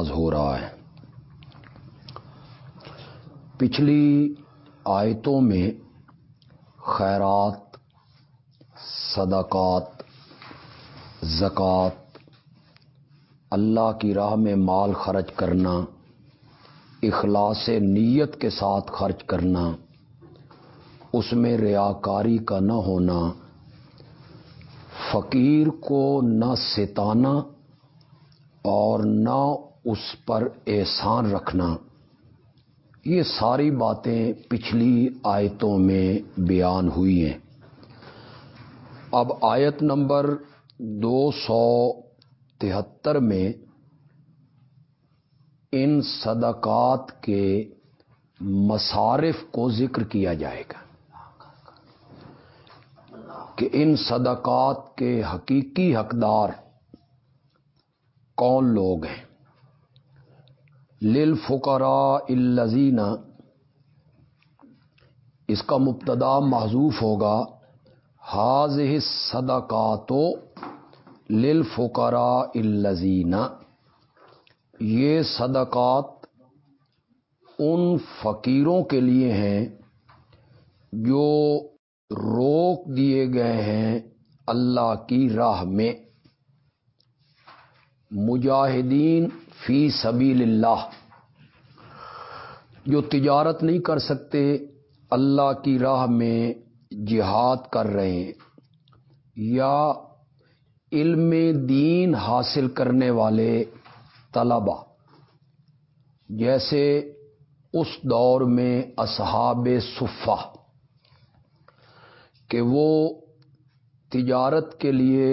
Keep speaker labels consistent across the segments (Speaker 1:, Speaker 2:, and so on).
Speaker 1: آغاز ہو رہا ہے۔ پچھلی آیتوں میں خیرات، صدقات زکوٰۃ اللہ کی راہ میں مال خرچ کرنا، اخلاص نیت کے ساتھ خرچ کرنا، اس میں ریاکاری کا نہ ہونا، فقیر کو نہ ستانا اور نہ اس پر احسان رکھنا۔ یہ ساری باتیں پچھلی آیتوں میں بیان ہوئی ہیں۔ اب آیت نمبر دو سو تہتر میں ان صدقات کے مصارف کو ذکر کیا جائے گا کہ ان صدقات کے حقیقی حقدار کون لوگ ہیں۔ لل فکرا الزین اس کا مبتدا محضوف ہوگا۔ حاض صدقاتو لل فکرا الزین یہ صدقات ان فقیروں کے لیے ہیں جو روک دیے گئے ہیں اللہ کی راہ میں۔ مجاہدین فی سبیل اللہ، جو تجارت نہیں کر سکتے، اللہ کی راہ میں جہاد کر رہے ہیں، یا علم دین حاصل کرنے والے طلبا جیسے اس دور میں اصحاب صفہ، کہ وہ تجارت کے لیے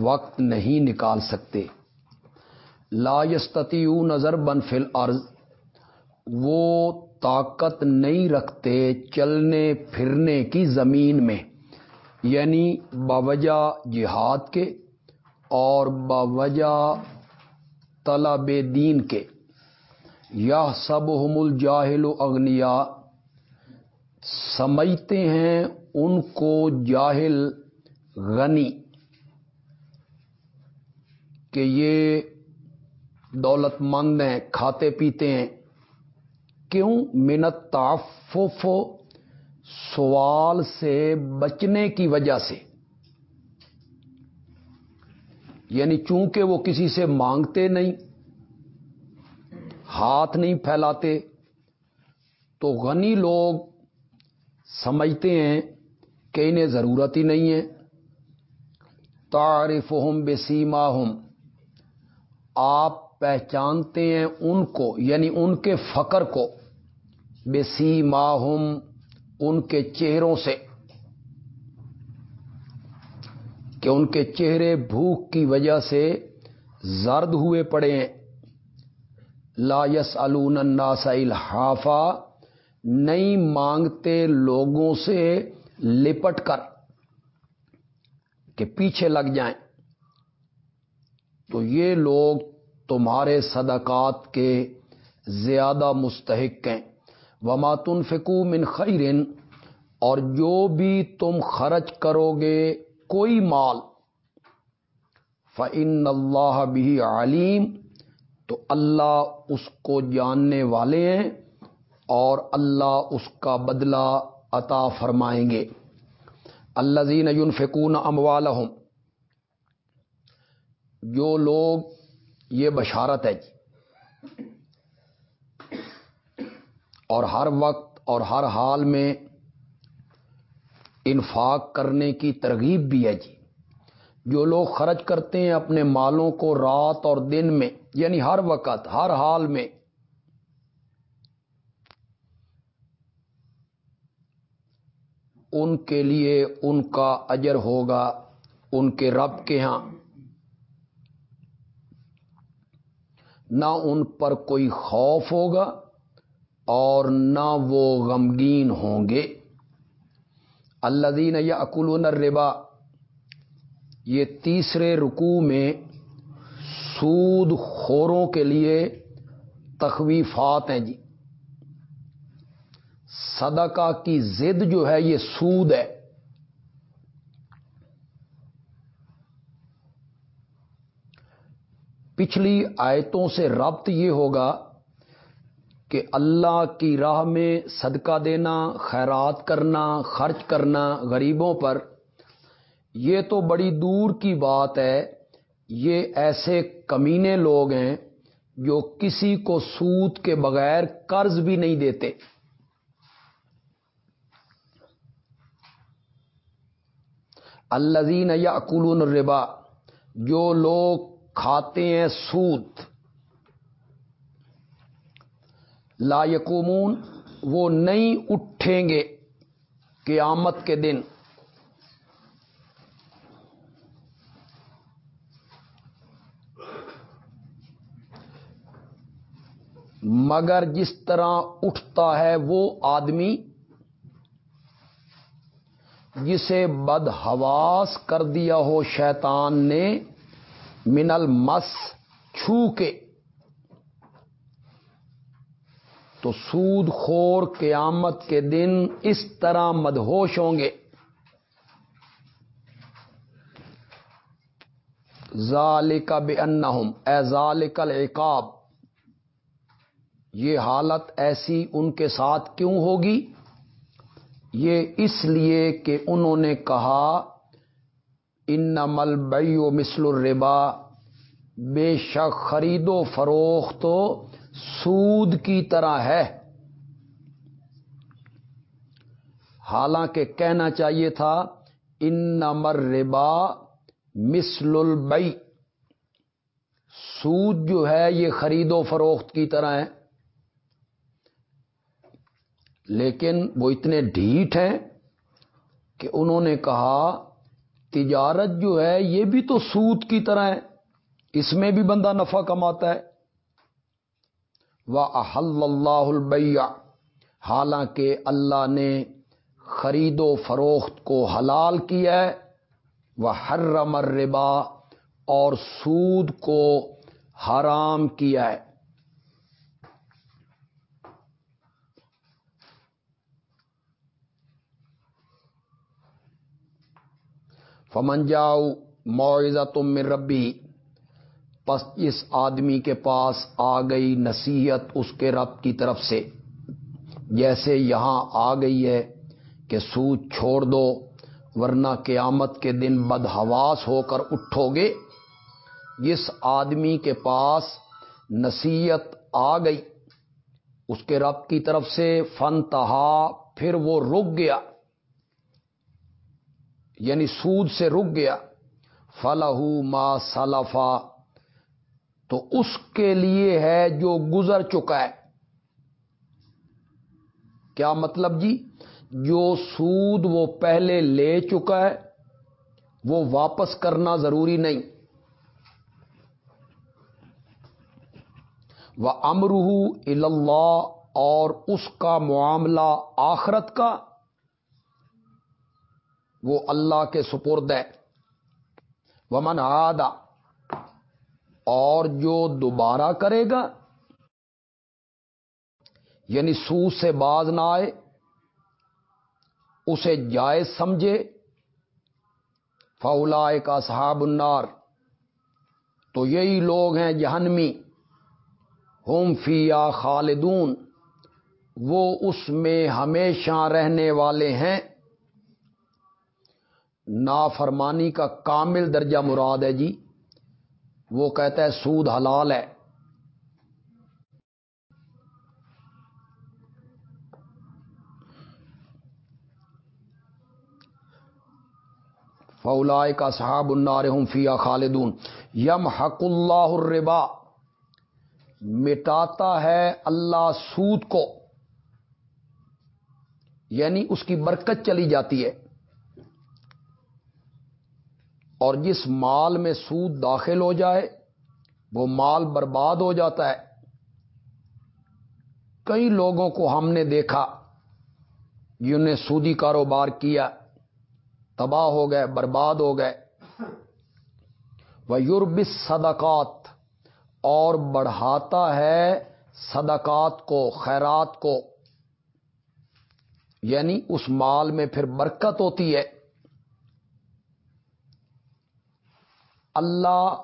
Speaker 1: وقت نہیں نکال سکتے۔ لا یستتی نظر بن فل عرض وہ طاقت نہیں رکھتے چلنے پھرنے کی زمین میں یعنی باوجہ جہاد کے اور باوجہ طلب دین کے۔ یا سب ہم الجاہل اگنیا سمجھتے ہیں ان کو جاہل غنی، کہ یہ دولت مند ہیں، کھاتے پیتے ہیں۔ کیوں؟ منت تعفف سوال سے بچنے کی وجہ سے۔ یعنی چونکہ وہ کسی سے مانگتے نہیں، ہاتھ نہیں پھیلاتے، تو غنی لوگ سمجھتے ہیں کہ انہیں ضرورت ہی نہیں ہے۔ تعارف ہم بے سیما ہم آپ پہچانتے ہیں ان کو یعنی ان کے فقر کو، بے سیما ہم ان کے چہروں سے، کہ ان کے چہرے بھوک کی وجہ سے زرد ہوئے پڑے ہیں۔ لا یس الناس الحافا، نہیں مانگتے لوگوں سے لپٹ کر کہ پیچھے لگ جائیں۔ تو یہ لوگ تمہارے صدقات کے زیادہ مستحق ہیں۔ وماتن فکو من خیرن اور جو بھی تم خرچ کرو گے کوئی مال۔ فعن اللہ بھی علیم تو اللہ اس کو جاننے والے ہیں اور اللہ اس کا بدلہ عطا فرمائیں گے۔ اللہ زین فکون اموال جو لوگ یہ بشارت ہے جی۔ اور ہر وقت اور ہر حال میں انفاق کرنے کی ترغیب بھی ہے جی۔ جو لوگ خرچ کرتے ہیں اپنے مالوں کو رات اور دن میں یعنی ہر وقت، ہر حال میں، ان کے لیے ان کا اجر ہوگا، ان کے رب کے ہاں۔ نہ ان پر کوئی خوف ہوگا اور نہ وہ غمگین ہوں گے۔ اللہ دین یا اکول ربا یہ تیسرے رکو میں سود خوروں کے لیے تخویفات ہیں جی۔ صدقہ کی زد جو ہے یہ سود ہے۔ پچھلی آیتوں سے ربط یہ ہوگا کہ اللہ کی راہ میں صدقہ دینا، خیرات کرنا، خرچ کرنا غریبوں پر، یہ تو بڑی دور کی بات ہے۔ یہ ایسے کمینے لوگ ہیں جو کسی کو سود کے بغیر قرض بھی نہیں دیتے۔ الزین یا ربا جو لوگ کھاتے ہیں سود۔ لا یقومون، وہ نہیں اٹھیں گے قیامت کے دن۔ مگر جس طرح اٹھتا ہے وہ آدمی، جسے بد حواس کر دیا ہو شیطان نے من المس چھو کے تو سود خور قیامت کے دن اس طرح مدہوش ہوں گے۔ ذالک بے انہم اے ذالک العقاب، یہ حالت ایسی ان کے ساتھ کیوں ہوگی؟ یہ اس لیے کہ انہوں نے کہا ان نمل بیو مسل الربا۔ بے شک خرید و فروخت سود کی طرح ہے۔ حالانکہ کہنا چاہیے تھا ان نمر ربا مسل البئی سود جو ہے، یہ خرید و فروخت کی طرح ہے۔ لیکن وہ اتنے ڈھیٹ ہیں کہ انہوں نے کہا تجارت جو ہے، یہ بھی تو سود کی طرح ہے۔ اس میں بھی بندہ نفع کماتا ہے۔ وہ اللہ البیا حالانکہ اللہ نے خرید و فروخت کو حلال کیا ہے۔ وہ حرم الربا۔ اور سود کو حرام کیا ہے۔ فمن جاؤ معاوضہ تم میں ربی، پس اس آدمی کے پاس آ گئی نصیحت اس کے رب کی طرف سے۔ جیسے یہاں آ گئی ہے کہ سود چھوڑ دو، ورنہ قیامت کے دن بدہواس ہو کر اٹھو گے۔ جس آدمی کے پاس نصیحت آ گئی، اس کے رب کی طرف سے فن تہا پھر وہ رک گیا۔ یعنی سود سے رک گیا فلاح ما سلفا، تو اس کے لیے ہے جو گزر چکا ہے۔ کیا مطلب جی؟ جو سود وہ پہلے لے چکا ہے، وہ واپس کرنا ضروری نہیں۔ وہ امرح اللہ اور اس کا معاملہ آخرت کا۔ وہ اللہ کے سپرد ہے۔ ومن آدا اور جو دوبارہ کرے گا یعنی سو سے باز نہ آئے، اسے جائز سمجھے۔ فولا کا صحاب النار، تو یہی لوگ ہیں جہنمی۔ ہوم فیا خالدون، وہ اس میں ہمیشہ رہنے والے ہیں۔ نافرمانی کا کامل درجہ مراد ہے جی۔ وہ کہتا ہے سود حلال ہے۔ فولا کا صحاب النار ہم فیا خالدون۔ یم حق اللہ الربا۔ مٹاتا ہے اللہ سود کو۔ یعنی اس کی برکت چلی جاتی ہے۔ اور جس مال میں سود داخل ہو جائے، وہ مال برباد ہو جاتا ہے۔ کئی لوگوں کو ہم نے دیکھا، جنہوں نے سودی کاروبار کیا، تباہ ہو گئے، برباد ہو گئے۔ وہ یوربس صدقات اور بڑھاتا ہے صدقات کو، خیرات کو۔ یعنی اس مال میں پھر برکت ہوتی ہے۔ اللہ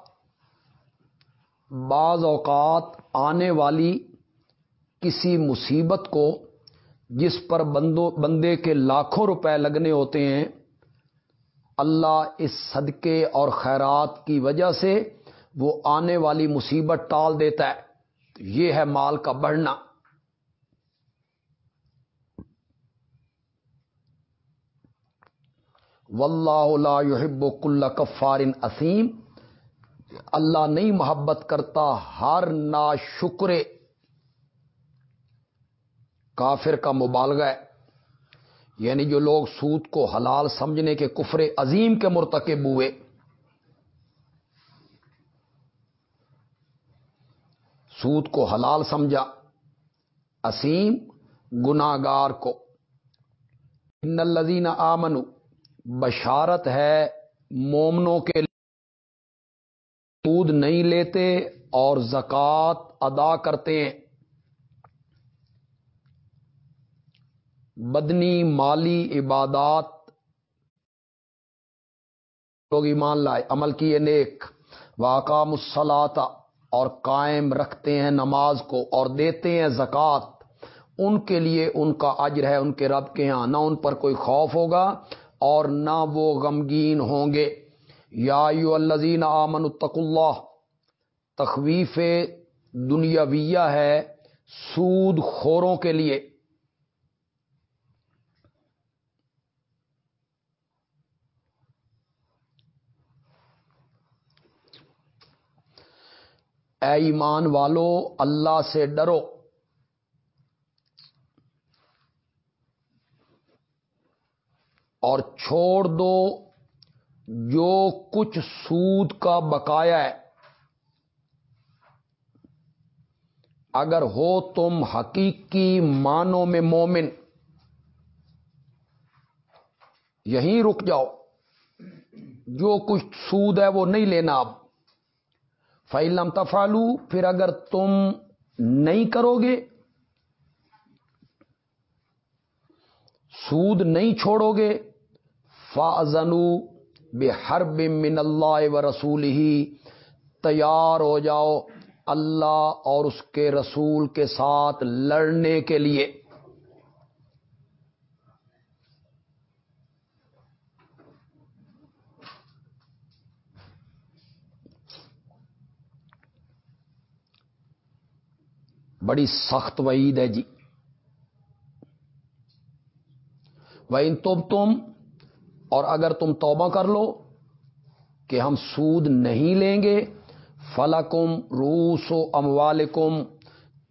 Speaker 1: بعض اوقات آنے والی کسی مصیبت کو جس پر بندو بندے کے لاکھوں روپے لگنے ہوتے ہیں، اللہ اس صدقے اور خیرات کی وجہ سے وہ آنے والی مصیبت ٹال دیتا ہے۔ یہ ہے مال کا بڑھنا۔ واللہ لا يحب کل کفار اسیم۔ اللہ نہیں محبت کرتا ہر نا شکر کافر کا مبالغہ ہے۔ یعنی جو لوگ سود کو حلال سمجھنے کے کفر عظیم کے مرتکب ہوئے۔ سود کو حلال سمجھا۔ اسیم گناگار کو۔ ان الزین آمنو بشارت ہے مومنوں کے سود نہیں لیتے اور زکوٰۃ ادا کرتے ہیں۔ بدنی مالی عبادات۔ لوگ ایمان لائے، عمل کیے نیک۔ واقع مسلاتا اور قائم رکھتے ہیں نماز کو اور دیتے ہیں زکوٰۃ۔ ان کے لیے ان کا اجر ہے، ان کے رب کے ہاں۔ نہ ان پر کوئی خوف ہوگا اور نہ وہ غمگین ہوں گے۔ یا یو الزین آمن اللہ، تخویف دنیاویہ ہے سود خوروں کے لیے۔ اے ایمان والو، اللہ سے ڈرو۔ اور چھوڑ دو جو کچھ سود کا بقایا ہے۔ اگر ہو تم حقیقی مانو میں مومن، یہیں رک جاؤ۔ جو کچھ سود ہے وہ نہیں لینا اب۔ فعلم تفالو پھر اگر تم نہیں کرو گے، سود نہیں چھوڑو گے فاضنو بے ہر من اللہ و رسول ہی تیار ہو جاؤ اللہ اور اس کے رسول کے ساتھ لڑنے کے لیے۔ بڑی سخت وعید ہے جی۔ وہ ان تم تم اور اگر تم توبہ کر لو کہ ہم سود نہیں لیں گے، فلکم روس و اموالکم،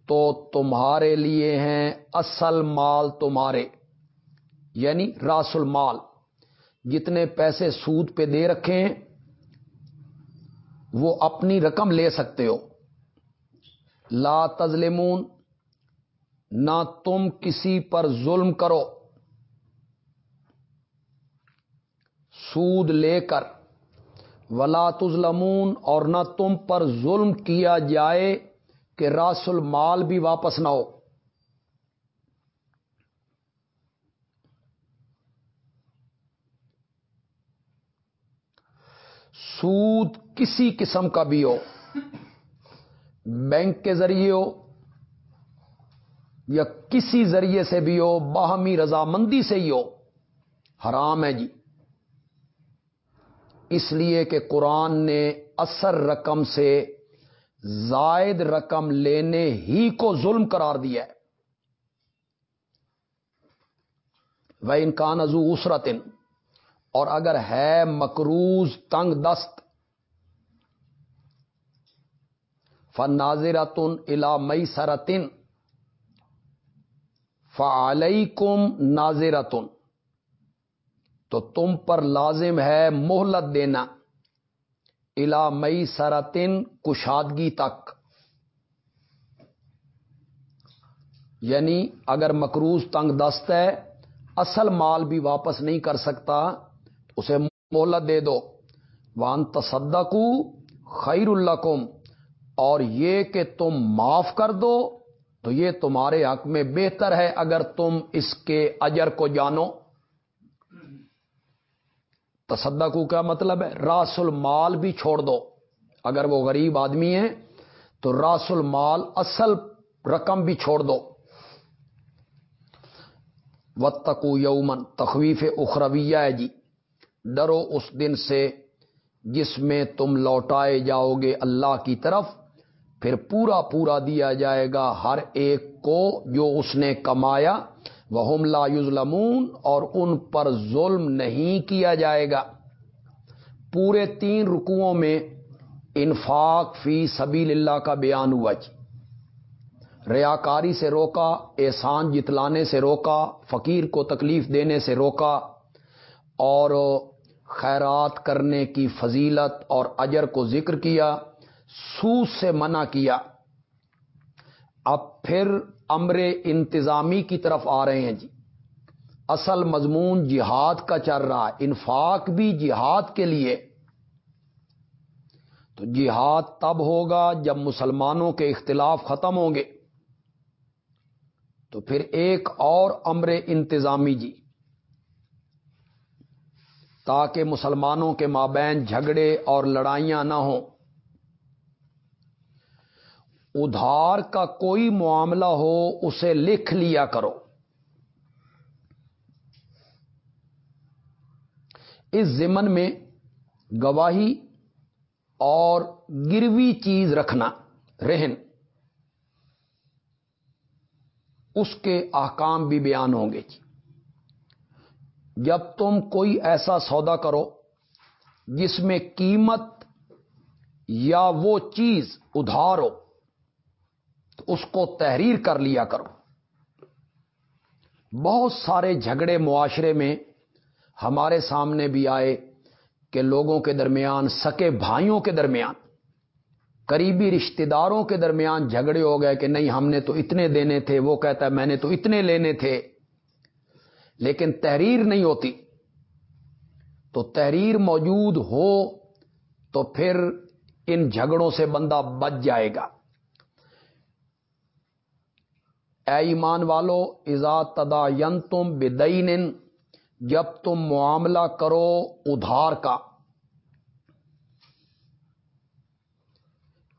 Speaker 1: تو تمہارے لیے ہیں اصل مال تمہارے یعنی راس المال۔ جتنے پیسے سود پہ دے رکھے ہیں، وہ اپنی رقم لے سکتے ہو۔ لا تزلمون نہ تم کسی پر ظلم کرو۔ سود لے کر۔ ولا تظلمون اور نہ تم پر ظلم کیا جائے کہ راس المال بھی واپس نہ ہو۔ سود کسی قسم کا بھی ہو۔ بینک کے ذریعے ہو یا کسی ذریعے سے بھی ہو، باہمی رضامندی سے ہی ہو۔ حرام ہے جی۔ اس لیے کہ قرآن نے اثر رقم سے زائد رقم لینے ہی کو ظلم قرار دیا ہے۔ وہ انکان ازو اسرتن اور اگر ہے مکروز تنگ دست۔ فن الا مئی سرتن فعلئی کم ناظرتن تو تم پر لازم ہے مہلت دینا الا مئی سراتن کشادگی تک۔ یعنی اگر مکروز تنگ دست ہے، اصل مال بھی واپس نہیں کر سکتا، اسے مہلت دے دو۔ وان تصدقو خیر اللہ اور یہ کہ تم معاف کر دو تو یہ تمہارے حق میں بہتر ہے اگر تم اس کے اجر کو جانو۔ تصدق کو کیا مطلب ہے، راس المال بھی چھوڑ دو۔ اگر وہ غریب آدمی ہے تو راس المال اصل رقم بھی چھوڑ دو۔ و تکو یومن تخویف اخرویہ ہے جی۔ ڈرو اس دن سے جس میں تم لوٹائے جاؤ گے اللہ کی طرف۔ پھر پورا پورا دیا جائے گا ہر ایک کو جو اس نے کمایا۔ وہ لا یظلمون اور ان پر ظلم نہیں کیا جائے گا۔ پورے تین رکوؤں میں انفاق فی سبیل اللہ کا بیان ہوا جی۔ ریاکاری سے روکا، احسان جتلانے سے روکا، فقیر کو تکلیف دینے سے روکا، اور خیرات کرنے کی فضیلت اور اجر کو ذکر کیا، سود سے منع کیا۔ اب پھر امر انتظامی کی طرف آ رہے ہیں جی۔ اصل مضمون جہاد کا چل رہا ہے، انفاق بھی جہاد کے لیے۔ تو جہاد تب ہوگا جب مسلمانوں کے اختلاف ختم ہوں گے۔ تو پھر ایک اور امر انتظامی جی۔ تاکہ مسلمانوں کے مابین جھگڑے اور لڑائیاں نہ ہوں۔ ادھار کا کوئی معاملہ ہو اسے لکھ لیا کرو۔ اس ضمن میں گواہی اور گروی چیز رکھنا، رہن۔ اس کے احکام بھی بیان ہوں گے۔ جی جب تم کوئی ایسا سودا کرو جس میں قیمت یا وہ چیز ادھار ہو تو اس کو تحریر کر لیا کرو۔ بہت سارے جھگڑے معاشرے میں ہمارے سامنے بھی آئے کہ لوگوں کے درمیان، سکے بھائیوں کے درمیان، قریبی رشتہ داروں کے درمیان جھگڑے ہو گئے کہ نہیں، ہم نے تو اتنے دینے تھے، وہ کہتا ہے میں نے تو اتنے لینے تھے۔ لیکن تحریر نہیں ہوتی۔ تو تحریر موجود ہو تو پھر ان جھگڑوں سے بندہ بچ جائے گا۔ اے ایمان والو ازا تدا ین تم بدئی جب تم معاملہ کرو ادھار کا۔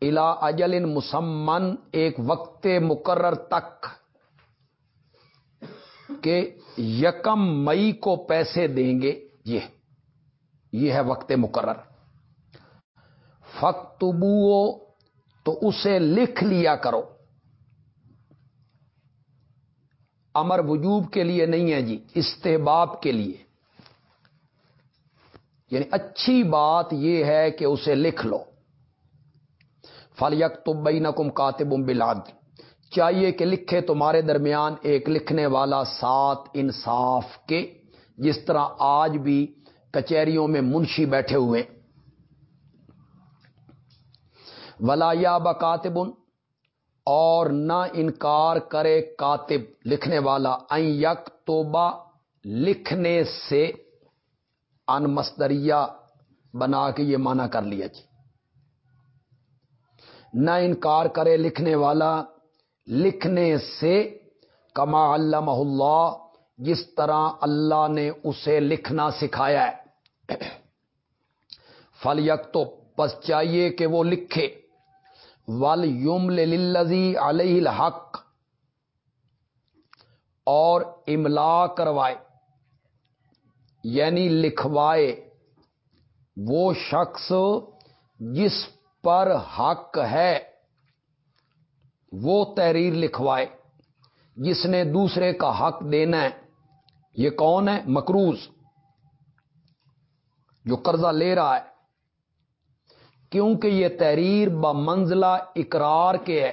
Speaker 1: الا اجل مسمن، ایک وقت مقرر تک کہ یکم مئی کو پیسے دیں گے۔ یہ یہ ہے وقت مقرر۔ فختبو تو اسے لکھ لیا کرو۔ امر وجوب کے لیے نہیں ہے جی استحباب کے لیے۔ یعنی اچھی بات یہ ہے کہ اسے لکھ لو۔ فل یک تو بئی نکم کاتب بلاد چاہیے کہ لکھے تمہارے درمیان ایک لکھنے والا سات انصاف کے، جس طرح آج بھی کچہریوں میں منشی بیٹھے ہوئے۔ ولا یا بکاتب اور نہ انکار کرے کاتب لکھنے والا۔ این یک توبہ لکھنے سے ان مستریا بنا کے یہ مانا کر لیا جی۔ نہ انکار کرے لکھنے والا، لکھنے سے کما علامہ اللہ، جس طرح اللہ نے اسے لکھنا سکھایا ہے۔ فل یک تو پس چاہیے کہ وہ لکھے۔ ول یوم لزی علیہ الحق، اور املا کروائے یعنی لکھوائے وہ شخص جس پر حق ہے، وہ تحریر لکھوائے، جس نے دوسرے کا حق دینا ہے۔ یہ کون ہے؟ مکروز جو قرضہ لے رہا ہے۔ کیونکہ یہ تحریر بمنزلہ اقرار کے ہے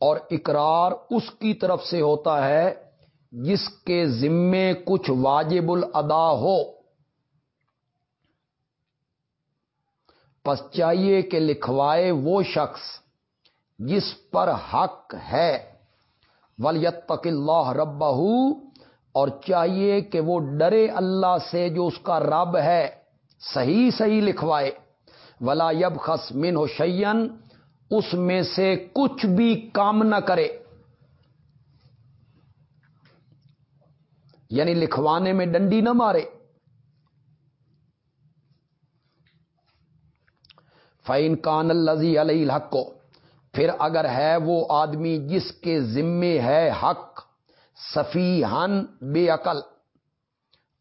Speaker 1: اور اقرار اس کی طرف سے ہوتا ہے جس کے ذمے کچھ واجب الادا ہو۔ پس چاہیے کہ لکھوائے وہ شخص جس پر حق ہے۔ ولیت اللہ رب اور چاہیے کہ وہ ڈرے اللہ سے جو اس کا رب ہے۔ صحیح صحیح لکھوائے، ولا یب خس من ہو شیئن اس میں سے کچھ بھی کام نہ کرے۔ یعنی لکھوانے میں ڈنڈی نہ مارے۔ فعین کان الزی علیہ الحق کو پھر اگر ہے وہ آدمی جس کے ذمے ہے حق صفی ہن بے عقل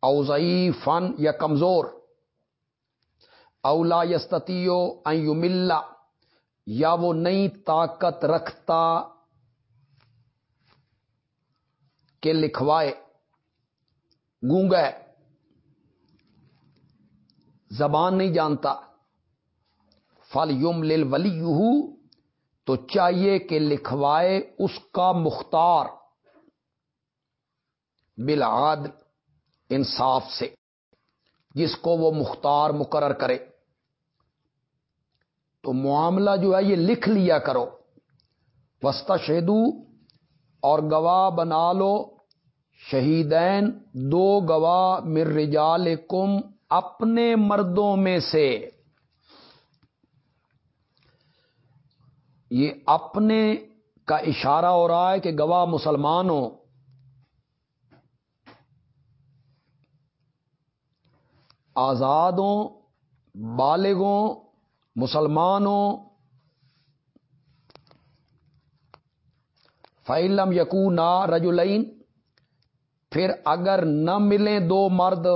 Speaker 1: اوزئی فن یا کمزور۔ اولا یستیو ملا یا وہ نئی طاقت رکھتا کہ لکھوائے گونگا زبان نہیں جانتا۔ فل یوم لل ولی تو چاہیے کہ لکھوائے اس کا مختار بالعدل انصاف سے، جس کو وہ مختار مقرر کرے۔ تو معاملہ جو ہے یہ لکھ لیا کرو۔ وسطہ شہدو اور گواہ بنا لو۔ شہیدین، دو گواہ مر رجال کم اپنے مردوں میں سے۔ یہ اپنے کا اشارہ ہو رہا ہے کہ گواہ مسلمانوں آزادوں بالغوں مسلمانوں فعلم یقو نا رجولین پھر اگر نہ ملیں دو مرد،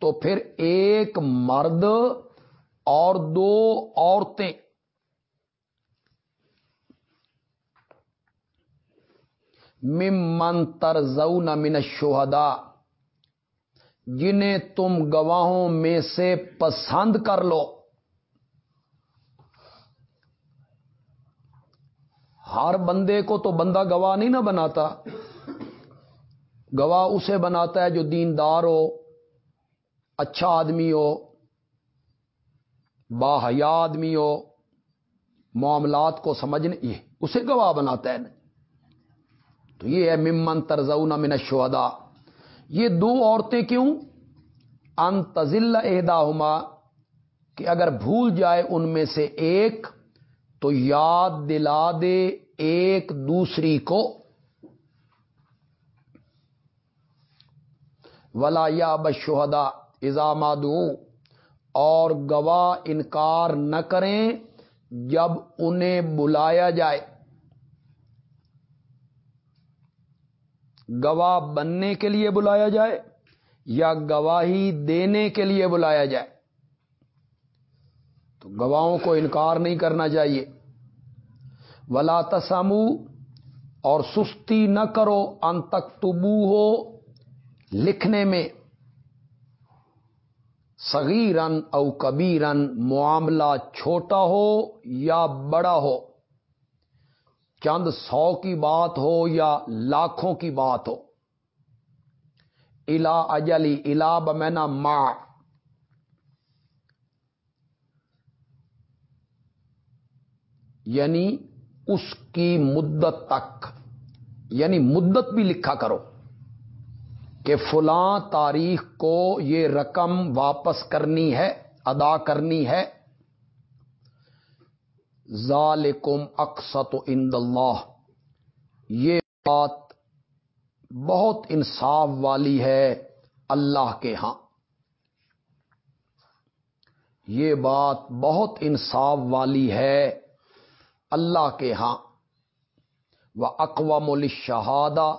Speaker 1: تو پھر ایک مرد اور دو عورتیں۔ ممن ترزون من الشہداء، جنہیں تم گواہوں میں سے پسند کر لو۔ ہر بندے کو تو بندہ گواہ نہیں نہ بناتا۔ گواہ اسے بناتا ہے جو دیندار ہو اچھا آدمی ہو، باحیا آدمی ہو۔ معاملات کو سمجھنے اسے گواہ بناتا ہے۔ تو یہ ہے ممن ترزون من الشہداء۔ یہ دو عورتیں کیوں؟ ان تزل اہدا کہ اگر بھول جائے ان میں سے ایک تو یاد دلا دے۔ ایک دوسری کو ولا یا بشہدا ایزاماد اور گواہ انکار نہ کریں جب انہیں بلایا جائے۔ گواہ بننے کے لیے بلایا جائے یا گواہی دینے کے لیے بلایا جائے؟ تو گواہوں کو انکار نہیں کرنا چاہیے۔ ولا تسامو اور سستی نہ کرو ان تک تبو ہو لکھنے میں صغیرن او کبیرن معاملہ چھوٹا ہو یا بڑا ہو، چند سو کی بات ہو یا لاکھوں کی بات ہو۔ الا اجلی الا بمینا ماں یعنی اس کی مدت تک یعنی مدت بھی لکھا کرو کہ فلاں تاریخ کو یہ رقم واپس کرنی ہے، ادا کرنی ہے۔ ذالکم اقسط عند اللہ۔ یہ بات بہت انصاف والی ہے اللہ کے ہاں۔ یہ بات بہت انصاف والی ہے اللہ کے ہاں۔ وہ اقوام الشہادہ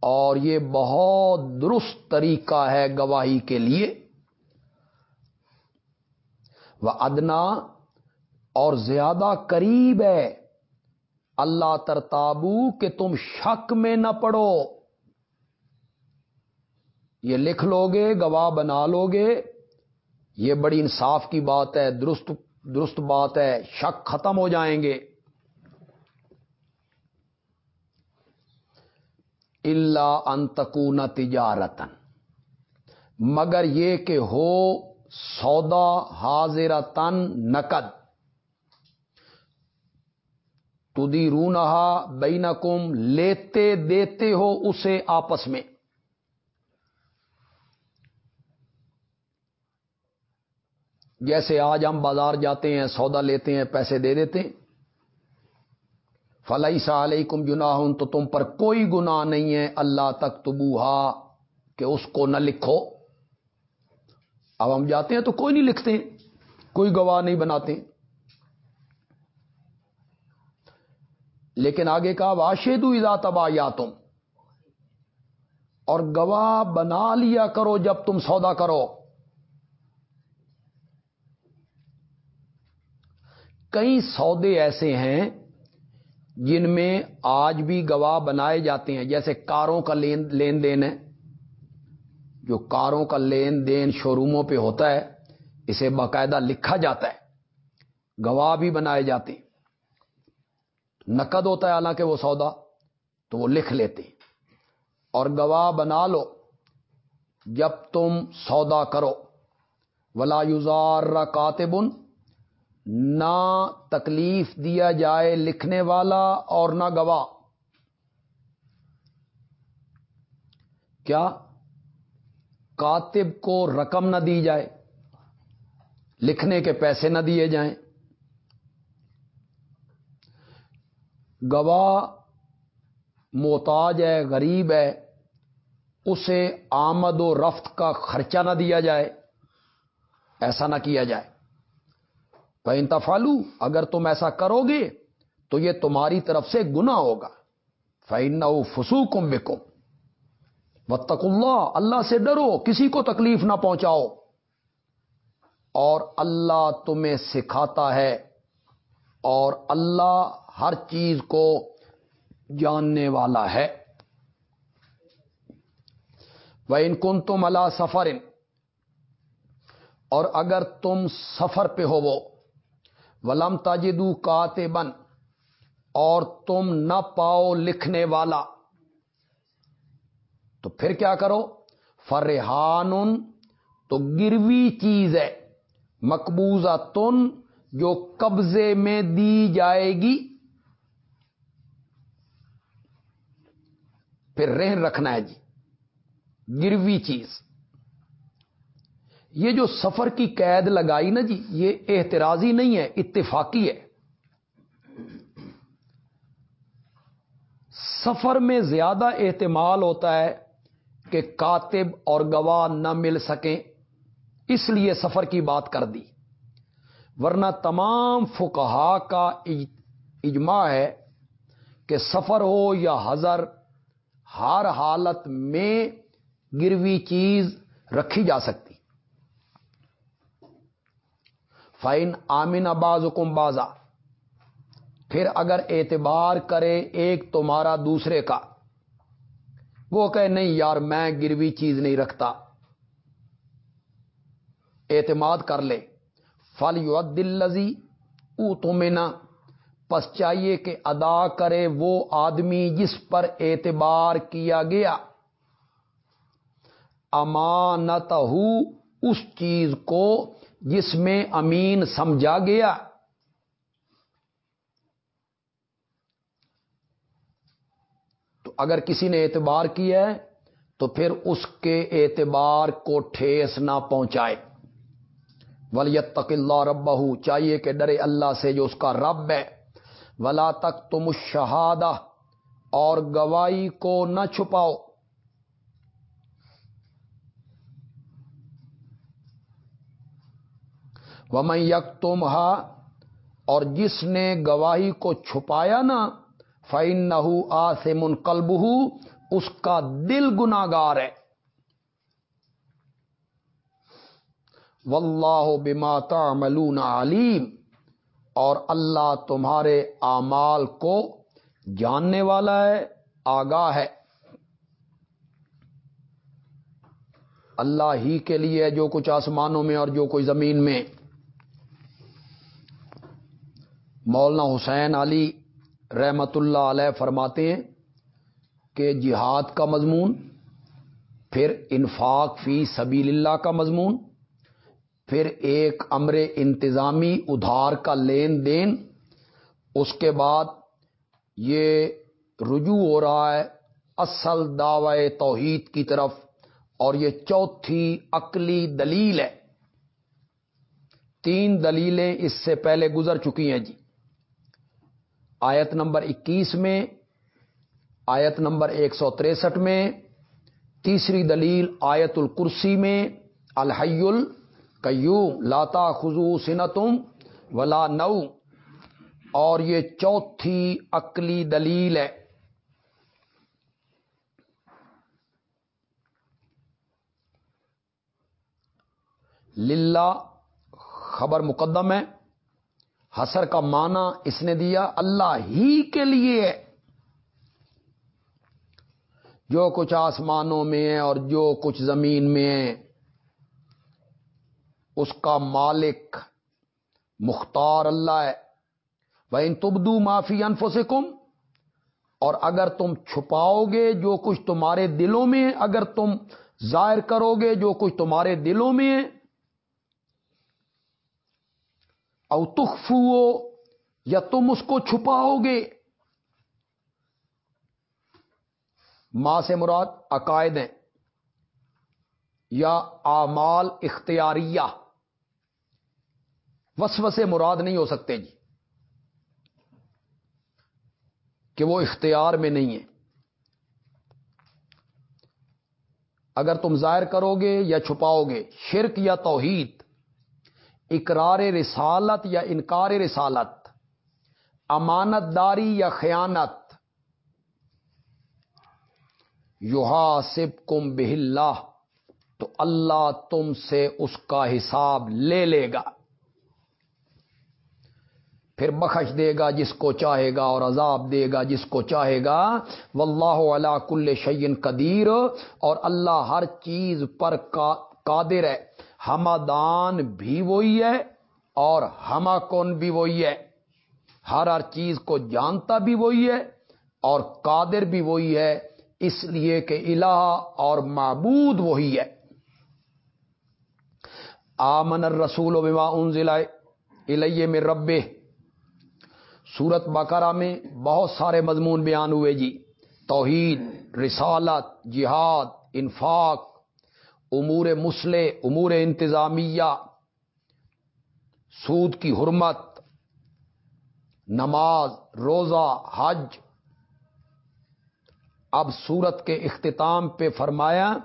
Speaker 1: اور یہ بہت درست طریقہ ہے گواہی کے لیے۔ وہ ادنا اور زیادہ قریب ہے۔ اللہ ترتابو کہ تم شک میں نہ پڑو۔ یہ لکھ لو گے گواہ بنا لو گے یہ بڑی انصاف کی بات ہے، درست درست بات ہے، شک ختم ہو جائیں گے۔ اللہ انتقون تجارتن مگر یہ کہ ہو سودا حاضر تن نقد۔ تدی رونہا بینکم، لیتے دیتے ہو اسے آپس میں۔ جیسے آج ہم بازار جاتے ہیں، سودا لیتے ہیں، پیسے دے دیتے ہیں۔ فلائی سا علیکم جنا تو تم پر کوئی گنا نہیں ہے۔ اللہ تک تبوہا کہ اس کو نہ لکھو۔ اب ہم جاتے ہیں تو کوئی نہیں لکھتے کوئی گواہ نہیں بناتے لیکن آگے کا واشد ادا تبا یا تم اور گواہ بنا لیا کرو جب تم سودا کرو۔ کئی سودے ایسے ہیں جن میں آج بھی گواہ بنائے جاتے ہیں۔ جیسے کاروں کا لین دین ہے۔ جو کاروں کا لین دین شو روموں پہ ہوتا ہے، اسے باقاعدہ لکھا جاتا ہے۔ گواہ بھی بنائے جاتے ہیں۔ نقد ہوتا ہے، حالانکہ وہ سودا، تو وہ لکھ لیتے اور گواہ بنا لو جب تم سودا کرو۔ ولا یوزار کاتبن نہ تکلیف دیا جائے لکھنے والا اور نہ گواہ۔ کیا کاتب کو رقم نہ دی جائے؟ لکھنے کے پیسے نہ دیے جائیں۔ گواہ محتاج ہے، غریب ہے، اسے آمد و رفت کا خرچہ نہ دیا جائے۔ ایسا نہ کیا جائے۔ فالو اگر تم ایسا کرو گے تو یہ تمہاری طرف سے گنا ہوگا۔ فائن فسو کم بکم وطق اللہ اللہ سے ڈرو، کسی کو تکلیف نہ پہنچاؤ۔ اور اللہ تمہیں سکھاتا ہے، اور اللہ ہر چیز کو جاننے والا ہے۔ وہ ان کن تم اللہ سفر، اور اگر تم سفر پہ ہو وہ ولم تاجدو کاتے بن اور تم نہ پاؤ لکھنے والا۔ تو پھر کیا کرو؟ فرحان تو گروی چیز ہے مقبوضہ تن جو قبضے میں دی جائے گی۔ پھر رہن رکھنا ہے جی گروی چیز۔ یہ جو سفر کی قید لگائی نا جی یہ احتراضی نہیں ہے، اتفاقی ہے۔ سفر میں زیادہ احتمال ہوتا ہے کہ کاتب اور گواہ نہ مل سکیں، اس لیے سفر کی بات کر دی۔ ورنہ تمام فکہ کا اجماع ہے کہ سفر ہو یا حضر، ہر حالت میں گروی چیز رکھی جا سکتی۔ فائن آمین آباز حکم بازا پھر اگر اعتبار کرے ایک تمہارا دوسرے کا، وہ کہ نہیں یار میں گروی چیز نہیں رکھتا۔ اعتماد کر لے۔ فل یو دل لذی او تمہیں پس چاہیے کہ ادا کرے وہ آدمی جس پر اعتبار کیا گیا۔ امانت ہو اس چیز کو جس میں امین سمجھا گیا۔ تو اگر کسی نے اعتبار کیا ہے، تو پھر اس کے اعتبار کو ٹھیس نہ پہنچائے۔ ولیت تک اللہ رب چاہیے کہ ڈرے اللہ سے جو اس کا رب ہے۔ ولا تک تم شہادہ اور گواہی کو نہ چھپاؤ۔ وہ یک تم اور جس نے گواہی کو چھپایا نا فائن نہ آ سے منقلب اس کا دل گناگار ہے۔ واللہ بما تعملون علیم اور اللہ تمہارے اعمال کو جاننے والا ہے، آگاہ ہے۔ اللہ ہی کے لیے جو کچھ آسمانوں میں اور جو کوئی زمین میں۔ مولانا حسین علی رحمت اللہ علیہ فرماتے ہیں کہ جہاد کا مضمون، پھر انفاق فی سبیل اللہ کا مضمون، پھر ایک امر انتظامی ادھار کا لین دین، اس کے بعد یہ رجوع ہو رہا ہے اصل دعوی توحید کی طرف، اور یہ چوتھی عقلی دلیل ہے۔ تین دلیلیں اس سے پہلے گزر چکی ہیں جی۔ آیت نمبر اکیس میں، آیت نمبر ایک سو تریسٹھ میں، تیسری دلیل آیت الکرسی میں، الحی کیوں لاتا خزو سنتم ولا نو، اور یہ چوتھی عقلی دلیل ہے۔ للہ خبر مقدم ہے۔ حسر کا معنی اس نے دیا، اللہ ہی کے لیے ہے۔ جو کچھ آسمانوں میں ہے اور جو کچھ زمین میں ہے، اس کا مالک مختار اللہ ہے۔ وہ ان تبدو معافی انفو سے کم اور اگر تم چھپاؤ گے جو کچھ تمہارے دلوں میں اگر تم ظاہر کرو گے جو کچھ تمہارے دلوں میں او تخفو یا تم اس کو چھپاؤ گے۔ ماں سے مراد عقائد ہیں یا اعمال اختیاریہ۔ وسوسے مراد نہیں ہو سکتے جی کہ وہ اختیار میں نہیں ہے اگر تم ظاہر کرو گے یا چھپاؤ گے، شرک یا توحید اقرار رسالت یا انکار رسالت امانت داری یا خیانت. یوہا سب کم بہ تو اللہ تم سے اس کا حساب لے لے گا۔ پھر بخش دے گا جس کو چاہے گا اور عذاب دے گا جس کو چاہے گا۔ واللہ علا کل شعین قدیر، اور اللہ ہر چیز پر قادر ہے۔ ہمادان بھی وہی ہے اور ہما کون بھی وہی ہے۔ ہر ہر چیز کو جانتا بھی وہی ہے اور قادر بھی وہی ہے۔ اس لیے کہ الہ اور معبود وہی ہے۔ آمن الرسول بما انزل الیہ من ربے سورت بقرہ میں بہت سارے مضمون بیان ہوئے جی۔ توحید، رسالت، جہاد، انفاق امور مسلح، امور انتظامیہ، سود کی حرمت، نماز، روزہ، حج۔ اب سورت کے اختتام پہ فرمایا،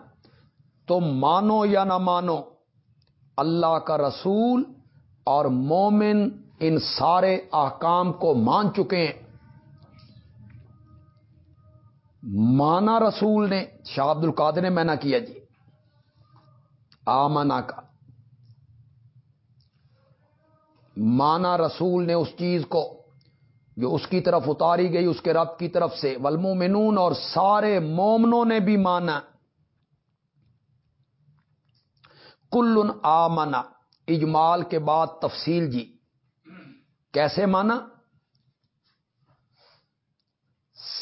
Speaker 1: تم مانو یا نہ مانو، اللہ کا رسول اور مومن ان سارے احکام کو مان چکے ہیں۔ مانا رسول نے، شاہ عبد القادر نے میں نہ کیا جی۔ آمنا کا مانا رسول نے اس چیز کو جو اس کی طرف اتاری گئی، اس کے رب کی طرف سے ولمومنون اور سارے مومنوں نے بھی مانا۔ کل آمنا، اجمال کے بعد تفصیل جی۔ کیسے مانا؟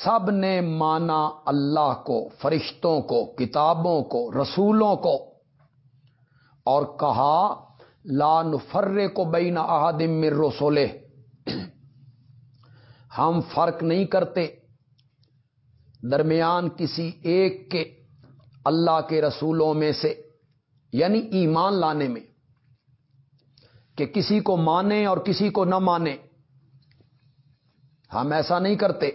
Speaker 1: سب نے مانا اللہ کو، فرشتوں کو، کتابوں کو، رسولوں کو۔ اور کہا، لا نفرے کو بین احدم مر رسولے ہم فرق نہیں کرتے۔ درمیان کسی ایک کے اللہ کے رسولوں میں سے یعنی ایمان لانے میں، کہ کسی کو مانے اور کسی کو نہ مانے ہم ایسا نہیں کرتے۔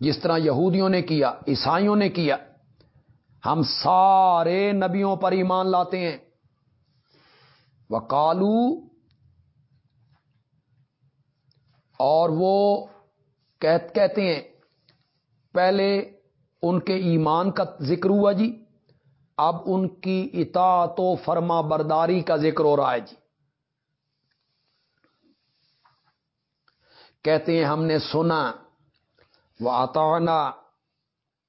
Speaker 1: جس طرح یہودیوں نے کیا، عیسائیوں نے کیا، ہم سارے نبیوں پر ایمان لاتے ہیں۔ وہ کالو اور وہ کہتے ہیں، پہلے ان کے ایمان کا ذکر ہوا جی اب ان کی اطاعت و فرما برداری کا ذکر ہو رہا ہے جی۔ کہتے ہیں، ہم نے سنا وہ آتانا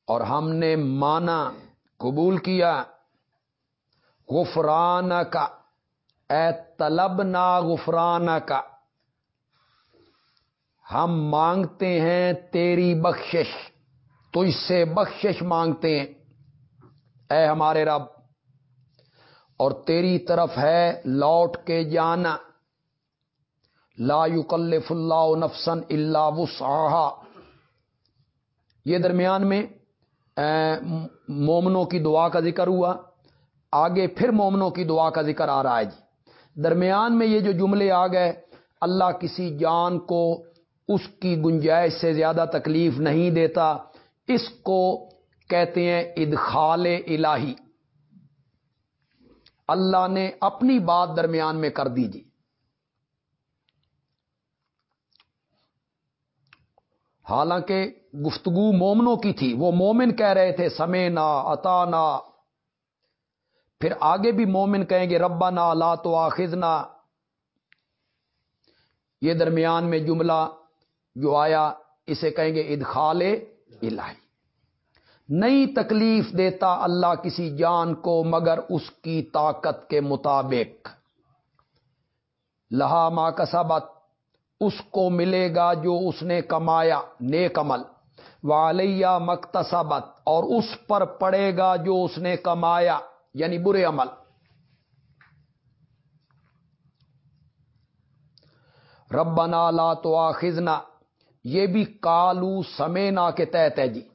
Speaker 1: اور ہم نے مانا، قبول کیا غفران کا اے طلب نا غفران کا ہم مانگتے ہیں تیری بخشش تو اس سے بخشش مانگتے ہیں۔ اے ہمارے رب، اور تیری طرف ہے لوٹ کے جانا۔ لا یکلف اللہ نفسن اللہ وسعہ یہ درمیان میں مومنوں کی دعا کا ذکر ہوا۔ آگے پھر مومنوں کی دعا کا ذکر آ رہا ہے جی۔ درمیان میں یہ جو جملے آ گئے، اللہ کسی جان کو اس کی گنجائش سے زیادہ تکلیف نہیں دیتا، اس کو کہتے ہیں ادخال الہی۔ اللہ نے اپنی بات درمیان میں کر دی جی۔ حالانکہ گفتگو مومنوں کی تھی، وہ مومن کہہ رہے تھے سمے نہ اتا پھر آگے بھی مومن کہیں گے ربا نہ لا تو آخذنا یہ درمیان میں جملہ جو آیا، اسے کہیں گے، ادخال الہی۔ نئی تکلیف دیتا اللہ کسی جان کو مگر اس کی طاقت کے مطابق۔ لہا ما کسبت، اس کو ملے گا جو اس نے کمایا، نیک عمل۔ والیہ مکتسبت اور اس پر پڑے گا جو اس نے کمایا۔ یعنی برے عمل۔ ربنا لا تو آخذنا یہ بھی کالو سمینا کے تحت ہے جی۔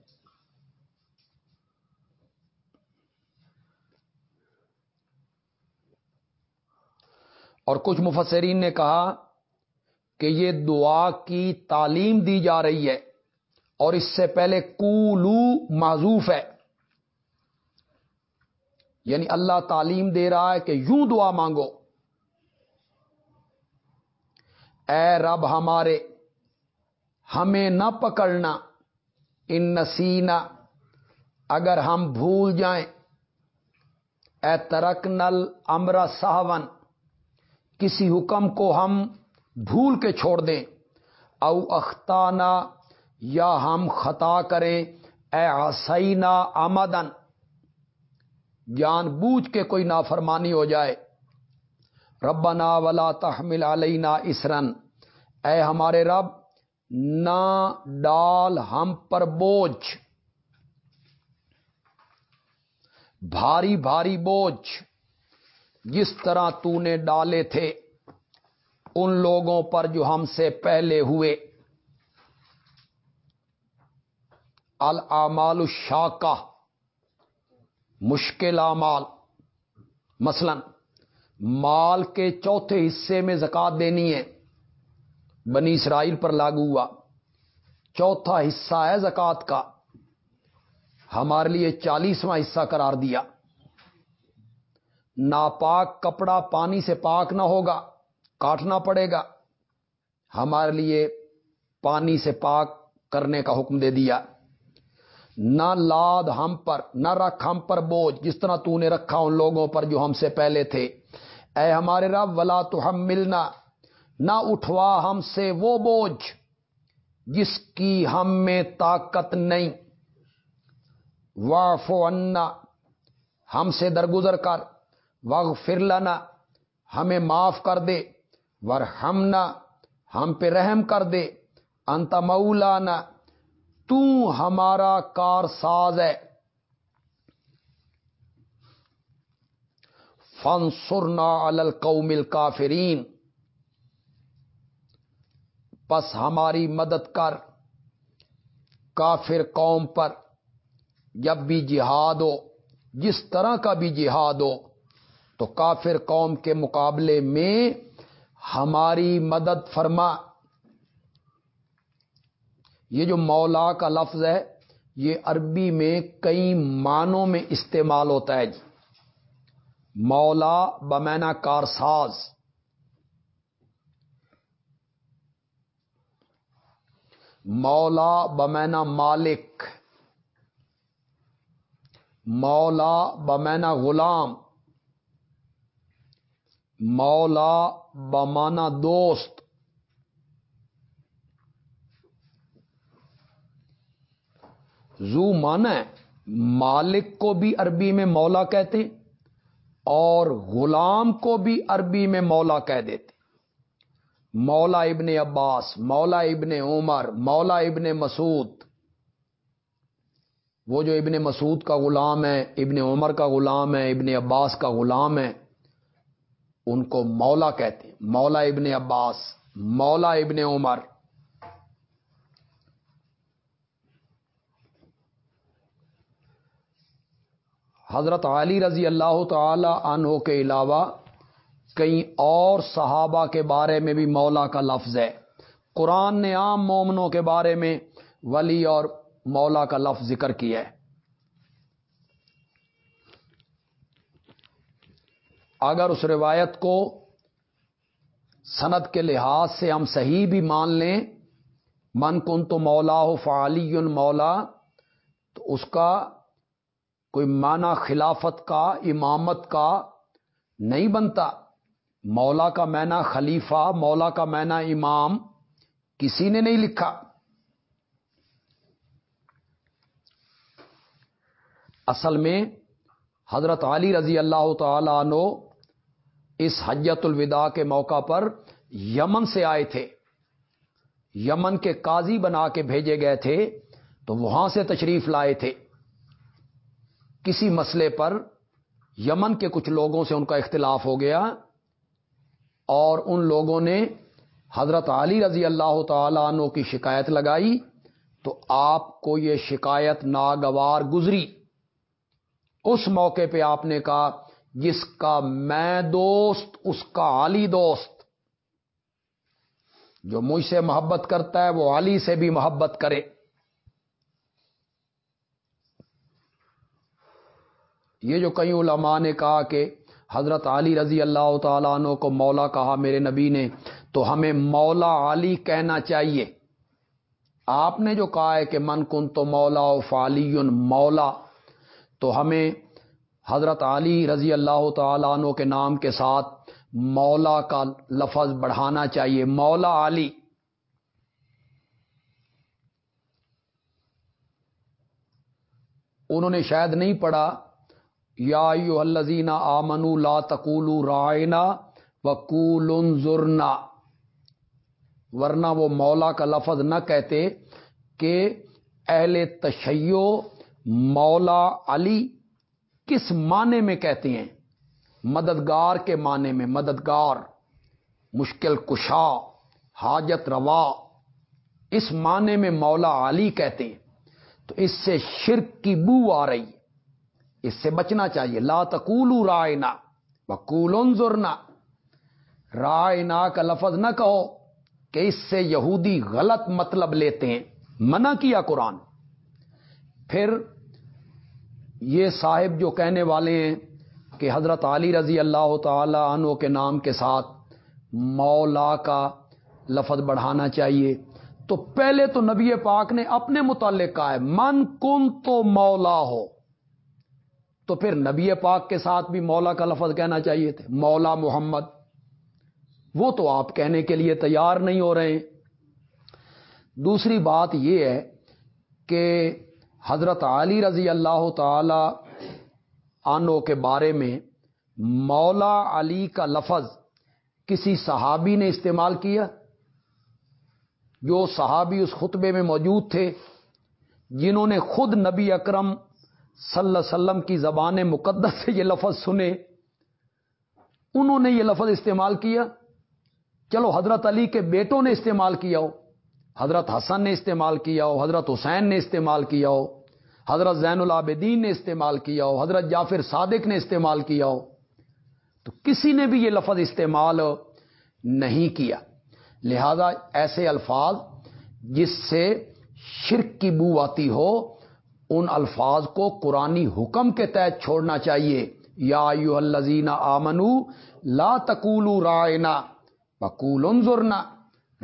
Speaker 1: اور کچھ مفسرین نے کہا کہ یہ دعا کی تعلیم دی جا رہی ہے اور اس سے پہلے کولو معذوف ہے۔ یعنی اللہ تعلیم دے رہا ہے کہ یوں دعا مانگو۔ اے رب ہمارے، ہمیں نہ پکڑنا۔ ان نسینا، اگر ہم بھول جائیں۔ اے ترک نل امرا صاحون کسی حکم کو ہم بھول کے چھوڑ دیں۔ او اختانہ یا ہم خطا کریں۔ اے حسینہ آمدن جان بوجھ کے کوئی نافرمانی ہو جائے۔ ربنا ولا تحمل علینا اسرن اے ہمارے رب، نہ ڈال ہم پر بوجھ۔ بھاری بھاری بوجھ، جس طرح تو نے ڈالے تھے، ان لوگوں پر جو ہم سے پہلے ہوئے۔ الامال الشاقہ۔ مشکل اعمال مثلا، مال کے چوتھے حصے میں زکات دینی ہے۔ بنی اسرائیل پر لاگو ہوا۔ چوتھا حصہ ہے زکات کا۔ ہمارے لیے چالیسواں حصہ قرار دیا۔ ناپاک کپڑا پانی سے پاک نہ ہوگا، کاٹنا پڑے گا۔ ہمارے لیے پانی سے پاک کرنے کا حکم دے دیا۔ نہ لاد ہم پر، نہ رکھ ہم پر بوجھ، جس طرح تو نے رکھا ان لوگوں پر جو ہم سے پہلے تھے۔ اے ہمارے رب، ولا تو ہم ملنا نہ اٹھوا ہم سے وہ بوجھ جس کی ہم میں طاقت نہیں۔ واف انا ہم سے درگزر کر وغ فرلنا ہمیں معاف کر دے۔ ور ہم پہ رحم کر دے۔ انت مولانا تو ہمارا کار ساز ہے۔ فن سرنا القوم الکافرین۔ پس ہماری مدد کر کافر قوم پر جب بھی جہاد ہو، جس طرح کا بھی جہاد ہو، تو کافر قوم کے مقابلے میں ہماری مدد فرما۔ یہ جو مولا کا لفظ ہے، یہ عربی میں کئی معنوں میں استعمال ہوتا ہے جی۔ مولا بمینا کارساز۔ مولا بمینا مالک۔ مولا بمینا غلام۔ مولا بمانا دوست۔ زو مانا ہے، مالک کو بھی عربی میں مولا کہتے اور غلام کو بھی عربی میں مولا کہہ دیتے مولا ابن عباس، مولا ابن عمر، مولا ابن مسعود۔ وہ جو ابن مسعود کا غلام ہے، ابن عمر کا غلام ہے، ابن عباس کا غلام ہے، ان کو مولا کہتے ہیں۔ مولا ابن عباس، مولا ابن عمر۔ حضرت علی رضی اللہ تعالی عنہ کے علاوہ کئی اور صحابہ کے بارے میں بھی مولا کا لفظ ہے۔ قرآن نے عام مومنوں کے بارے میں ولی اور مولا کا لفظ ذکر کیا ہے۔ اگر اس روایت کو سند کے لحاظ سے ہم صحیح بھی مان لیں، من کن تو مولا ہو فعلی مولا، تو اس کا کوئی معنی خلافت کا، امامت کا نہیں بنتا۔ مولا کا مینا خلیفہ، مولا کا مینا امام کسی نے نہیں لکھا۔ اصل میں حضرت علی رضی اللہ تعالی عنہ اس حجت الوداع کے موقع پر یمن سے آئے تھے۔ یمن کے قاضی بنا کے بھیجے گئے تھے تو وہاں سے تشریف لائے تھے۔ کسی مسئلے پر یمن کے کچھ لوگوں سے ان کا اختلاف ہو گیا اور ان لوگوں نے حضرت علی رضی اللہ تعالی عنہ کی شکایت لگائی، تو آپ کو یہ شکایت ناگوار گزری۔ اس موقع پہ آپ نے کہا، جس کا میں دوست، اس کا علی دوست۔ جو مجھ سے محبت کرتا ہے، وہ علی سے بھی محبت کرے۔ یہ جو کئی علماء نے کہا کہ حضرت علی رضی اللہ تعالیٰ عنہ کو مولا کہا، میرے نبی نے، تو ہمیں مولا علی کہنا چاہیے۔ آپ نے جو کہا ہے کہ من کن تو مولا و فالی مولا، تو ہمیں حضرت علی رضی اللہ تعالیٰ عنہ کے نام کے ساتھ مولا کا لفظ بڑھانا چاہیے، مولا علی۔ انہوں نے شاید نہیں پڑھا یا الزین آمن لا تقول رائنا وکول ضرنا ورنہ وہ مولا کا لفظ نہ کہتے کہ اہل تشیو مولا علی کس معنی میں کہتے ہیں؟ مددگار کے معنی میں، مددگار، مشکل کشا، حاجت روا، اس معنی میں مولا علی کہتے ہیں۔ تو اس سے شرک کی بو آ رہی۔ اس سے بچنا چاہیے۔ لا تقولو رائنا بکول ضرنا رائنا کا لفظ نہ کہو کہ اس سے یہودی غلط مطلب لیتے ہیں۔ منع کیا قرآن۔ پھر یہ صاحب جو کہنے والے ہیں کہ حضرت علی رضی اللہ تعالی عنہ کے نام کے ساتھ مولا کا لفظ بڑھانا چاہیے، تو پہلے تو نبی پاک نے اپنے متعلق کہا ہے، من کن تو مولا ہو۔ تو پھر نبی پاک کے ساتھ بھی مولا کا لفظ کہنا چاہیے تھے، مولا محمد۔ وہ تو آپ کہنے کے لیے تیار نہیں ہو رہے ہیں۔ دوسری بات یہ ہے کہ حضرت علی رضی اللہ تعالی آنو کے بارے میں مولا علی کا لفظ کسی صحابی نے استعمال کیا؟ جو صحابی اس خطبے میں موجود تھے، جنہوں نے خود نبی اکرم صلی اللہ علیہ وسلم کی زبان مقدس سے یہ لفظ سنے۔ انہوں نے یہ لفظ استعمال کیا۔ چلو حضرت علی کے بیٹوں نے استعمال کیا ہو۔ حضرت حسن نے استعمال کیا ہو۔ حضرت حسین نے استعمال کیا ہو۔ حضرت زین العابدین نے استعمال کیا ہو۔ حضرت جعفر صادق نے استعمال کیا ہو۔ تو کسی نے بھی یہ لفظ استعمال نہیں کیا۔ لہذا ایسے الفاظ جس سے شرک کی بو آتی ہو ان الفاظ کو قرآن حکم کے تحت چھوڑنا چاہیے۔ یا یو الزین آمنو، لا تکولو رائنا بکول انظرنا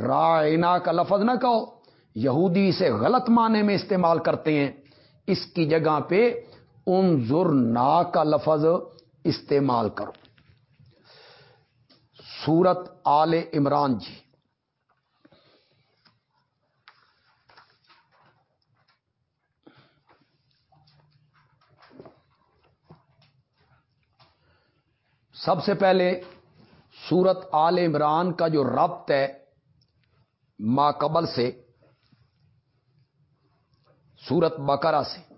Speaker 1: رائنا کا لفظ نہ کہو۔ یہودی سے غلط معنی میں استعمال کرتے ہیں۔ اس کی جگہ پہ انظرنا کا لفظ استعمال کرو۔ سورت آل عمران جی۔ سب سے پہلے سورت آل عمران کا جو ربط ہے ما قبل سے، سورت بکرا سے،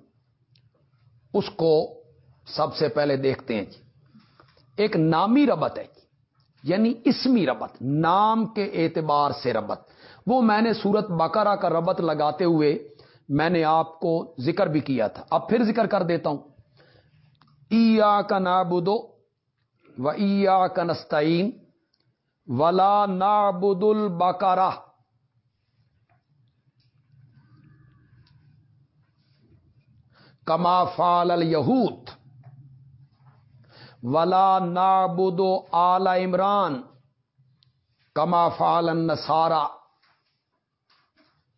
Speaker 1: اس کو سب سے پہلے دیکھتے ہیں جی۔ ایک نامی ربط ہے جی یعنی اسمی ربط، نام کے اعتبار سے ربط۔ وہ میں نے سورت بکرا کا ربط لگاتے ہوئے میں نے آپ کو ذکر بھی کیا تھا۔ اب پھر ذکر کر دیتا ہوں۔ ایا کا نابودو و ایا کنستعین ولا نابد البکارا کما فال الہوت ولا نابودو آل عمران۔ کما فال نسارا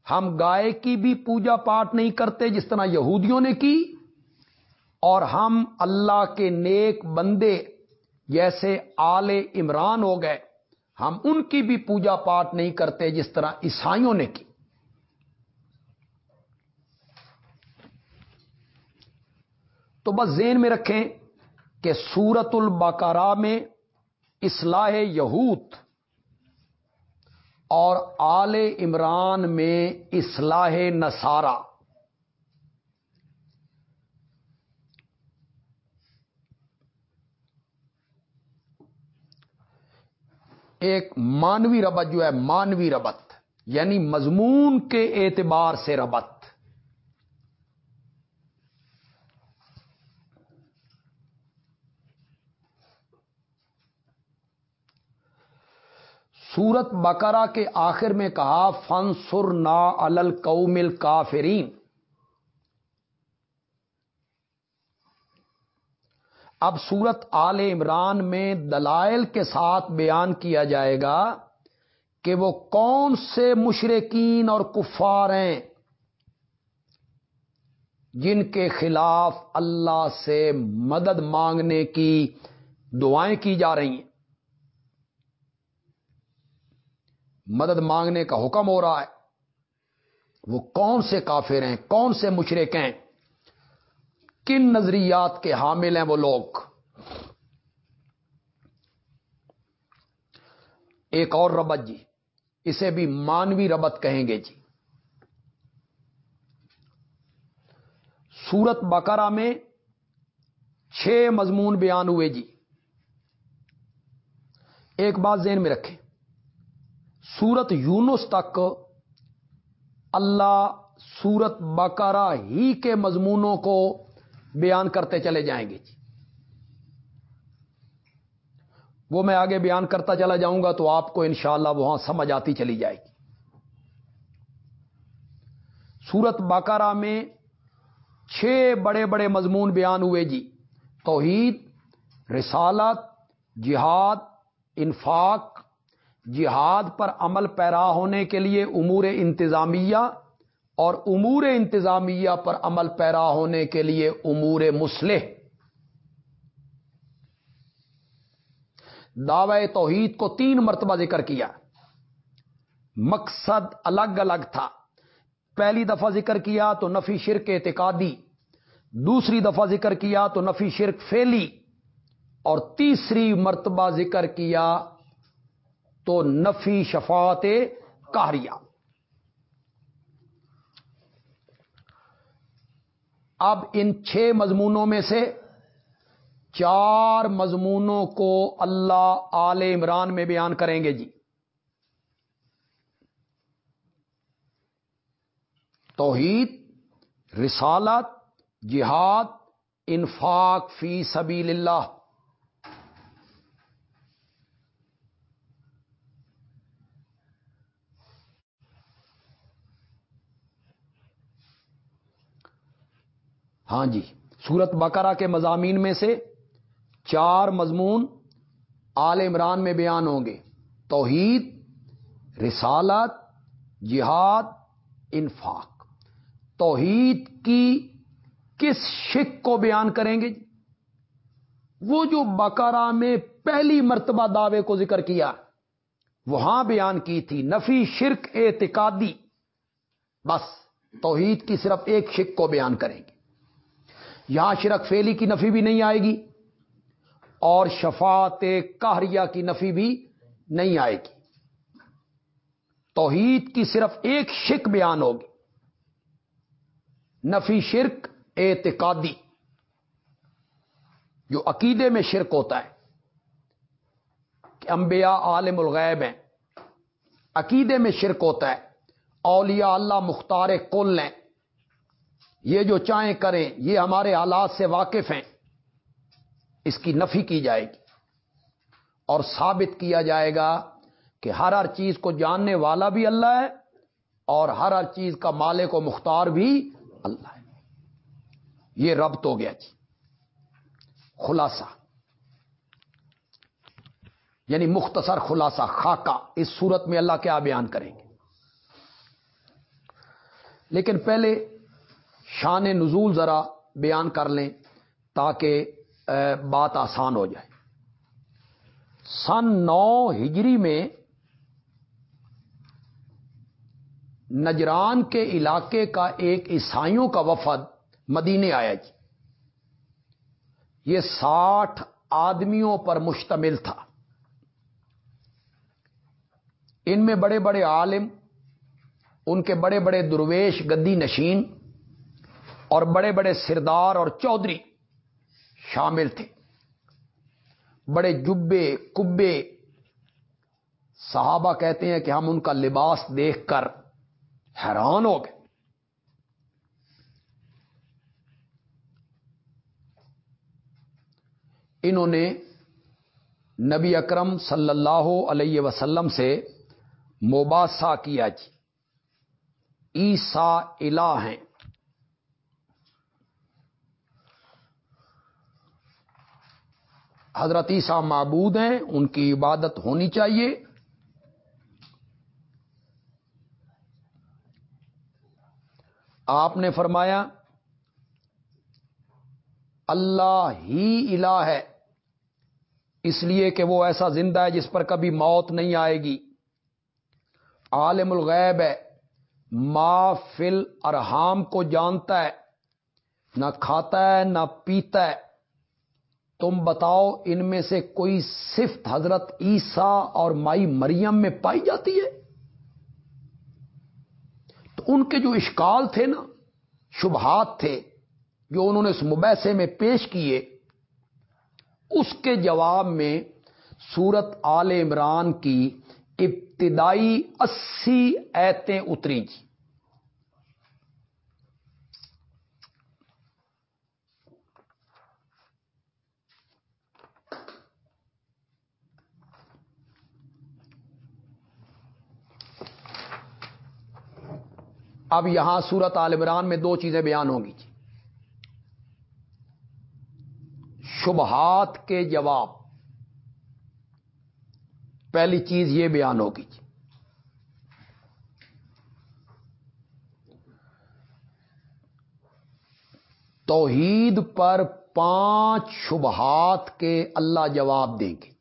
Speaker 1: ہم گائے کی بھی پوجا پاٹ نہیں کرتے جس طرح یہودیوں نے کی، اور ہم اللہ کے نیک بندے جیسے آل عمران ہو گئے، ہم ان کی بھی پوجا پاٹ نہیں کرتے جس طرح عیسائیوں نے کی۔ تو بس ذہن میں رکھیں کہ سورت البقرہ میں اصلاح یہود اور آل عمران میں اصلاح نصارہ۔ ایک مانوی ربط جو ہے، مانوی ربط یعنی مضمون کے اعتبار سے ربط۔ سورت بکرا کے آخر میں کہا فن سر نا القومل کافرین اب سورت آل عمران میں دلائل کے ساتھ بیان کیا جائے گا کہ وہ کون سے مشرقین اور کفار ہیں جن کے خلاف اللہ سے مدد مانگنے کی دعائیں کی جا رہی ہیں۔ مدد مانگنے کا حکم ہو رہا ہے۔ وہ کون سے کافر ہیں؟ کون سے مشرق ہیں؟ کن نظریات کے حامل ہیں وہ لوگ؟ ایک اور ربت جی اسے بھی مانوی ربت کہیں گے جی۔ سورت بکرا میں چھ مضمون بیان ہوئے جی۔ ایک بات ذہن میں رکھیں، سورت یونس تک اللہ سورت بکرا ہی کے مضمونوں کو بیان کرتے چلے جائیں گے جی۔ وہ میں آگے بیان کرتا چلا جاؤں گا تو آپ کو انشاءاللہ وہاں سمجھ آتی چلی جائے گی۔ سورت باکارا میں چھ بڑے بڑے مضمون بیان ہوئے جی۔ توحید، رسالت، جہاد، انفاق۔ جہاد پر عمل پیرا ہونے کے لیے امور انتظامیہ اور امور انتظامیہ پر عمل پیرا ہونے کے لیے امور مسلح دعوی توحید کو تین مرتبہ ذکر کیا۔ مقصد الگ الگ تھا۔ پہلی دفعہ ذکر کیا تو نفی شرک اعتقادی۔ دوسری دفعہ ذکر کیا تو نفی شرک فیلی اور تیسری مرتبہ ذکر کیا تو نفی شفاعت کاریہ اب ان چھ مضمونوں میں سے چار مضمونوں کو اللہ آل عمران میں بیان کریں گے جی۔ توحید، رسالت، جہاد، انفاق فی سبیل اللہ۔ ہاں جی سورت بقرہ کے مضامین میں سے چار مضمون آل عمران میں بیان ہوں گے۔ توحید، رسالت، جہاد، انفاق۔ توحید کی کس شک کو بیان کریں گے؟ وہ جو بقرہ میں پہلی مرتبہ دعوے کو ذکر کیا، وہاں بیان کی تھی، نفی، شرک، اعتقادی۔ بس، توحید کی صرف ایک شک کو بیان کریں گے۔ یہاں شرک فیلی کی نفی بھی نہیں آئے گی اور شفاعت کہریا کی نفی بھی نہیں آئے گی۔ توحید کی صرف ایک شک بیان ہوگی۔ نفی شرک، اعتقادی، جو عقیدے میں شرک ہوتا ہے۔ کہ انبیاء عالم الغیب ہیں، عقیدے میں شرک ہوتا ہے۔ اولیاء اللہ مختار کل ہیں۔ یہ جو چاہیں کریں، یہ ہمارے حالات سے واقف ہیں۔ اس کی نفی کی جائے گی۔ اور ثابت کیا جائے گا کہ ہر ہر چیز کو جاننے والا بھی اللہ ہے اور ہر ہر چیز کا مالک و مختار بھی اللہ ہے۔ یہ ربط ہو گیا جی۔ خلاصہ۔ یعنی مختصر خلاصہ، خاکہ۔ اس صورت میں اللہ کیا بیان کریں گے؟ لیکن پہلے شان نزول ذرا بیان کر لیں تاکہ بات آسان ہو جائے۔ سن نو ہجری میں نجران کے علاقے کا ایک عیسائیوں کا وفد مدینے آیا جی۔ یہ ساٹھ آدمیوں پر مشتمل تھا۔ ان میں بڑے بڑے عالم، ان کے بڑے بڑے درویش، گدی نشین اور بڑے بڑے سردار اور چودھری شامل تھے۔ بڑے جبے، کبے صحابہ کہتے ہیں کہ ہم ان کا لباس دیکھ کر حیران ہو گئے۔ انہوں نے نبی اکرم صلی اللہ علیہ وسلم سے موباسا کیا جی۔ عیسا الہ ہیں۔ حضرت عیسیٰ معبود ہیں، ان کی عبادت ہونی چاہیے۔ آپ نے فرمایا، اللہ ہی الہ ہے، اس لیے کہ وہ ایسا زندہ ہے جس پر کبھی موت نہیں آئے گی۔ عالم الغیب ہے، ما فل ارحام کو جانتا ہے، نہ کھاتا ہے، نہ پیتا ہے۔ تم بتاؤ ان میں سے کوئی صفت حضرت عیسیٰ اور مائی مریم میں پائی جاتی ہے؟ تو ان کے جو اشکال تھے نا، شبہات تھے، جو انہوں نے اس مبیسے میں پیش کیے، اس کے جواب میں سورت آل عمران کی ابتدائی اسی ایتیں اتری جی۔ اب یہاں سورت عالمران میں دو چیزیں بیان ہوں گی جی۔ شبہات کے جواب۔ پہلی چیز یہ بیان ہوگی جی۔ توحید پر پانچ شبہات کے اللہ جواب دیں گے۔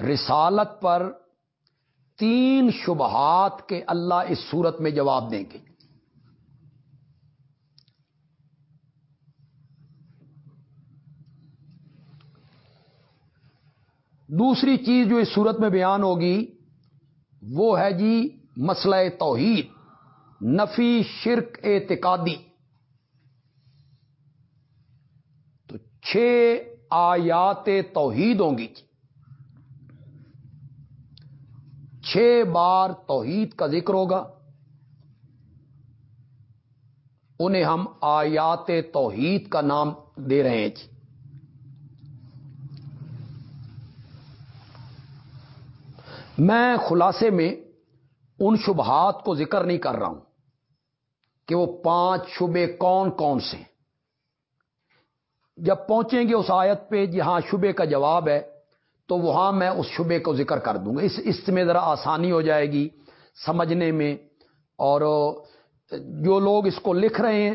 Speaker 1: رسالت پر تین شبہات کے اللہ اس صورت میں جواب دیں گے۔ دوسری چیز جو اس صورت میں بیان ہوگی وہ ہے جی مسئلہ توحید، نفی، شرک، اعتقادی۔ تو چھ آیات توحید ہوں گی۔ جی چھ بار توحید کا ذکر ہوگا۔ انہیں ہم آیات توحید کا نام دے رہے ہیں۔ جی میں خلاصے میں ان شبہات کو ذکر نہیں کر رہا ہوں کہ وہ پانچ شبے کون کون سے جب پہنچیں گے اس آیت پہ جہاں شبے کا جواب ہے۔ تو وہاں میں اس شبے کو ذکر کر دوں گا۔ اس اس میں ذرا آسانی ہو جائے گی سمجھنے میں۔ اور جو لوگ اس کو لکھ رہے ہیں،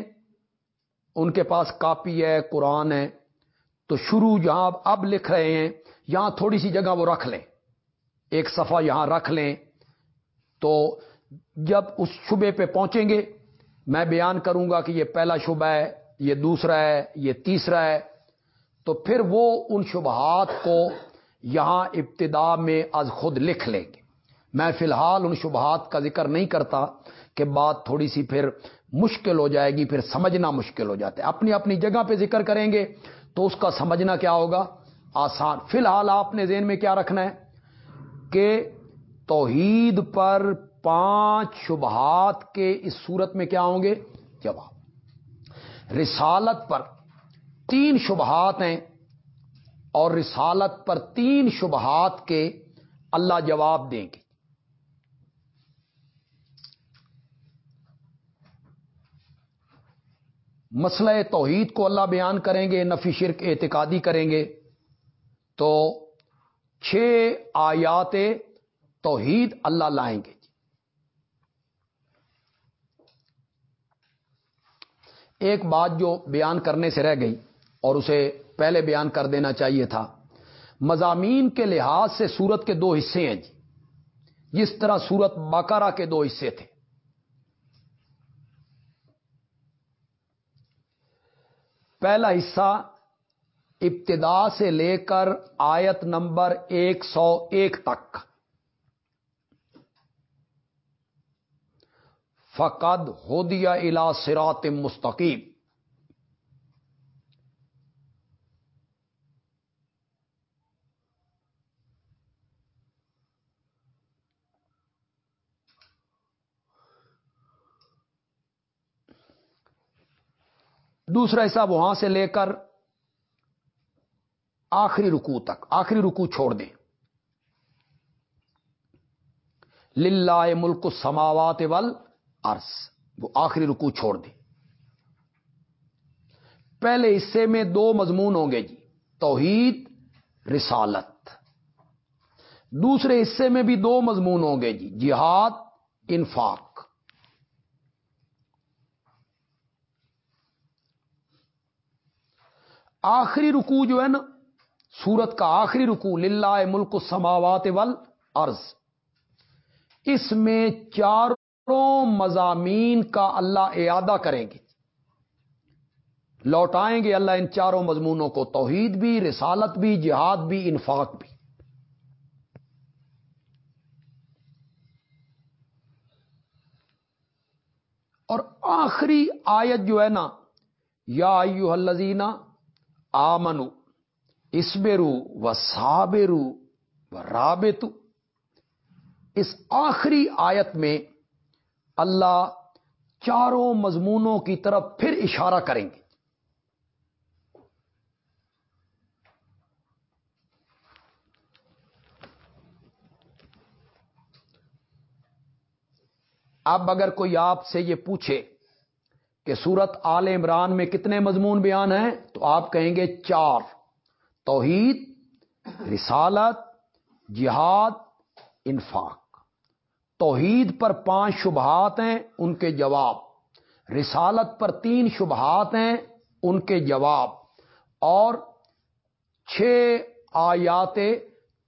Speaker 1: ان کے پاس کاپی ہے، قرآن ہے۔ تو شروع جہاں اب لکھ رہے ہیں، یہاں تھوڑی سی جگہ وہ رکھ لیں۔ ایک صفحہ یہاں رکھ لیں۔ تو جب اس شبے پہ پہنچیں گے، میں بیان کروں گا کہ یہ پہلا شبہ ہے، یہ دوسرا ہے، یہ تیسرا ہے۔ تو پھر وہ ان شبہات کو یہاں ابتدا میں از خود لکھ لیں گے۔ میں فی الحال ان شبہات کا ذکر نہیں کرتا کہ بات تھوڑی سی پھر مشکل ہو جائے گی، پھر سمجھنا مشکل ہو جاتا ہے۔ اپنی اپنی جگہ پہ ذکر کریں گے تو اس کا سمجھنا کیا ہوگا؟ آسان۔ فی الحال آپ نے ذہن میں کیا رکھنا ہے؟ کہ توحید پر پانچ شبہات کے اس صورت میں کیا ہوں گے؟ جواب۔ رسالت پر تین شبہات ہیں۔ اور رسالت پر تین شبہات کے اللہ جواب دیں گے۔ مسئلہ توحید کو اللہ بیان کریں گے، نفی شرک اعتقادی کریں گے۔ تو چھ آیات توحید اللہ لائیں گے۔ ایک بات جو بیان کرنے سے رہ گئی اور اسے پہلے بیان کر دینا چاہیے تھا۔ مضامین کے لحاظ سے سورت کے دو حصے ہیں جی۔ جس طرح سورت بکرا کے دو حصے تھے۔ پہلا حصہ ابتدا سے لے کر آیت نمبر ایک سو ایک تک۔ فقد ہو دیا الا سرات مستقیم۔ دوسرا حصہ وہاں سے لے کر آخری رکو تک، آخری رکو چھوڑ دیں۔ للہ ملک سماوات ول ارس وہ آخری رکو چھوڑ دیں۔ پہلے حصے میں دو مضمون ہوں گے جی توحید، رسالت۔ دوسرے حصے میں بھی دو مضمون ہوں گے جی جہاد، انفاق۔ آخری رکو جو ہے نا، سورت کا آخری رکو للہ ملک سماوات ول ارض اس میں چاروں مضامین کا اللہ اعادہ کریں گے۔ لوٹائیں گے اللہ ان چاروں مضمونوں کو، توحید بھی، رسالت بھی، جہاد بھی، انفاق بھی۔ اور آخری آیت جو ہے نا، یا ایو الزینہ آمنو اسبرو و صابرو و رابطو اس آخری آیت میں اللہ چاروں مضمونوں کی طرف پھر اشارہ کریں گے اب اگر کوئی آپ سے یہ پوچھے کہ سورت آل عمران میں کتنے مضمون بیان ہیں؟ تو آپ کہیں گے چار۔ توحید، رسالت، جہاد، انفاق۔ توحید پر پانچ شبہات ہیں، ان کے جواب۔ رسالت پر تین شبہات ہیں، ان کے جواب۔ اور چھ آیات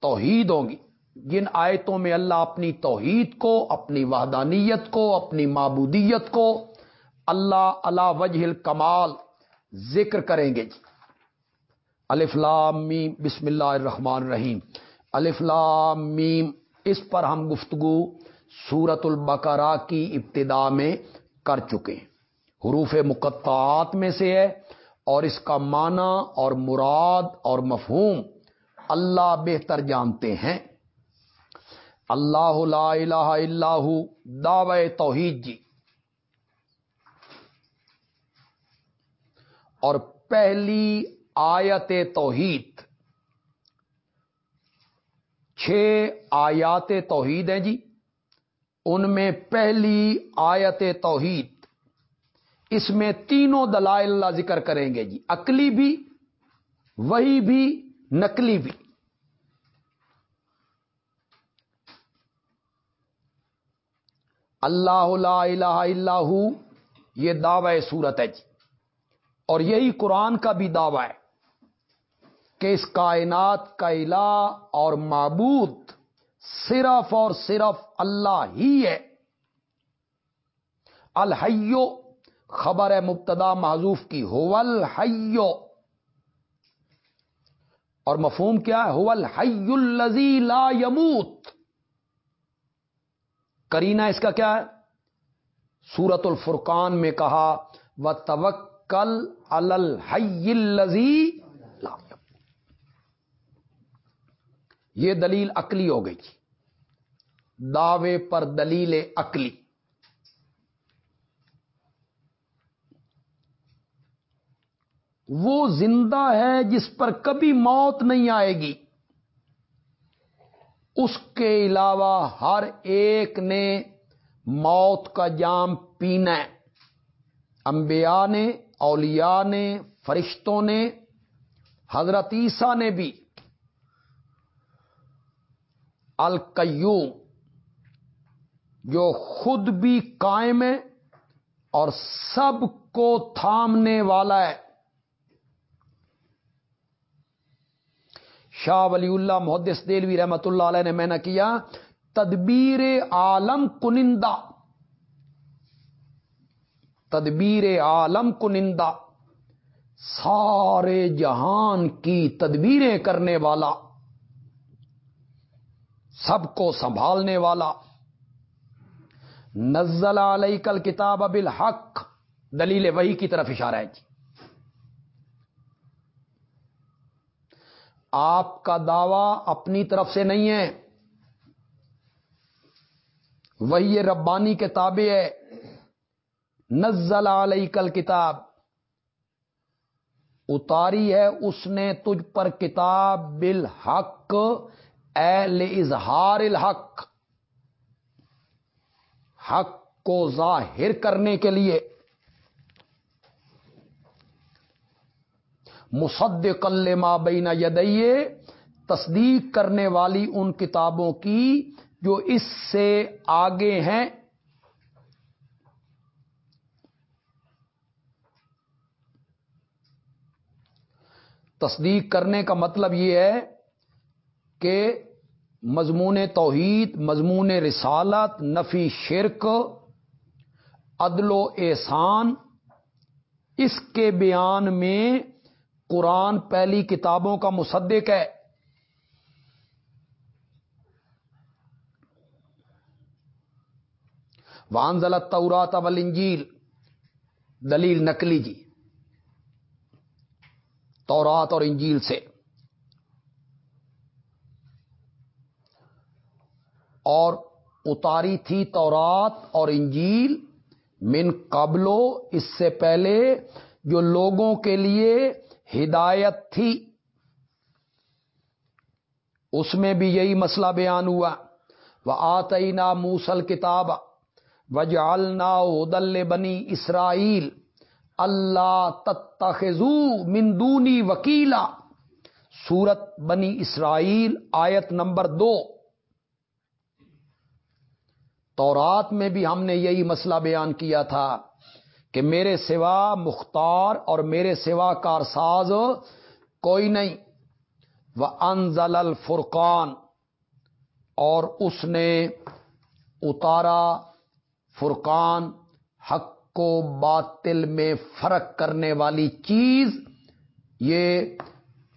Speaker 1: توحید ہوں گی۔ جن آیتوں میں اللہ اپنی توحید کو، اپنی وحدانیت کو، اپنی معبودیت کو اللہ اللہ وجہ کمال ذکر کریں گے جی۔ الفلام میم، بسم اللہ الرحمن الرحیم۔ الفلام میم، اس پر ہم گفتگو سورت البقرہ کی ابتدا میں کر چکے ہیں۔ حروف مقطعات میں سے ہے اور اس کا معنی اور مراد اور مفہوم اللہ بہتر جانتے ہیں۔ اللہ لا الہ الا دعوی توحید جی۔ اور پہلی آیت توحید۔ چھ آیات توحید ہیں جی۔ ان میں پہلی آیت توحید۔ اس میں تینوں دلائل اللہ ذکر کریں گے جی۔ عقلی بھی، وہی بھی، نقلی بھی۔ اللہ لا الہ الا ہو، یہ دعوی صورت ہے جی۔ اور یہی قرآن کا بھی دعویٰ ہے کہ اس کائنات کا الہ اور معبود صرف اور صرف اللہ ہی ہے۔ الحیو، خبر ہے مبتدا معذوف کی ہو الحیو اور مفہوم کیا ہے؟ الحی الزی لا یموت۔ کرینا اس کا کیا ہے؟ سورت الفرقان میں کہا وہ توق کل الزی یہ دلیل عقلی ہو گئی دعوے پر دلیل عقلی۔ وہ زندہ ہے جس پر کبھی موت نہیں آئے گی۔ اس کے علاوہ ہر ایک نے موت کا جام پینا ہے۔ انبیاء نے اولیاء نے، فرشتوں نے، حضرت عیسیٰ نے بھی القیوم، جو خود بھی قائم ہے اور سب کو تھامنے والا ہے۔ شاہ ولی اللہ محدث دلوی رحمت اللہ علیہ نے میں نے کیا، تدبیر عالم کنندہ۔ تدبیر عالم کنندہ سارے جہان کی تدبیریں کرنے والا، سب کو سنبھالنے والا۔ نزل علیہ کل کتاب اب الحق دلیل وہی کی طرف اشارہ ہے جی۔ آپ کا دعوی اپنی طرف سے نہیں ہے۔ وہی ربانی کتاب ہے۔ نزل علیہ کل کتاب اتاری ہے اس نے تجھ پر کتاب بالحق، اے اظہار الحق۔ حق کو ظاہر کرنے کے لیے۔ مصدق ما بین یدئیے تصدیق کرنے والی ان کتابوں کی جو اس سے آگے ہیں۔ تصدیق کرنے کا مطلب یہ ہے کہ مضمون توحید، مضمون رسالت، نفی شرک، عدل و احسان، اس کے بیان میں قرآن پہلی کتابوں کا مصدق ہے۔ وانزل تورات اول انجیل دلیل نکلی جی۔ تورات اور انجیل سے۔ اور اتاری تھی تورات اور انجیل من قبلو اس سے پہلے جو لوگوں کے لیے ہدایت تھی۔ اس میں بھی یہی مسئلہ بیان ہوا۔ وہ آتی نا موسل کتاب وجالنا دل بنی اسرائیل اللہ تتخذو مندونی وکیلا۔ سورت بنی اسرائیل آیت نمبر دو۔ تورات میں بھی ہم نے یہی مسئلہ بیان کیا تھا کہ میرے سوا مختار اور میرے سوا کارساز کوئی نہیں۔ وہ انزل الفرقان۔ اور اس نے اتارا فرقان حق کو باطل میں فرق کرنے والی چیز، یہ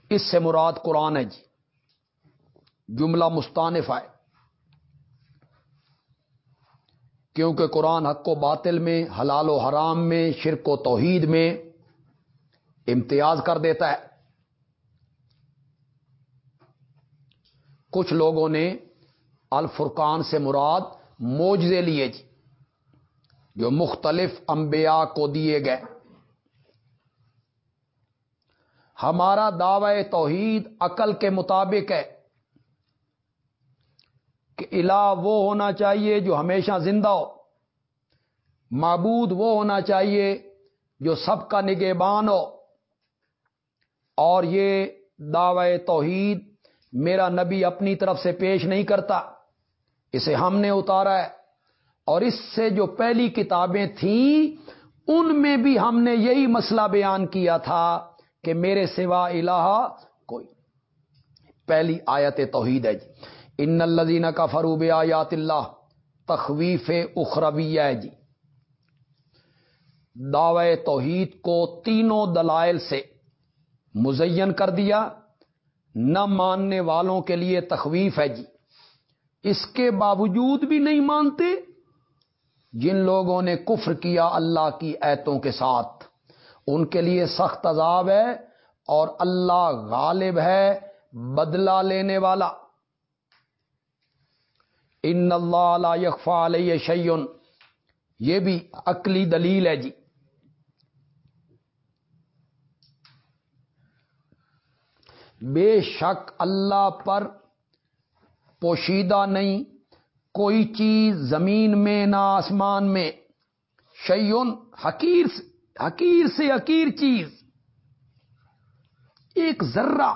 Speaker 1: اس سے مراد قرآن ہے جی۔ جملہ مستانف ہے کیونکہ قرآن حق و باطل میں، حلال و حرام میں، شرک و توحید میں امتیاز کر دیتا ہے۔ کچھ لوگوں نے الفرقان سے مراد موجے لیے جی۔ جو مختلف انبیاء کو دیے گئے۔ ہمارا دعوی توحید عقل کے مطابق ہے کہ الہ وہ ہونا چاہیے جو ہمیشہ زندہ ہو، معبود وہ ہونا چاہیے جو سب کا نگہبان ہو۔ اور یہ دعوی توحید میرا نبی اپنی طرف سے پیش نہیں کرتا، اسے ہم نے اتارا ہے۔ اور اس سے جو پہلی کتابیں تھیں، ان میں بھی ہم نے یہی مسئلہ بیان کیا تھا کہ میرے سوا الہ کوئی۔ پہلی آیت توحید ہے جی۔ ان الزین کا فروب آیات اللہ، تخویف اخروی ہے جی۔ دعوے توحید کو تینوں دلائل سے مزین کر دیا، نہ ماننے والوں کے لیے تخویف ہے جی۔ اس کے باوجود بھی نہیں مانتے جن لوگوں نے کفر کیا اللہ کی ایتوں کے ساتھ، ان کے لیے سخت عذاب ہے اور اللہ غالب ہے بدلہ لینے والا۔ ان اللہ یکفا علیہ شیون یہ بھی عقلی دلیل ہے جی۔ بے شک اللہ پر پوشیدہ نہیں کوئی چیز زمین میں نہ آسمان میں شیون حقیر حقیر سے حقیر چیز۔ ایک ذرہ۔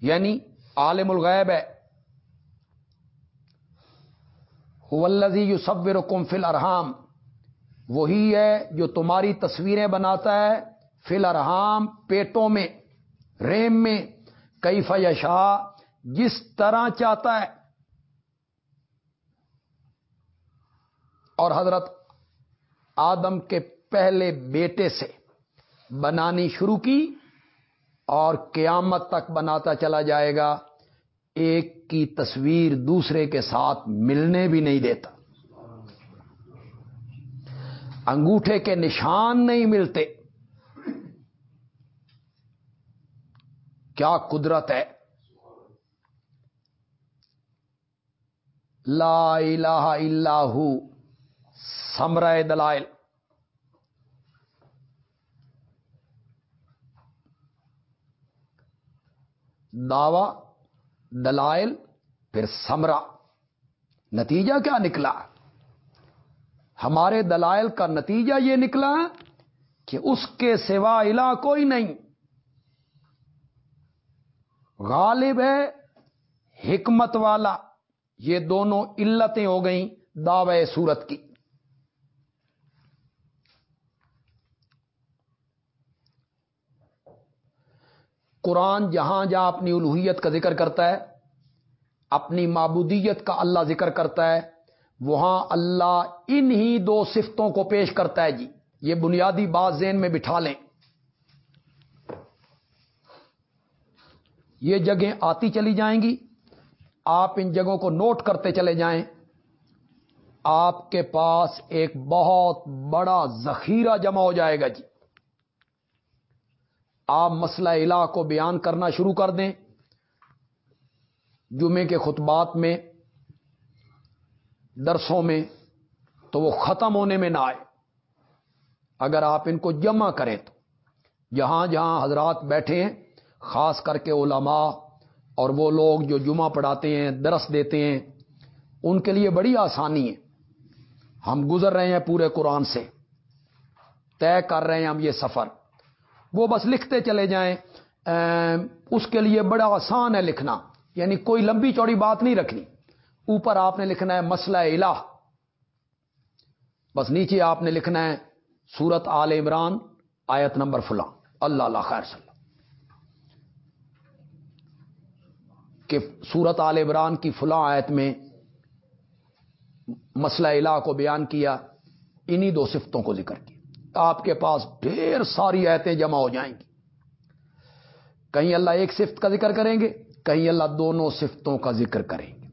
Speaker 1: یعنی عالم الغیب ہے۔ ولزی یو سب رقم فل ارحام وہی ہے جو تمہاری تصویریں بناتا ہے فل ارحام پیٹوں میں، ریم میں۔ کئی فیشا جس طرح چاہتا ہے۔ اور حضرت آدم کے پہلے بیٹے سے بنانی شروع کی اور قیامت تک بناتا چلا جائے گا، ایک کی تصویر دوسرے کے ساتھ ملنے بھی نہیں دیتا۔ انگوٹھے کے نشان نہیں ملتے۔ کیا قدرت ہے؟ لا الہ الا ہو سمرائے دلائل. دعوی، دلائل، پھر سمرا نتیجہ کیا نکلا؟ ہمارے دلائل کا نتیجہ یہ نکلا کہ اس کے سوا علا کوئی نہیں. غالب ہے حکمت والا. یہ دونوں علتیں ہو گئیں دعوے صورت کی۔ قرآن جہاں جہاں اپنی الوحیت کا ذکر کرتا ہے، اپنی معبودیت کا اللہ ذکر کرتا ہے، وہاں اللہ انہی دو صفتوں کو پیش کرتا ہے۔ جی یہ بنیادی بات ذہن میں بٹھا لیں۔ یہ جگہیں آتی چلی جائیں گی۔ آپ ان جگہوں کو نوٹ کرتے چلے جائیں۔ آپ کے پاس ایک بہت بڑا ذخیرہ جمع ہو جائے گا جی۔ آپ مسئلہ الہ کو بیان کرنا شروع کر دیں۔ جمعے کے خطبات میں، درسوں میں تو وہ ختم ہونے میں نہ آئے۔ اگر آپ ان کو جمع کریں تو۔ جہاں جہاں حضرات بیٹھے ہیں، خاص کر کے علماء اور وہ لوگ جو جمعہ پڑھاتے ہیں، درس دیتے ہیں، ان کے لیے بڑی آسانی ہے۔ ہم گزر رہے ہیں پورے قرآن سے۔ طے کر رہے ہیں ہم یہ سفر۔ وہ بس لکھتے چلے جائیں۔ اس کے لیے بڑا آسان ہے لکھنا۔ یعنی کوئی لمبی چوڑی بات نہیں رکھنی۔ اوپر آپ نے لکھنا ہے مسئلہ الہ۔ بس نیچے آپ نے لکھنا ہے سورت آل عمران، آیت نمبر فلاں اللہ اللہ خیر صلی کہ سورت آل عمران کی فلاں آیت میں مسئلہ الہ کو بیان کیا، انہی دو صفتوں کو ذکر کیا۔ آپ کے پاس ڈھیر ساری ایتیں جمع ہو جائیں گی۔ کہیں اللہ ایک صفت کا ذکر کریں گے، کہیں اللہ دونوں صفتوں کا ذکر کریں گے۔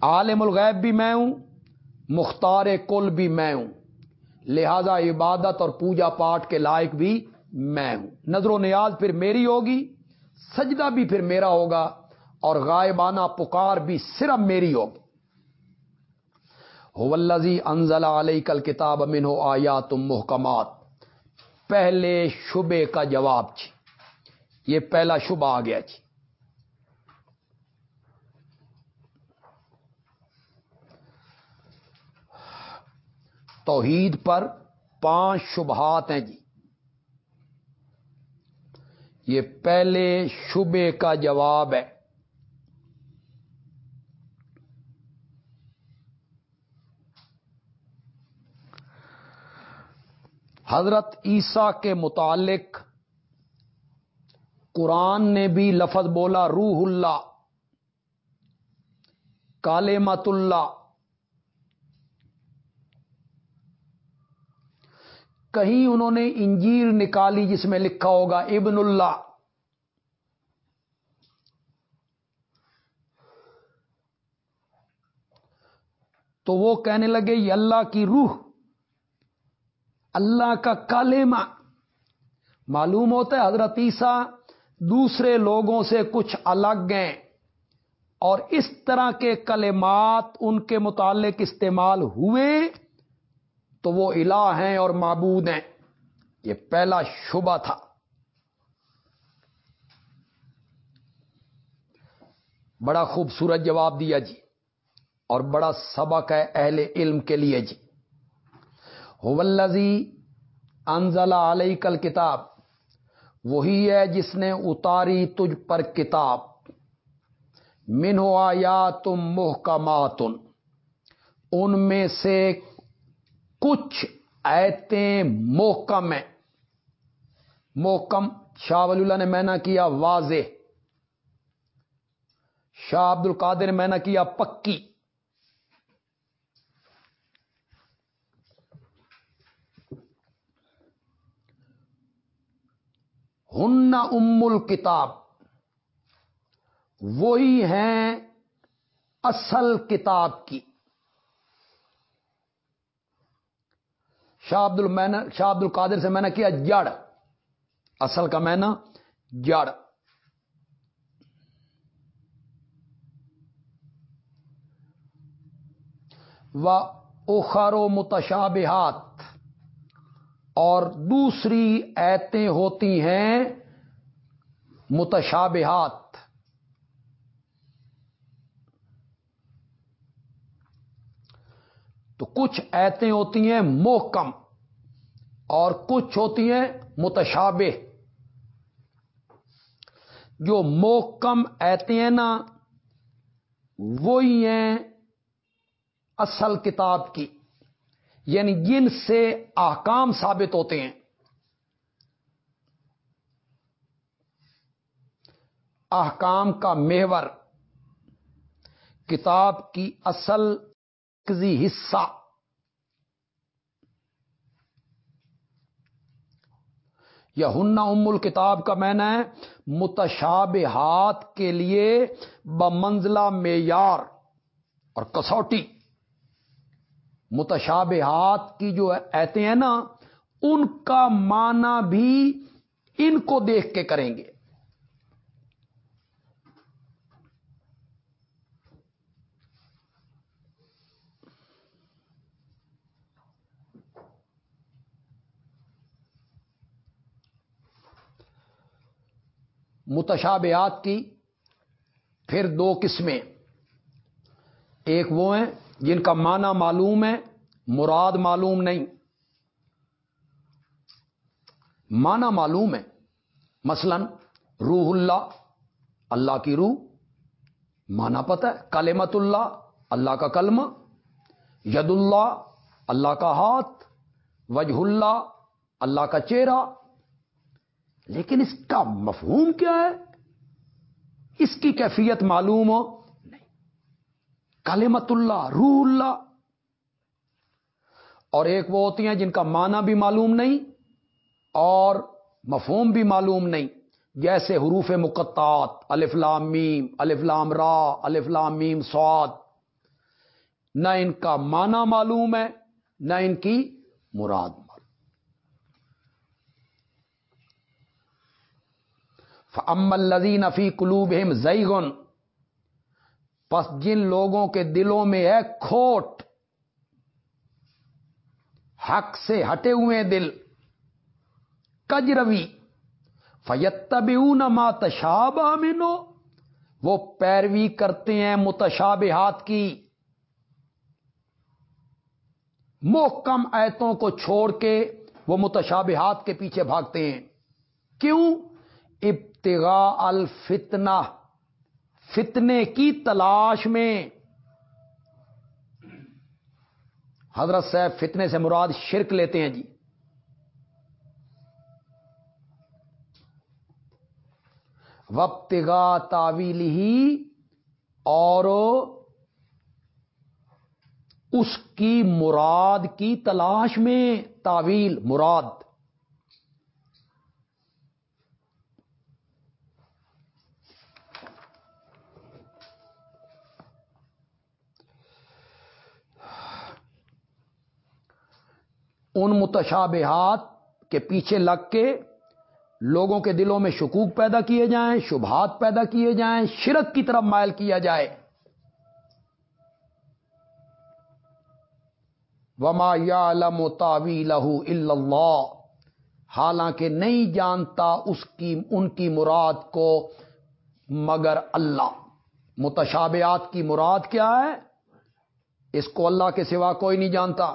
Speaker 1: عالم الغیب بھی میں ہوں، مختار کل بھی میں ہوں۔ لہذا عبادت اور پوجا پاٹ کے لائق بھی میں ہوں۔ نظر و نیاز پھر میری ہوگی، سجدہ بھی پھر میرا ہوگا۔ اور غائبانہ پکار بھی صرف میری ہوگی ولزی انزل علیہ کل کتاب امن ہو آیا تم محکمات۔ پہلے شبے کا جواب جی یہ پہلا شبہ آ گیا جی توحید پر پانچ شبہات ہیں جی۔ یہ پہلے شبے کا جواب ہے۔ حضرت عیسیٰ کے متعلق قرآن نے بھی لفظ بولا روح اللہ کالمت اللہ۔ کہیں انہوں نے انجیر نکالی جس میں لکھا ہوگا ابن اللہ۔ تو وہ کہنے لگے، یہ اللہ کی روح۔ اللہ کا کالما معلوم ہوتا ہے حضرت عیسیٰ دوسرے لوگوں سے کچھ الگ ہیں اور اس طرح کے کلمات ان کے متعلق استعمال ہوئے تو وہ الہ ہیں اور معبود ہیں۔ یہ پہلا شبہ تھا۔ بڑا خوبصورت جواب دیا جی اور بڑا سبق ہے اہل علم کے لیے جی۔ ہوزی انزلہ علیہ کل کتاب وہی ہے جس نے اتاری تجھ پر کتاب۔ من ہوا یا تم محکماتن، ان میں سے کچھ ایتیں محکم ہیں۔ محکم، شاہ ولی اللہ نے میں کیا واضح۔ شاہ عبد القادر نے میں کیا پکی۔ ہن ام الکتاب وہی ہیں اصل کتاب کی۔ شاہ عبد المین شاہ عبد القادر سے میں نے کیا جڑ۔ اصل کا میں جڑ۔ و اخر و متشابہات۔ اور دوسری ایتیں ہوتی ہیں متشابہات۔ تو کچھ ایتیں ہوتی ہیں محکم اور کچھ ہوتی ہیں متشابہ۔ جو محکم ایتیں ہیں نا، وہی ہیں اصل کتاب کی۔ یعنی جن سے احکام ثابت ہوتے ہیں۔ احکام کا محور، کتاب کی اصل حصہ۔ یا ہننا ام الکتاب کا میں نے متشابہات کے لیے بمنزلہ معیار اور کسوٹی۔ متشابہات کی جو ایتے ہیں نا، ان کا معنی بھی ان کو دیکھ کے کریں گے۔ متشابہات کی پھر دو قسمیں، ایک وہ ہیں جن کا معنی معلوم ہے، مراد معلوم نہیں۔ معنی معلوم ہے، مثلا روح اللہ اللہ کی روح مانا پتہ ہے کلمت اللہ اللہ کا کلمہ، ید اللہ اللہ کا ہاتھ، وجہ اللہ اللہ کا چہرہ۔ لیکن اس کا مفہوم کیا ہے؟ اس کی کیفیت معلوم ہو۔ کالمت اللہ روح اللہ۔ اور ایک وہ ہوتی ہیں جن کا معنی بھی معلوم نہیں اور مفہوم بھی معلوم نہیں۔ جیسے حروف مقطعات، الف لام میم، الف لام را، الف لام میم سواد۔ نہ ان کا معنی معلوم ہے، نہ ان کی مراد معلوم۔ فمل لذین فی قلوب زیغن پس جن لوگوں کے دلوں میں ہے کھوٹ، حق سے ہٹے ہوئے دل، کجروی فیتب ما تشاب مینو وہ پیروی کرتے ہیں متشابہات کی۔ محکم ایتوں کو چھوڑ کے وہ متشابہات کے پیچھے بھاگتے ہیں۔ کیوں؟ ابتغاء الفتنہ۔ فتنے کی تلاش میں۔ حضرت صاحب فتنے سے مراد شرک لیتے ہیں جی۔ وپتگا تعویل ہی اور اس کی مراد کی تلاش میں تعویل مراد۔ ان متشابہات کے پیچھے لگ کے لوگوں کے دلوں میں شکوک پیدا کیے جائیں، شبہات پیدا کیے جائیں، شرک کی طرف مائل کیا جائے۔ وما یا لم لہو اللہ حالانکہ نہیں جانتا اس کی، ان کی مراد کو مگر اللہ۔ متشابہات کی مراد کیا ہے؟ اس کو اللہ کے سوا کوئی نہیں جانتا۔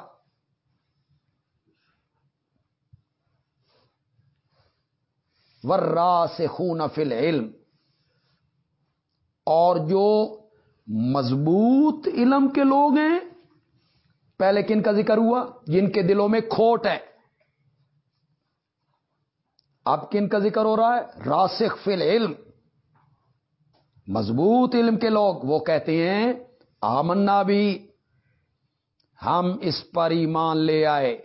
Speaker 1: ورا سے خون فل علم اور جو مضبوط علم کے لوگ ہیں، پہلے کن کا ذکر ہوا؟ جن کے دلوں میں کھوٹ ہے۔ اب کن کا ذکر ہو رہا ہے؟ راسخ فل علم مضبوط علم کے لوگ، وہ کہتے ہیں، آمنا بھی، ہم اس پر ایمان لے آئے۔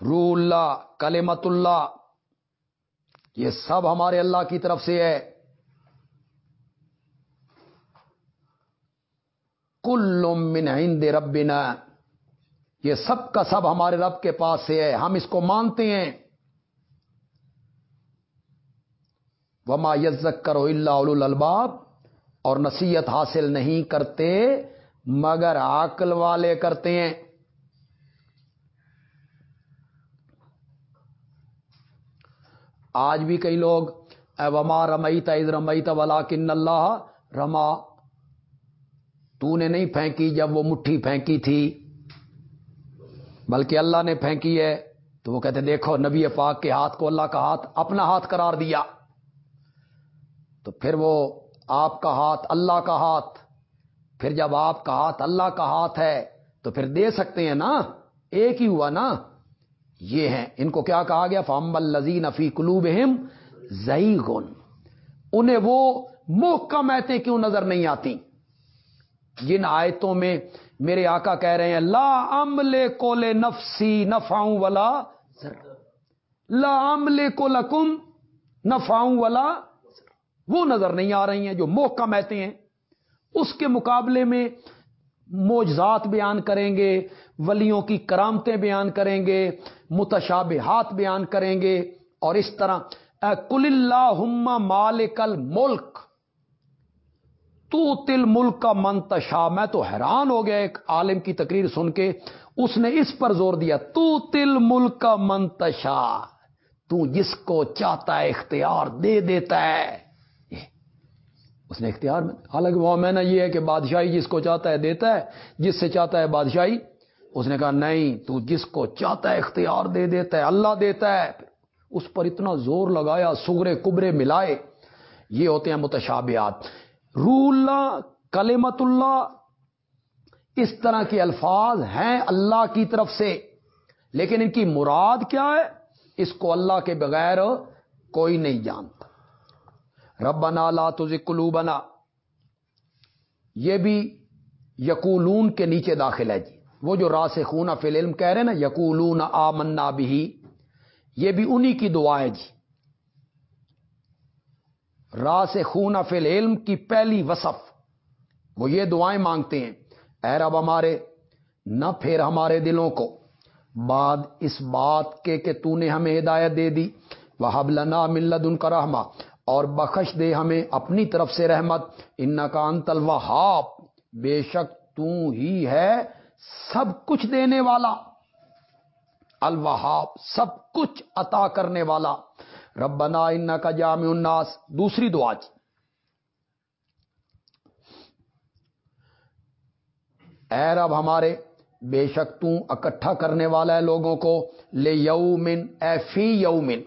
Speaker 1: رو اللہ کلمت اللہ یہ سب ہمارے اللہ کی طرف سے ہے۔ کل من عند ربنا، یہ سب کا سب ہمارے رب کے پاس سے ہے، ہم اس کو مانتے ہیں۔ وما یزک کرو اللہ الباب اور نصیحت حاصل نہیں کرتے، مگر عقل والے کرتے ہیں۔ آج بھی کئی لوگ، اے وما رمیتا اد رمیتا ولا کن اللہ، رما، تو نے نہیں پھینکی جب وہ مٹھی پھینکی تھی، بلکہ اللہ نے پھینکی ہے۔ تو وہ کہتے دیکھو، نبی پاک کے ہاتھ کو اللہ کا ہاتھ اپنا ہاتھ قرار دیا۔ تو پھر وہ آپ کا ہاتھ اللہ کا ہاتھ، پھر جب آپ کا ہاتھ اللہ کا ہاتھ ہے، تو پھر دے سکتے ہیں نا؟ ایک ہی ہوا نا؟ یہ ہیں۔ ان کو کیا کہا گیا؟ فامبل لذین افی کلوب زئی انہیں وہ محکم ایتیں کیوں نظر نہیں آتی جن آیتوں میں میرے آقا کہہ رہے ہیں، لا عمل کو لے نفسی نفاؤں والا لا عمل کو لکم نفاؤں والا وہ نظر نہیں آ رہی ہیں جو محکم ایتے ہیں۔ اس کے مقابلے میں موجزات بیان کریں گے، ولیوں کی کرامتیں بیان کریں گے، متشابہات بیان کریں گے، اور اس طرح کل اللہ مالک الملک، تو تل ملک کا منتشا میں تو حیران ہو گیا ایک عالم کی تقریر سن کے، اس نے اس پر زور دیا، تو تل ملک کا منتشا تو جس کو چاہتا ہے اختیار دے دیتا ہے۔ اس نے اختیار میں حالانکہ وہ میں نے یہ ہے کہ بادشاہی جس کو چاہتا ہے دیتا ہے، جس سے چاہتا ہے بادشاہی، اس نے کہا نہیں، تو جس کو چاہتا ہے اختیار دے دیتا ہے، اللہ دیتا ہے۔ اس پر اتنا زور لگایا، سگرے کبرے ملائے۔ یہ ہوتے ہیں متشابہات۔ رو اللہ، کلمت اللہ۔ اس طرح کے الفاظ ہیں اللہ کی طرف سے۔ لیکن ان کی مراد کیا ہے؟ اس کو اللہ کے بغیر کوئی نہیں جانتا۔ ربنا لا تزغ قلوبنا۔ یہ بھی یقولون کے نیچے داخل ہے جی۔ وہ جو راس خون فی العلم کہہ رہے ہیں نا، یقولون آمنا بھی یہ بھی انہی کی دعا ہے جی۔ راس خون فل علم کی پہلی وصف۔ وہ یہ دعائیں مانگتے ہیں۔ اے رب ہمارے، نہ پھر ہمارے دلوں کو بعد اس بات کے کہ تو نے ہمیں ہدایت دے دی۔ وہ حبلنا ملد ان کا رحما اور بخش دے ہمیں اپنی طرف سے رحمت۔ ان کا انتل بے شک تو ہی ہے سب کچھ دینے والا۔ الوہاب، سب کچھ عطا کرنے والا۔ ربنا ان کا جامع الناس۔ دوسری دعا جی۔ اے رب ہمارے، بے شک تو اکٹھا کرنے والا ہے لوگوں کو۔ لے یومن، اے فی یومن۔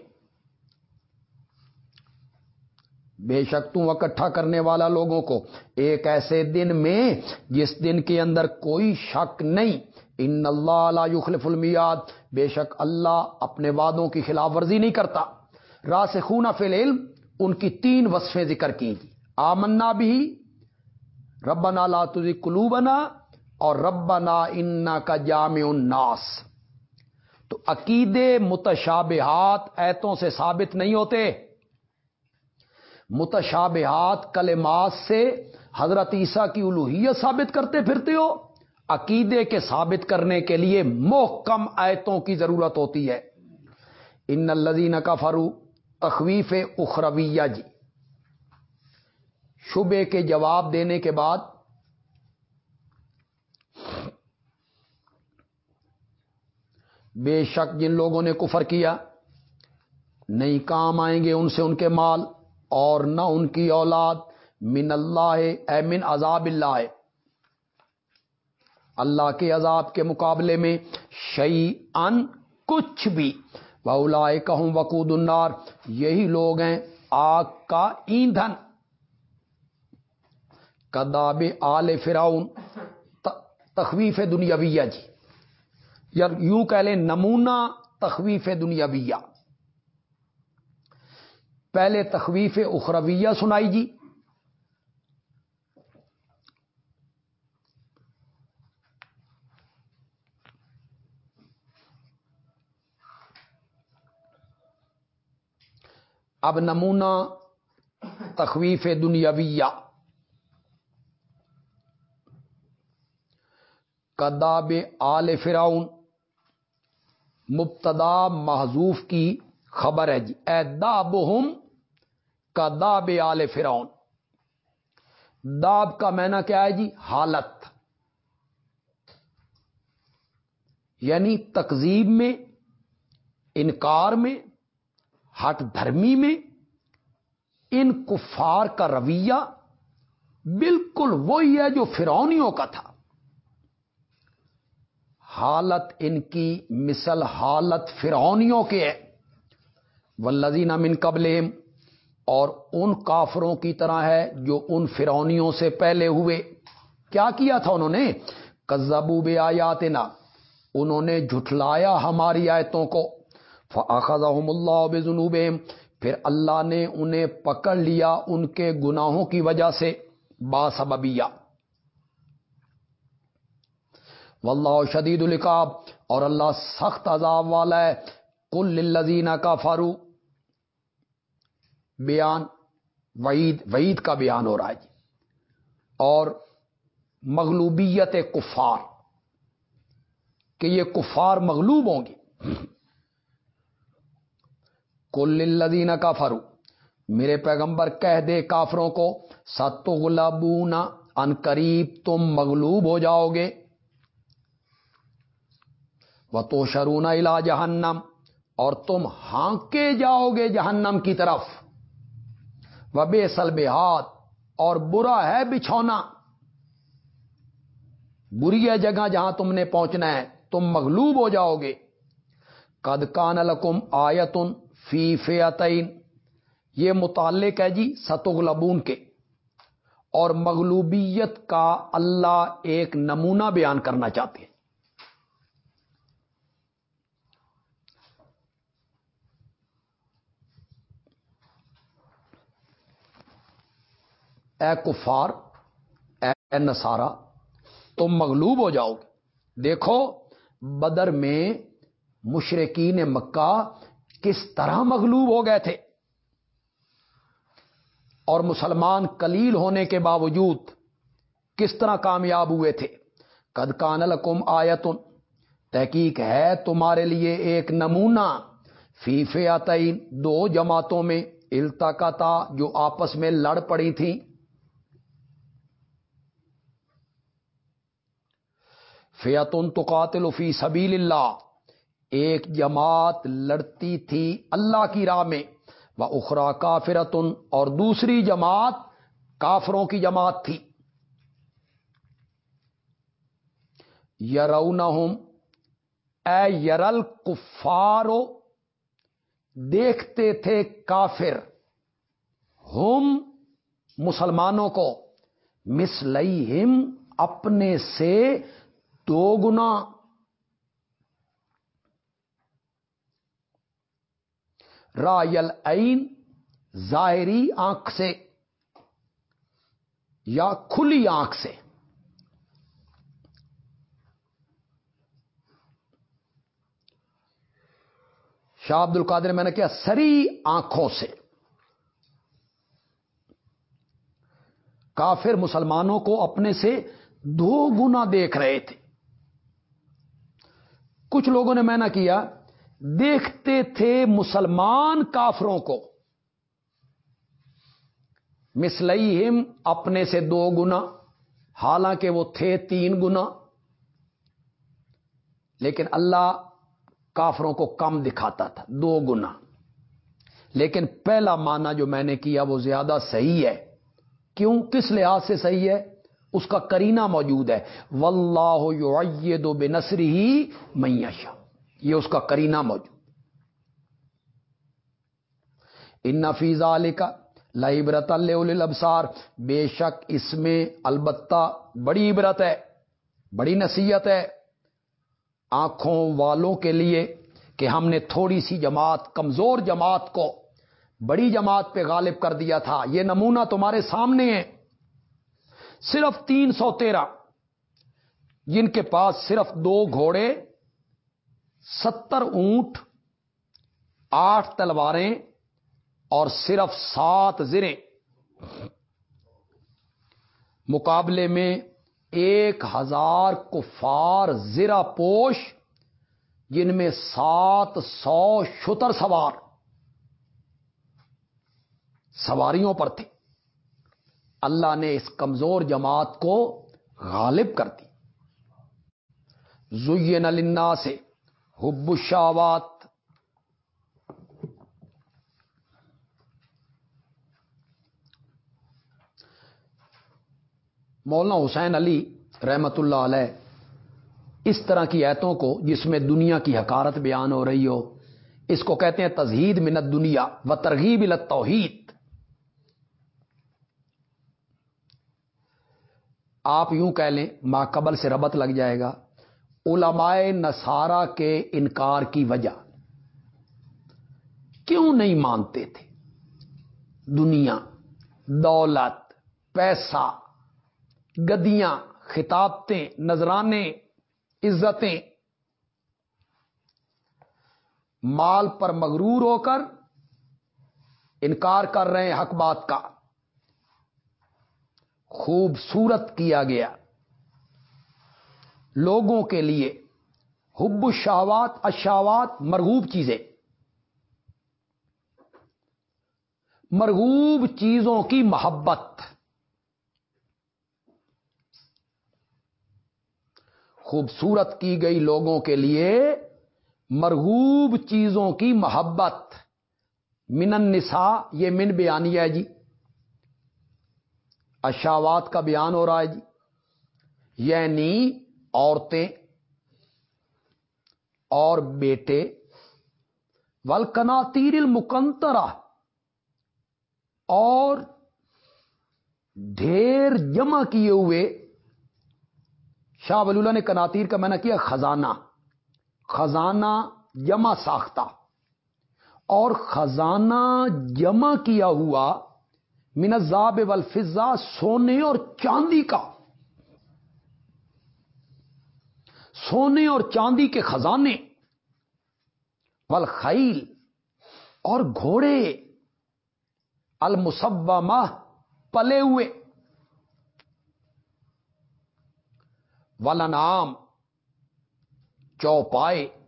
Speaker 1: بے شک تو اکٹھا کرنے والا لوگوں کو ایک ایسے دن میں جس دن کے اندر کوئی شک نہیں۔ ان اللہ یخلف المیاد بے شک اللہ اپنے وعدوں کی خلاف ورزی نہیں کرتا۔ راس خون فل علم ان کی تین وصفیں ذکر کی آمنا بھی ربنا لا تزغ قلوبنا اور ربنا انا کا جامع الناس۔ تو عقیدے متشابہات، ایتوں سے ثابت نہیں ہوتے۔ متشابہات کلمات سے حضرت عیسیٰ کی الوحیت ثابت کرتے پھرتے ہو؟ عقیدے کے ثابت کرنے کے لیے محکم آیتوں کی ضرورت ہوتی ہے۔ ان الزین کا فرو تخویف اخرویہ جی۔ شبے کے جواب دینے کے بعد بے شک جن لوگوں نے کفر کیا نہیں کام آئیں گے ان سے ان کے مال۔ اور نہ ان کی اولاد من اللہ، اے من عذاب اللہ۔ اللہ کے عذاب کے مقابلے میں شعی ان کچھ بھی۔ بولا کہوں وقود النار۔ یہی لوگ ہیں آگ کا ایندھن۔ کداب آل فراؤن تخویف دنیاویہ جی۔ یا یوں کہہ لیں نمونہ تخویف دنیاویہ۔ پہلے تخویف اخرویہ سنائی جی۔ اب نمونہ تخویف دنیاویہ۔ کداب آل فراؤن۔ مبتدا محضوف کی خبر ہے جی۔ اے داب ہم کداب آل فراؤن داب کا مینا کیا ہے جی؟ حالت۔ یعنی تقزیب میں، انکار میں، ہٹ دھرمی میں، ان کفار کا رویہ بالکل وہی ہے جو فرونیوں کا تھا۔ حالت ان کی مثل حالت فرونیوں کے ہے۔ ولزین من قبل اور ان کافروں کی طرح ہے جو ان فرونیوں سے پہلے ہوئے۔ کیا کیا تھا انہوں نے؟ کزبو بے آیات انہوں نے جھٹلایا ہماری آیتوں کو۔ فاخذہم اللہ بزنوب پھر اللہ نے انہیں پکڑ لیا ان کے گناہوں کی وجہ سے۔ با سببیہ۔ واللہ شدید القاب اور اللہ سخت عذاب والا ہے۔ کل للذین کا فارو بیان، وعید وعید کا بیان ہو رہا ہے جی۔ اور مغلوبیت کفار، کہ یہ کفار مغلوب ہوں گے۔ کل لدین کا فرو میرے پیغمبر کہہ دے کافروں کو ست غلابونا ان قریب تم مغلوب ہو جاؤ گے۔ وہ تو شرونا الا جہنم اور تم ہانکے جاؤ گے جہنم کی طرف۔ وہ بے سل بےحات اور برا ہے بچھونا۔ بری ہے جگہ جہاں تم نے پہنچنا ہے، تم مغلوب ہو جاؤ گے۔ قد کان لکم آیتن فی فیاتین یہ متعلق ہے جی ستغلبون کے۔ اور مغلوبیت کا اللہ ایک نمونہ بیان کرنا چاہتے ہیں۔ اے کفار، اے نسارا تم مغلوب ہو جاؤ۔ گے دیکھو، بدر میں مشرقین مکہ کس طرح مغلوب ہو گئے تھے۔ اور مسلمان کلیل ہونے کے باوجود کس طرح کامیاب ہوئے تھے۔ قد کان الکم آیتن تحقیق ہے تمہارے لیے ایک نمونہ۔ فیفے آتعین دو جماعتوں میں التقا جو آپس میں لڑ پڑی تھیں۔ فیاتن تو قاتل فی سبیل اللہ۔ ایک جماعت لڑتی تھی اللہ کی راہ میں۔ وہ اخرا کافرتن، اور دوسری جماعت کافروں کی جماعت تھی۔ یرون اے یرل کفارو، دیکھتے تھے کافر۔ ہم مسلمانوں کو مسلئی اپنے سے دو گنا رائل عین ظاہری آنکھ سے یا کھلی آنکھ سے۔ شاہ عبد القادر، میں نے کیا سری آنکھوں سے۔ کافر مسلمانوں کو اپنے سے دو گنا دیکھ رہے تھے۔ کچھ لوگوں نے میں نہ کیا، دیکھتے تھے مسلمان کافروں کو۔ مسلئی ہم اپنے سے دو گنا، حالانکہ وہ تھے تین گنا۔ لیکن اللہ کافروں کو کم دکھاتا تھا، دو گنا۔ لیکن پہلا معنی جو میں نے کیا وہ زیادہ صحیح ہے۔ کیوں؟ کس لحاظ سے صحیح ہے؟ اس کا کرینا موجود ہے۔ واللہ یعید بنصری ہی میشا یہ اس کا کرینہ موجود ان نفیز علی کا لبرت البسار بے شک اس میں البتہ بڑی عبرت ہے، بڑی نصیحت ہے۔ آنکھوں والوں کے لیے کہ ہم نے تھوڑی سی جماعت، کمزور جماعت کو بڑی جماعت پہ غالب کر دیا تھا۔ یہ نمونہ تمہارے سامنے ہے۔ صرف تین سو تیرہ۔ جن کے پاس صرف دو گھوڑے، ستر اونٹ، آٹھ تلواریں اور صرف سات زریں۔ مقابلے میں ایک ہزار کفار زرا پوش، جن میں سات سو شتر سوار۔ سواریوں پر تھے۔ اللہ نے اس کمزور جماعت کو غالب کر دی۔ زین النا سے حب الشاوات مولانا حسین علی رحمت اللہ علیہ اس طرح کی ایتوں کو جس میں دنیا کی حکارت بیان ہو رہی ہو، اس کو کہتے ہیں تزہید منت دنیا و ترغیب توحید آپ یوں کہہ لیں، ماں قبل سے ربط لگ جائے گا۔ علماء نسارا کے انکار کی وجہ۔ کیوں نہیں مانتے تھے؟ دنیا، دولت، پیسہ، گدیاں، خطابتیں، نذرانے، عزتیں۔ مال پر مغرور ہو کر انکار کر رہے ہیں حق بات کا۔ خوبصورت کیا گیا۔ لوگوں کے لیے حب الشاوات اشاوات مرغوب چیزیں۔ مرغوب چیزوں کی محبت۔ خوبصورت کی گئی لوگوں کے لیے مرغوب چیزوں کی محبت۔ من النساء، یہ من بیانی ہے جی۔ اشاوات کا بیان ہو رہا ہے جی۔ یعنی عورتیں اور بیٹے۔ ولکنا تیر المکنترا اور ڈھیر جمع کیے ہوئے۔ شاہ ولی اللہ نے کناتیر کا میں کیا خزانہ۔ خزانہ جمع ساختہ۔ اور خزانہ جمع کیا ہوا۔ منزاب والفضا سونے اور چاندی کا۔ سونے اور چاندی کے خزانے، والخیل اور گھوڑے المسبمہ پلے ہوئے۔ ولنام چوپائے۔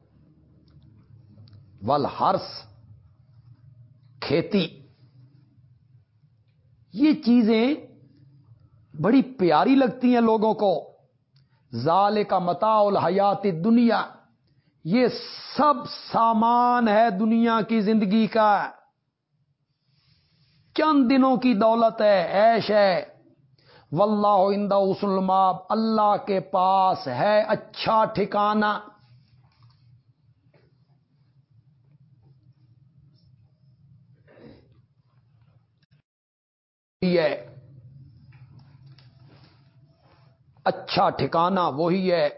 Speaker 1: ولہرس کھیتی۔ یہ چیزیں بڑی پیاری لگتی ہیں لوگوں کو۔ زال کا متا الحیات دنیا یہ سب سامان ہے دنیا کی زندگی کا۔ چند دنوں کی دولت ہے ایش ہے۔ واللہ حسن الماب اللہ کے پاس ہے اچھا ٹھکانہ۔ ہے۔ اچھا ٹھکانا وہی ہے۔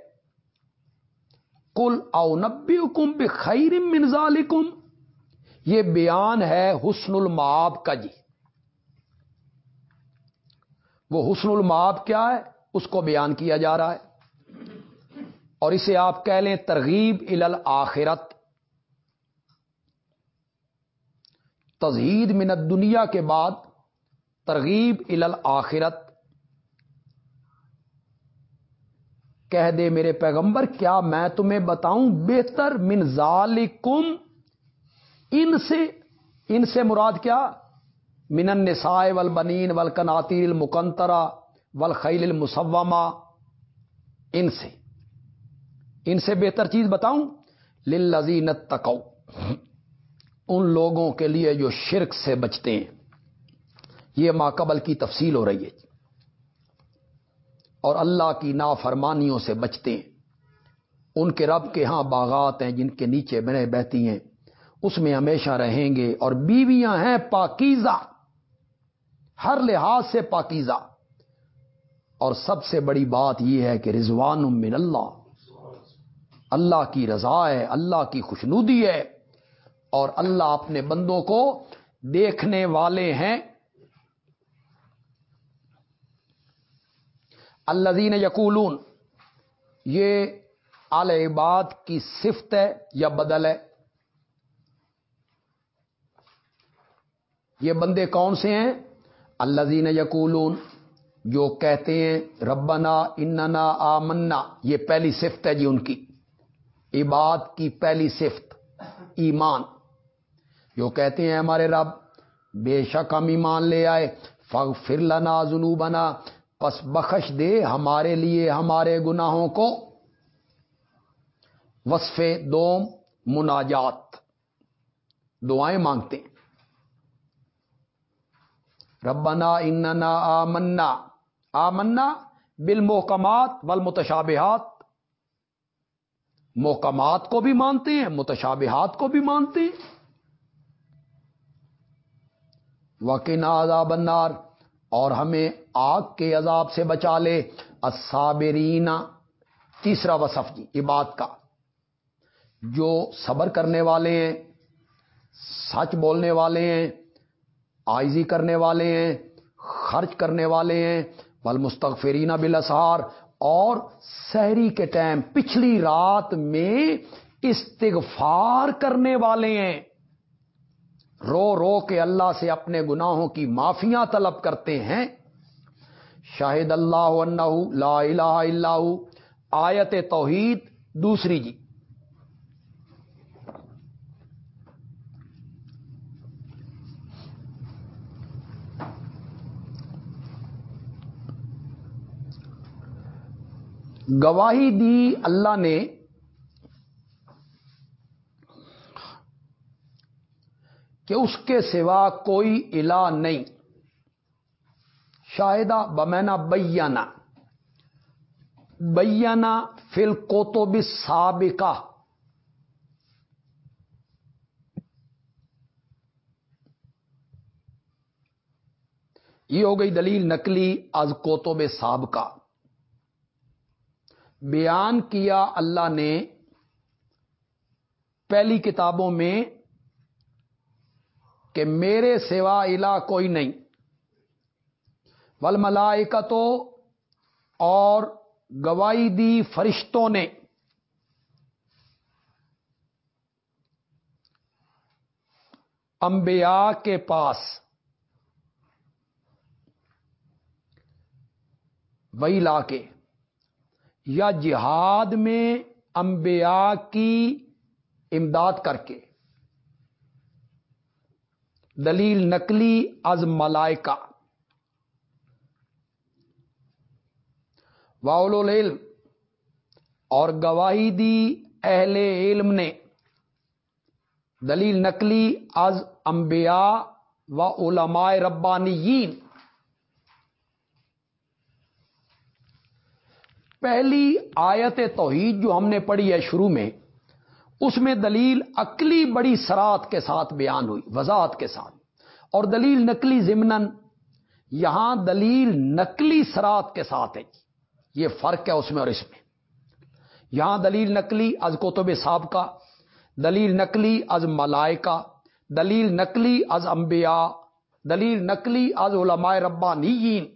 Speaker 1: کل او نبی حکم بے خیر منظالکم یہ بیان ہے حسن الماب کا جی۔ وہ حسن الماب کیا ہے؟ اس کو بیان کیا جا رہا ہے۔ اور اسے آپ کہہ لیں ترغیب ال آخرت تزہید منت دنیا کے بعد ترغیب ال آخرت کہہ دے میرے پیغمبر، کیا میں تمہیں بتاؤں؟ بہتر من ذالکم۔ ان سے ان سے مراد کیا؟ من النساء والبنین والقناطیر المقنطرہ والخیل المسومہ۔ ان سے ان سے بہتر چیز بتاؤں؟ للذین تکو ان لوگوں کے لیے جو شرک سے بچتے ہیں۔ یہ ماقبل کی تفصیل ہو رہی ہے جی۔ اور اللہ کی نافرمانیوں سے بچتے ہیں۔ ان کے رب کے ہاں باغات ہیں جن کے نیچے بنے بہتی ہیں۔ اس میں ہمیشہ رہیں گے اور بیویاں ہیں پاکیزہ۔ ہر لحاظ سے پاکیزہ۔ اور سب سے بڑی بات یہ ہے کہ رضوان من اللہ۔ اللہ کی رضا ہے، اللہ کی خوشنودی ہے۔ اور اللہ اپنے بندوں کو دیکھنے والے ہیں۔ اللہ دین یقولون، یہ آل عباد کی صفت ہے یا بدل ہے؟ یہ بندے کون سے ہیں؟ اللہ دین یقولون، جو کہتے ہیں، ربنا اننا آمنا، یہ پہلی صفت ہے جی ان کی۔ عباد کی پہلی صفت، ایمان۔ جو کہتے ہیں ہمارے رب، بے شک ہم ایمان لے آئے فغ فر لنا جنو بنا پس بخش دے ہمارے لیے، ہمارے گناہوں کو۔ وصف دوم، مناجات۔ دعائیں مانگتے ہیں۔ ربنا اننا آمنا آمنا بالمحکمات والمتشابہات۔ محکمات کو بھی مانتے ہیں، متشابہات کو بھی مانتے ہیں۔ وکین عذاب النار۔ اور ہمیں آگ کے عذاب سے بچا لے۔ الصابرین۔ تیسرا وصف جی عباد کا۔ جو صبر کرنے والے ہیں، سچ بولنے والے ہیں آئزی کرنے والے ہیں، خرچ کرنے والے ہیں بل مستقفرین بلاسار اور سحری کے ٹائم، پچھلی رات میں استغفار کرنے والے ہیں۔ رو رو کے اللہ سے اپنے گناہوں کی معافیاں طلب کرتے ہیں۔ شاہد اللہ لا الہ الا آیت توحید دوسری جی۔ گواہی دی اللہ نے کہ اس کے سوا کوئی الہ نہیں۔ شاہدہ بمینا بیانہ۔ بیانہ فل کو سابقہ یہ ہو گئی دلیل نکلی از کوتب سابقہ۔ بیان کیا اللہ نے پہلی کتابوں میں کہ میرے سوا الہ کوئی نہیں۔ ول تو اور گواہی دی فرشتوں نے۔ انبیاء کے پاس۔ وہی لا کے۔ یا جہاد میں انبیاء کی امداد کر کے۔ دلیل نقلی از ملائکہ۔ واول علم اور گواہی دی اہل علم نے۔ دلیل نقلی از انبیاء و علماء ربانیین۔ پہلی آیت توحید جو ہم نے پڑھی ہے شروع میں اس میں دلیل عقلی بڑی سرات کے ساتھ بیان ہوئی، وضاحت کے ساتھ۔ اور دلیل نقلی ضمن یہاں دلیل نقلی سرات کے ساتھ ہے۔ یہ فرق ہے اس میں اور اس میں۔ یہاں دلیل نقلی از کوتب صاحب کا دلیل نقلی از ملائکہ، دلیل نقلی از انبیاء، دلیل نقلی از علماء ربانیین۔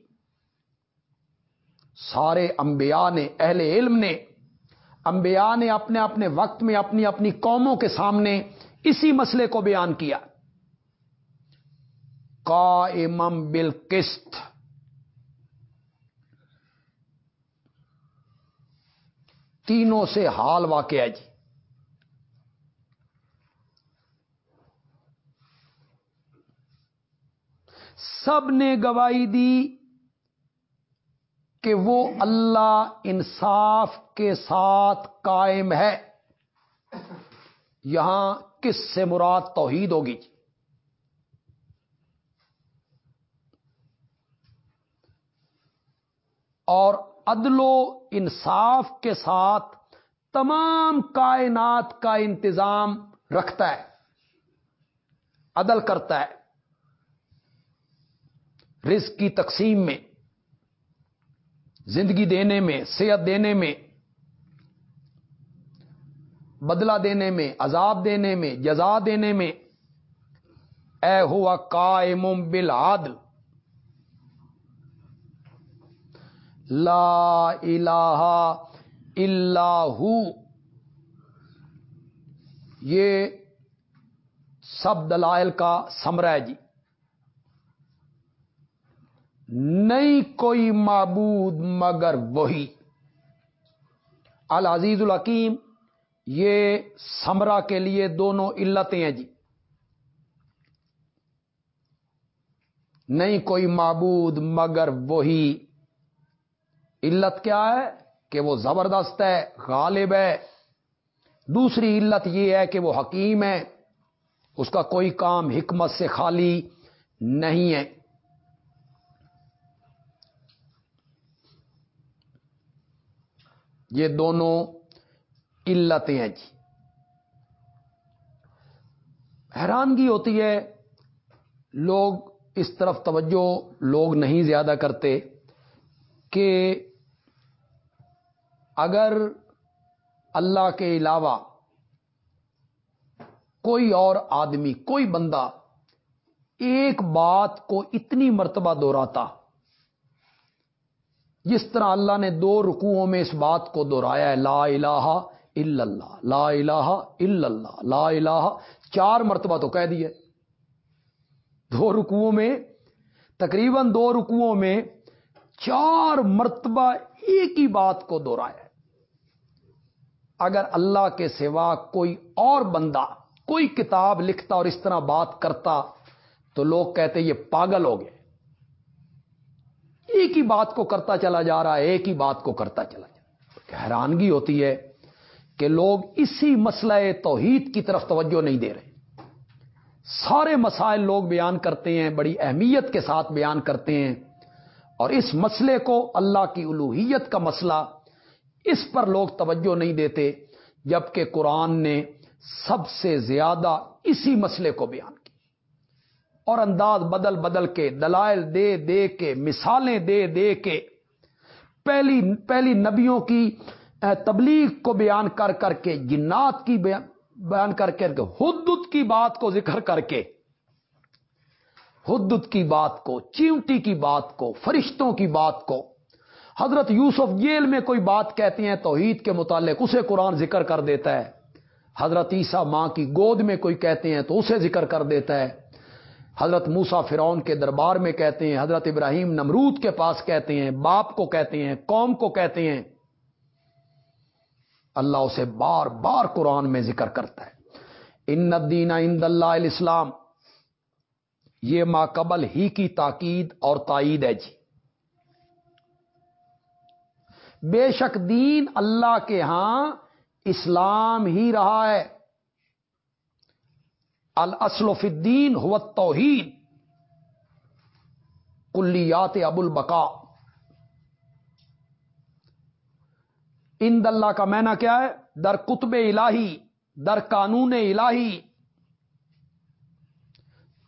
Speaker 1: سارے انبیاء نے، اہل علم نے انبیاء نے اپنے اپنے وقت میں اپنی اپنی قوموں کے سامنے اسی مسئلے کو بیان کیا۔ کا امم بل تینوں سے حال واقع ہے جی۔ سب نے گواہی دی کہ وہ اللہ انصاف کے ساتھ قائم ہے۔ یہاں کس سے مراد توحید ہوگی؟ اور عدل و انصاف کے ساتھ تمام کائنات کا انتظام رکھتا ہے، عدل کرتا ہے۔ رزق کی تقسیم میں زندگی دینے میں، صحت دینے میں، بدلہ دینے میں، عذاب دینے میں، جزا دینے میں۔ اے ہوا قائم بالعدل۔ لا الہ الا ہو۔ یہ سب دلائل کا سمرا ہے جی۔ نہیں کوئی معبود مگر وہی۔ العزیز الحکیم، یہ سمرا کے لیے دونوں علتیں ہیں جی۔ نہیں کوئی معبود مگر وہی۔ علت کیا ہے؟ کہ وہ زبردست ہے، غالب ہے۔ دوسری علت یہ ہے کہ وہ حکیم ہے۔ اس کا کوئی کام حکمت سے خالی نہیں ہے۔ یہ دونوں علتیں ہیں جی۔ حیرانگی ہوتی ہے، لوگ اس طرف توجہ لوگ نہیں زیادہ کرتے کہ اگر اللہ کے علاوہ کوئی اور آدمی، کوئی بندہ ایک بات کو اتنی مرتبہ دوہراتا جس طرح اللہ نے دو رکوعوں میں اس بات کو دوہرایا ہے، لا الہ الا اللہ، لا الہ الا اللہ، لا الہ، چار مرتبہ تو کہہ دیے۔ دو رکوعوں میں، تقریباً دو رکوعوں میں چار مرتبہ ایک ہی بات کو دوہرایا ہے۔ اگر اللہ کے سوا کوئی اور بندہ، کوئی کتاب لکھتا اور اس طرح بات کرتا تو لوگ کہتے یہ پاگل ہو گئے۔ ایک ہی بات کو کرتا چلا جا رہا ہے، ایک ہی بات کو کرتا چلا جا رہا حیرانگی ہوتی ہے کہ لوگ اسی مسئلہ توحید کی طرف توجہ نہیں دے رہے۔ سارے مسائل لوگ بیان کرتے ہیں، بڑی اہمیت کے ساتھ بیان کرتے ہیں۔ اور اس مسئلے کو اللہ کی الوحیت کا مسئلہ، اس پر لوگ توجہ نہیں دیتے، جبکہ قرآن نے سب سے زیادہ اسی مسئلے کو بیان اور انداز بدل بدل کے، دلائل دے دے کے، مثالیں دے دے کے پہلی پہلی نبیوں کی تبلیغ کو بیان کر کر کے، جنات کی بیان کر کے حدت کی بات کو ذکر کر کے حدت کی بات کو، چیونٹی کی بات کو، فرشتوں کی بات کو۔ حضرت یوسف جیل میں کوئی بات کہتے ہیں، توحید کے متعلق اسے قرآن ذکر کر دیتا ہے۔ حضرت عیسیٰ ماں کی گود میں کوئی کہتے ہیں، تو اسے ذکر کر دیتا ہے۔ حضرت موسا فرعون کے دربار میں کہتے ہیں، حضرت ابراہیم نمرود کے پاس کہتے ہیں، باپ کو کہتے ہیں، قوم کو کہتے ہیں۔ اللہ اسے بار بار قرآن میں ذکر کرتا ہے۔ ان الدین اند اللہ الاسلام، یہ ماقبل ہی کی تاکید اور تائید ہے جی۔ بے شک دین اللہ کے ہاں اسلام ہی رہا ہے۔ فی الدین ہو توحید کلیات ابو البقا ان اللہ کا مینا کیا ہے؟ در کتب الہی، در قانون الہی.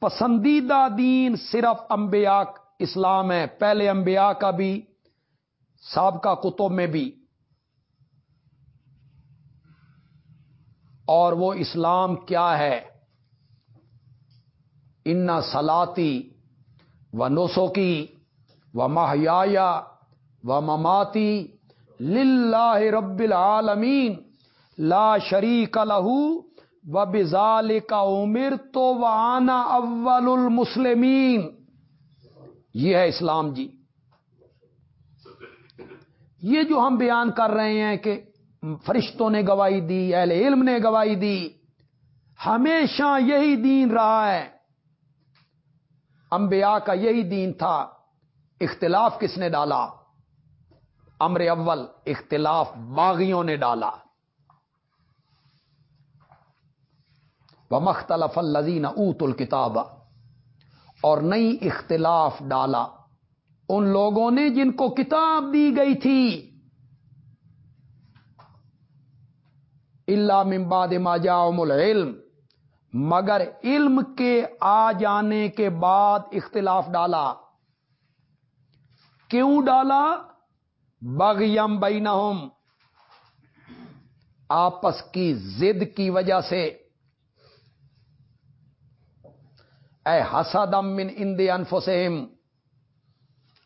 Speaker 1: پسندیدہ دین صرف انبیاء اسلام ہے، پہلے انبیاء کا بھی، سابقہ کتب میں بھی. اور وہ اسلام کیا ہے؟ ان سلاتی و نوسو کی و مہیا و مماتی للہ رب العالمین لا شریک لہو و بزال کا عمر تو آنا اول المسلمین۔ یہ ہے اسلام جی۔ یہ جو ہم بیان کر رہے ہیں کہ فرشتوں نے گواہی دی، اہل علم نے گواہی دی، ہمیشہ یہی دین رہا ہے۔ انبیاء کا یہی دین تھا۔ اختلاف کس نے ڈالا؟ امر اول، اختلاف باغیوں نے ڈالا۔ وہ مختلف الزین اوت الکتاب اور نئی اختلاف ڈالا۔ ان لوگوں نے جن کو کتاب دی گئی تھی۔ اللہ ممباد ماجام العلم۔ مگر علم کے آ جانے کے بعد اختلاف ڈالا۔ کیوں ڈالا؟ بغیم بینہم۔ آپس کی زد کی وجہ سے۔ اے حسدم من اند انفسہم۔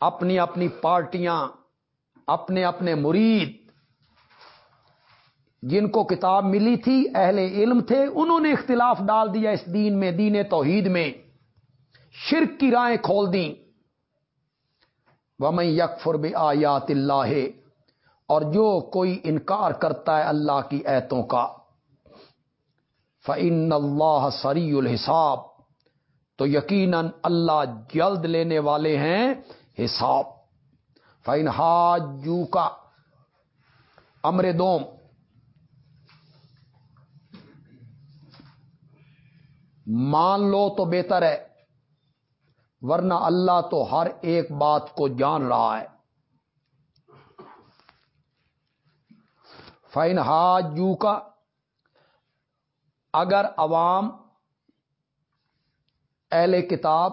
Speaker 1: اپنی اپنی پارٹیاں، اپنے اپنے مرید۔ جن کو کتاب ملی تھی، اہل علم تھے، انہوں نے اختلاف ڈال دیا اس دین میں، دین توحید میں۔ شرک کی رائے کھول دیں۔ ومن یکفر بھی آیات اللہ، اور جو کوئی انکار کرتا ہے اللہ کی ایتوں کا۔ فعن اللہ سری الحساب، تو یقیناً اللہ جلد لینے والے ہیں حساب۔ فائن حاجو کا امر دوم۔ مان لو تو بہتر ہے، ورنہ اللہ تو ہر ایک بات کو جان رہا ہے۔ فائن حاجو کا اگر عوام، اہل کتاب،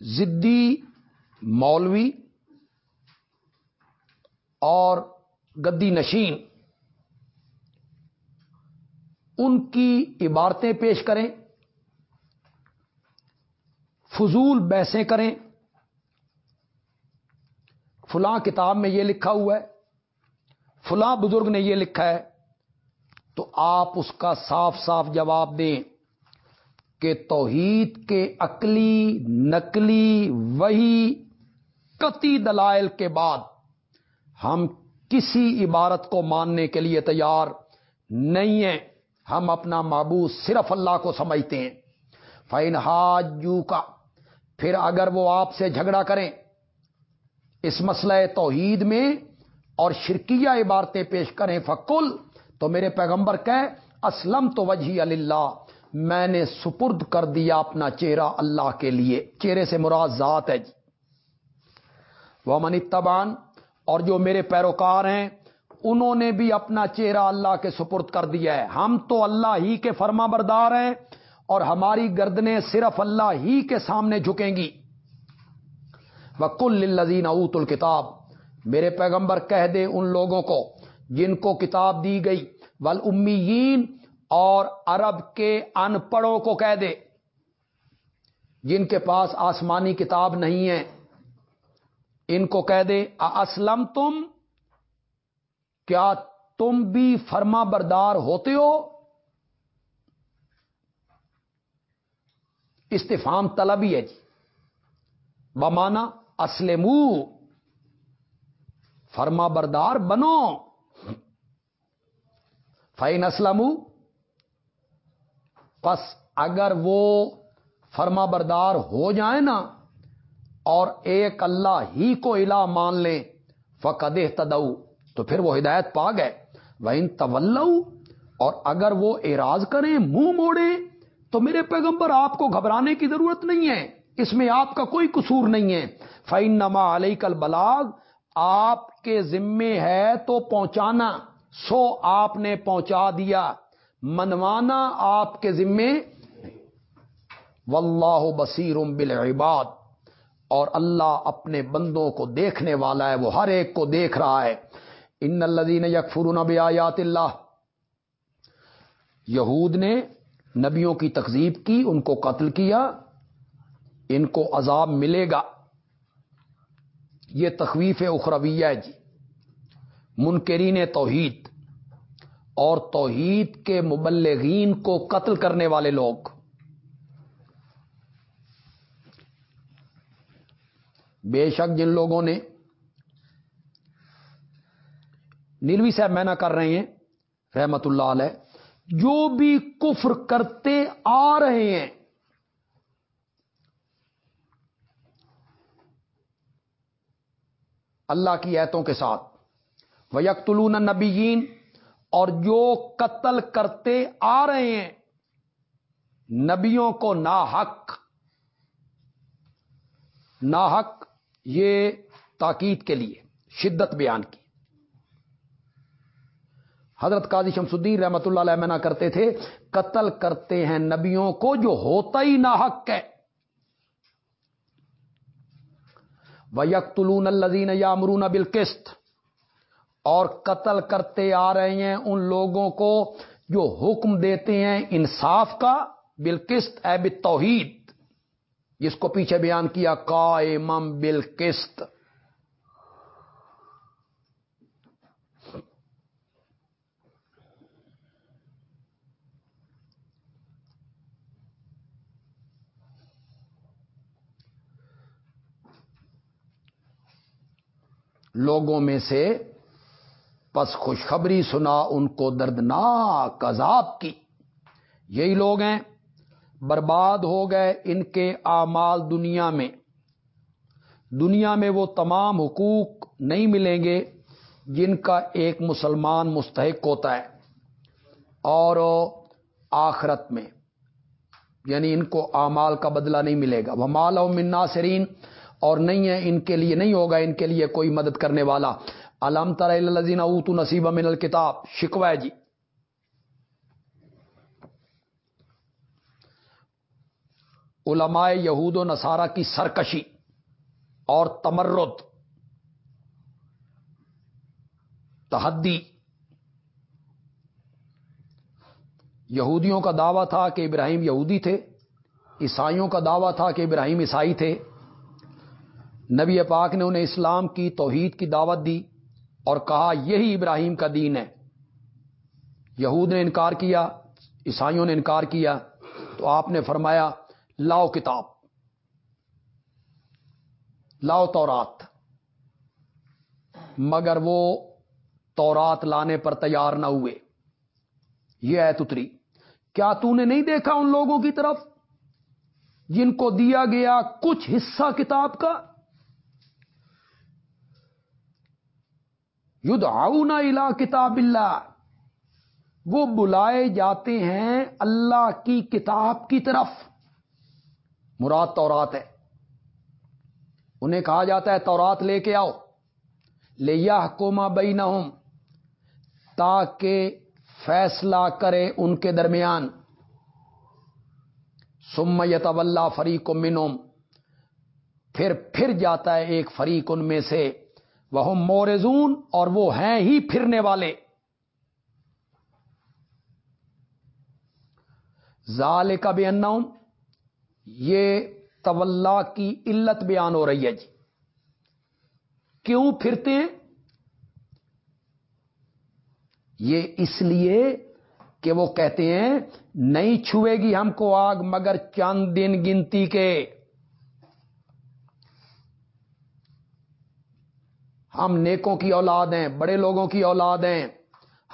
Speaker 1: زدی، مولوی اور گدی نشین ان کی عبارتیں پیش کریں، فضول بحثیں کریں۔ فلاں کتاب میں یہ لکھا ہوا ہے، فلاں بزرگ نے یہ لکھا ہے۔ تو آپ اس کا صاف صاف جواب دیں کہ توحید کے عقلی، نقلی وہی کتی دلائل کے بعد ہم کسی عبارت کو ماننے کے لیے تیار نہیں ہیں۔ ہم اپنا معبود صرف اللہ کو سمجھتے ہیں۔ فائن حاجو کا پھر اگر وہ آپ سے جھگڑا کریں، اس مسئلہ توحید میں اور شرکیہ عبارتیں پیش کریں فکل تو میرے پیغمبر کہ اسلم تو وجہ اللہ میں نے سپرد کر دیا اپنا چہرہ اللہ کے لیے۔ چہرے سے مراد ذات ہے جی۔ وہ من اور جو میرے پیروکار ہیں انہوں نے بھی اپنا چہرہ اللہ کے سپرد کر دیا ہے۔ ہم تو اللہ ہی کے فرما بردار ہیں اور ہماری گردنیں صرف اللہ ہی کے سامنے جھکیں گی۔ وہ کل لذین اوت الکتاب میرے پیغمبر کہہ دے ان لوگوں کو جن کو کتاب دی گئی۔ ول امیین اور عرب کے ان پڑھوں کو کہہ دے جن کے پاس آسمانی کتاب نہیں ہے۔ ان کو کہہ دے اسلم تم کیا تم بھی فرما بردار ہوتے ہو؟ استفام طلبی ہے جی۔ بمانا اسلم فرما بردار بنو۔ فائن اسلم پس اگر وہ فرما بردار ہو جائیں نا، اور ایک اللہ ہی کو الہ مان لیں، فقد تدو تو پھر وہ ہدایت پا گئے۔ وہ ان اور اگر وہ اراض کریں، منہ موڑے تو میرے پیغمبر، آپ کو گھبرانے کی ضرورت نہیں ہے۔ اس میں آپ کا کوئی قصور نہیں ہے۔ فعین نما علیہ کل بلاگ آپ کے ذمے ہے تو پہنچانا۔ سو آپ نے پہنچا دیا۔ منوانا آپ کے ذمے۔ واللہ بصیر بالعباد۔ اور اللہ اپنے بندوں کو دیکھنے والا ہے، وہ ہر ایک کو دیکھ رہا ہے۔ ان الذین یکفرون بیات اللہ۔ یہود نے نبیوں کی تقزیب کی، ان کو قتل کیا، ان کو عذاب ملے گا۔ یہ تخویف اخرویہ ہے جی۔ منکرین توحید۔ اور توحید کے مبلغین کو قتل کرنے والے لوگ۔ بے شک جن لوگوں نے نیلوی صاحب میں نہ کر رہے ہیں، رحمت اللہ علیہ۔ جو بھی کفر کرتے آ رہے ہیں۔ اللہ کی ایتوں کے ساتھ۔ وہ نبیین اور جو قتل کرتے آ رہے ہیں۔ نبیوں کو نا حق نا حق یہ تاکید کے لیے، شدت بیان کی۔ حضرت قاضی شمس الدین رحمت اللہ علیہ منا کرتے تھے، قتل کرتے ہیں نبیوں کو جو ہوتا ہی نہ حق ہے۔ وہ یکلون الزین یا مرون بالکست اور قتل کرتے آ رہے ہیں ان لوگوں کو جو حکم دیتے ہیں انصاف کا بالکست اے توحید جس کو پیچھے بیان کیا قائمم بالکست لوگوں میں سے پس خوشخبری سنا ان کو دردناک عذاب کی۔ یہی لوگ ہیں، برباد ہو گئے ان کے اعمال دنیا میں۔ دنیا میں وہ تمام حقوق نہیں ملیں گے جن کا ایک مسلمان مستحق ہوتا ہے۔ اور آخرت میں یعنی ان کو اعمال کا بدلہ نہیں ملے گا۔ وہ مالا منا سرین اور نہیں ہے ان کے لیے، نہیں ہوگا ان کے لیے کوئی مدد کرنے والا۔ علام ترزین اوت نصیب من الکتاب شکوا جی۔ علماء یہود و نصارہ کی سرکشی اور تمرد، تحدی۔ یہودیوں کا دعویٰ تھا کہ ابراہیم یہودی تھے، عیسائیوں کا دعویٰ تھا کہ ابراہیم عیسائی تھے۔ نبی پاک نے انہیں اسلام کی توحید کی دعوت دی اور کہا، یہی ابراہیم کا دین ہے۔ یہود نے انکار کیا، عیسائیوں نے انکار کیا، تو آپ نے فرمایا، لاؤ کتاب، لاؤ تورات۔ مگر وہ تورات لانے پر تیار نہ ہوئے۔ یہ ہے تتری کیا تو نے نہیں دیکھا ان لوگوں کی طرف؟ جن کو دیا گیا کچھ حصہ کتاب کا؟ ید الا کتاب اللہ۔ وہ بلائے جاتے ہیں اللہ کی کتاب کی طرف۔ مراد تورات ہے۔ انہیں کہا جاتا ہے تورات لے کے آؤ۔ لے یا حکومہ بئی تاکہ فیصلہ کرے ان کے درمیان۔ سمیت اللہ فریق منوم پھر پھر جاتا ہے ایک فریق ان میں سے۔ وہ مورزون اور وہ ہیں ہی پھرنے والے۔ ظال کا بھی یہ طلّہ کی علت بیان ہو رہی ہے جی۔ کیوں پھرتے ہیں؟ یہ اس لیے کہ وہ کہتے ہیں، نہیں چھوئے گی ہم کو آگ مگر چند دن گنتی کے۔ ہم نیکوں کی اولاد ہیں، بڑے لوگوں کی اولاد ہیں۔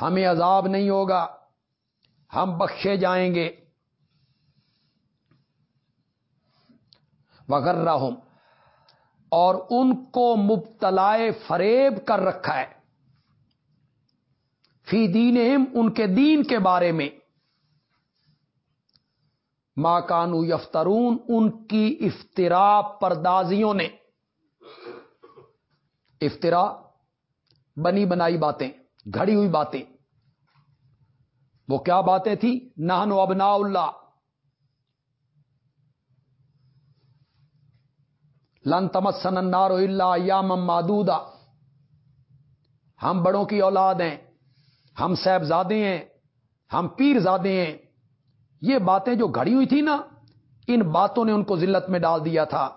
Speaker 1: ہمیں عذاب نہیں ہوگا۔ ہم بخشے جائیں گے۔ وغیرہ اور ان کو مبتلا فریب کر رکھا ہے۔ فی دین ان کے دین کے بارے میں۔ ماں کانو یفترون، ان کی افطرا پردازیوں نے۔ افطرا بنی بنائی باتیں، گھڑی ہوئی باتیں۔ وہ کیا باتیں تھیں؟ نہن و ابنا اللہ۔ لن تمسن النار اللہ یا مادودا ہم بڑوں کی اولاد ہیں، ہم صاحب زادے ہیں، ہم پیر زادے ہیں۔ یہ باتیں جو گھڑی ہوئی تھی نا، ان باتوں نے ان کو ذلت میں ڈال دیا تھا۔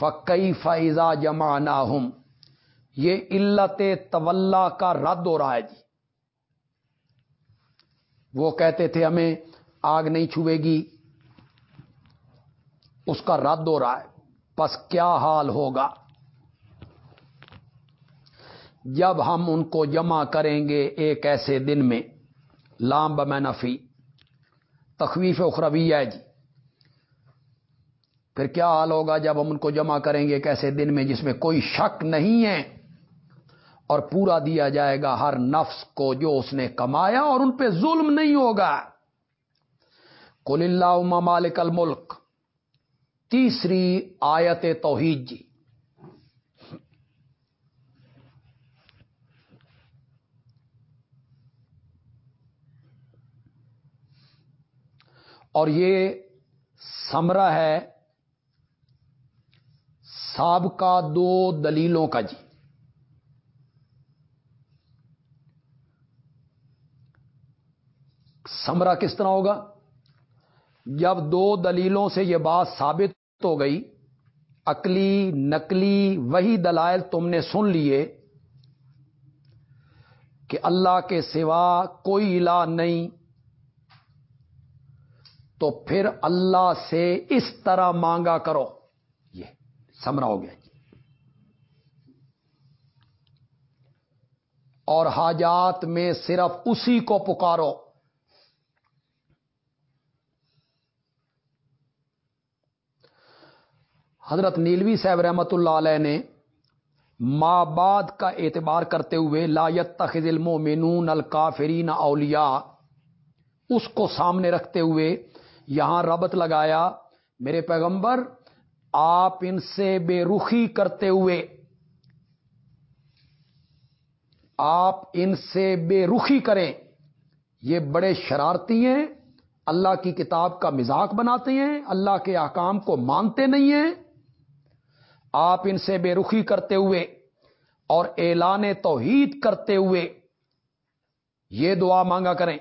Speaker 1: فقی فائزہ جمع نہ یہ علت طول کا رد ہو رہا ہے جی۔ وہ کہتے تھے ہمیں آگ نہیں چھوئے گی، اس کا رد ہو رہا ہے۔ پس کیا حال ہوگا؟ جب ہم ان کو جمع کریں گے ایک ایسے دن میں لام نفی تخویف اخروی ہے جی۔ پھر کیا حال ہوگا جب ہم ان کو جمع کریں گے ایک ایسے دن میں جس میں کوئی شک نہیں ہے؟ اور پورا دیا جائے گا ہر نفس کو جو اس نے کمایا اور ان پہ ظلم نہیں ہوگا۔ کل اللہ مالک الملک تیسری آیت توحید جی۔ اور یہ سمرہ ہے سابقہ دو دلیلوں کا جی۔ سمرا کس طرح ہوگا؟ جب دو دلیلوں سے یہ بات ثابت ہو گئی، عقلی، نقلی، وہی دلائل تم نے سن لیے کہ اللہ کے سوا کوئی الہ نہیں، تو پھر اللہ سے اس طرح مانگا کرو۔ یہ سمرا ہو گیا جی۔ اور حاجات میں صرف اسی کو پکارو۔ حضرت نیلوی صاحب رحمت اللہ علیہ نے ماں بعد کا اعتبار کرتے ہوئے لایت تخذ المومنون الکافرین اولیاء اس کو سامنے رکھتے ہوئے یہاں ربط لگایا، میرے پیغمبر، آپ ان سے بے رخی کرتے ہوئے، آپ ان سے بے رخی کریں۔ یہ بڑے شرارتی ہیں، اللہ کی کتاب کا مزاق بناتے ہیں، اللہ کے احکام کو مانتے نہیں ہیں۔ آپ ان سے بے رخی کرتے ہوئے اور اعلان توحید کرتے ہوئے یہ دعا مانگا کریں۔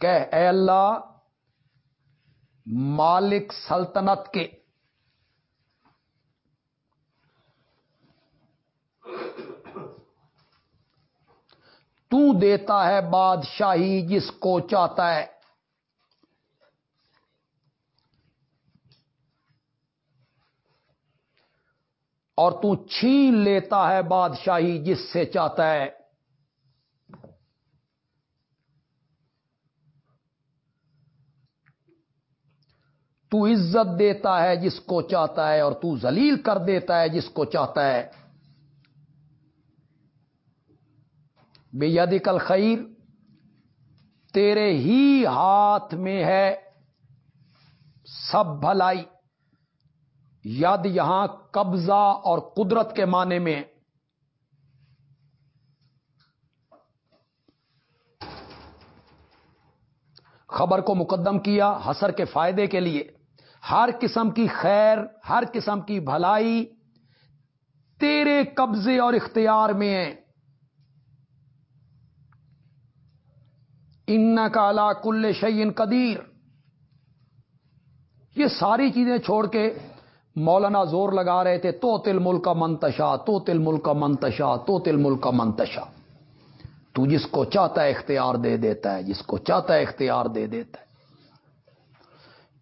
Speaker 1: کہ اے اللہ، مالک سلطنت کے تو دیتا ہے بادشاہی جس کو چاہتا ہے۔ اور تو چھین لیتا ہے بادشاہی جس سے چاہتا ہے۔ تو عزت دیتا ہے جس کو چاہتا ہے اور تو ذلیل کر دیتا ہے جس کو چاہتا ہے۔ بے یادی کل خیر تیرے ہی ہاتھ میں ہے سب بھلائی۔ ید یہاں قبضہ اور قدرت کے معنی میں خبر کو مقدم کیا حسر کے فائدے کے لیے۔ ہر قسم کی خیر، ہر قسم کی بھلائی تیرے قبضے اور اختیار میں ہے۔ ان کالا کل شعین قدیر۔ یہ ساری چیزیں چھوڑ کے مولانا زور لگا رہے تھے، تو تل ملک کا منتشا، تو تل ملک کا منتشا، تو تل ملک کا منتشا۔ تو جس کو چاہتا ہے اختیار دے دیتا ہے، جس کو چاہتا ہے اختیار دے دیتا ہے۔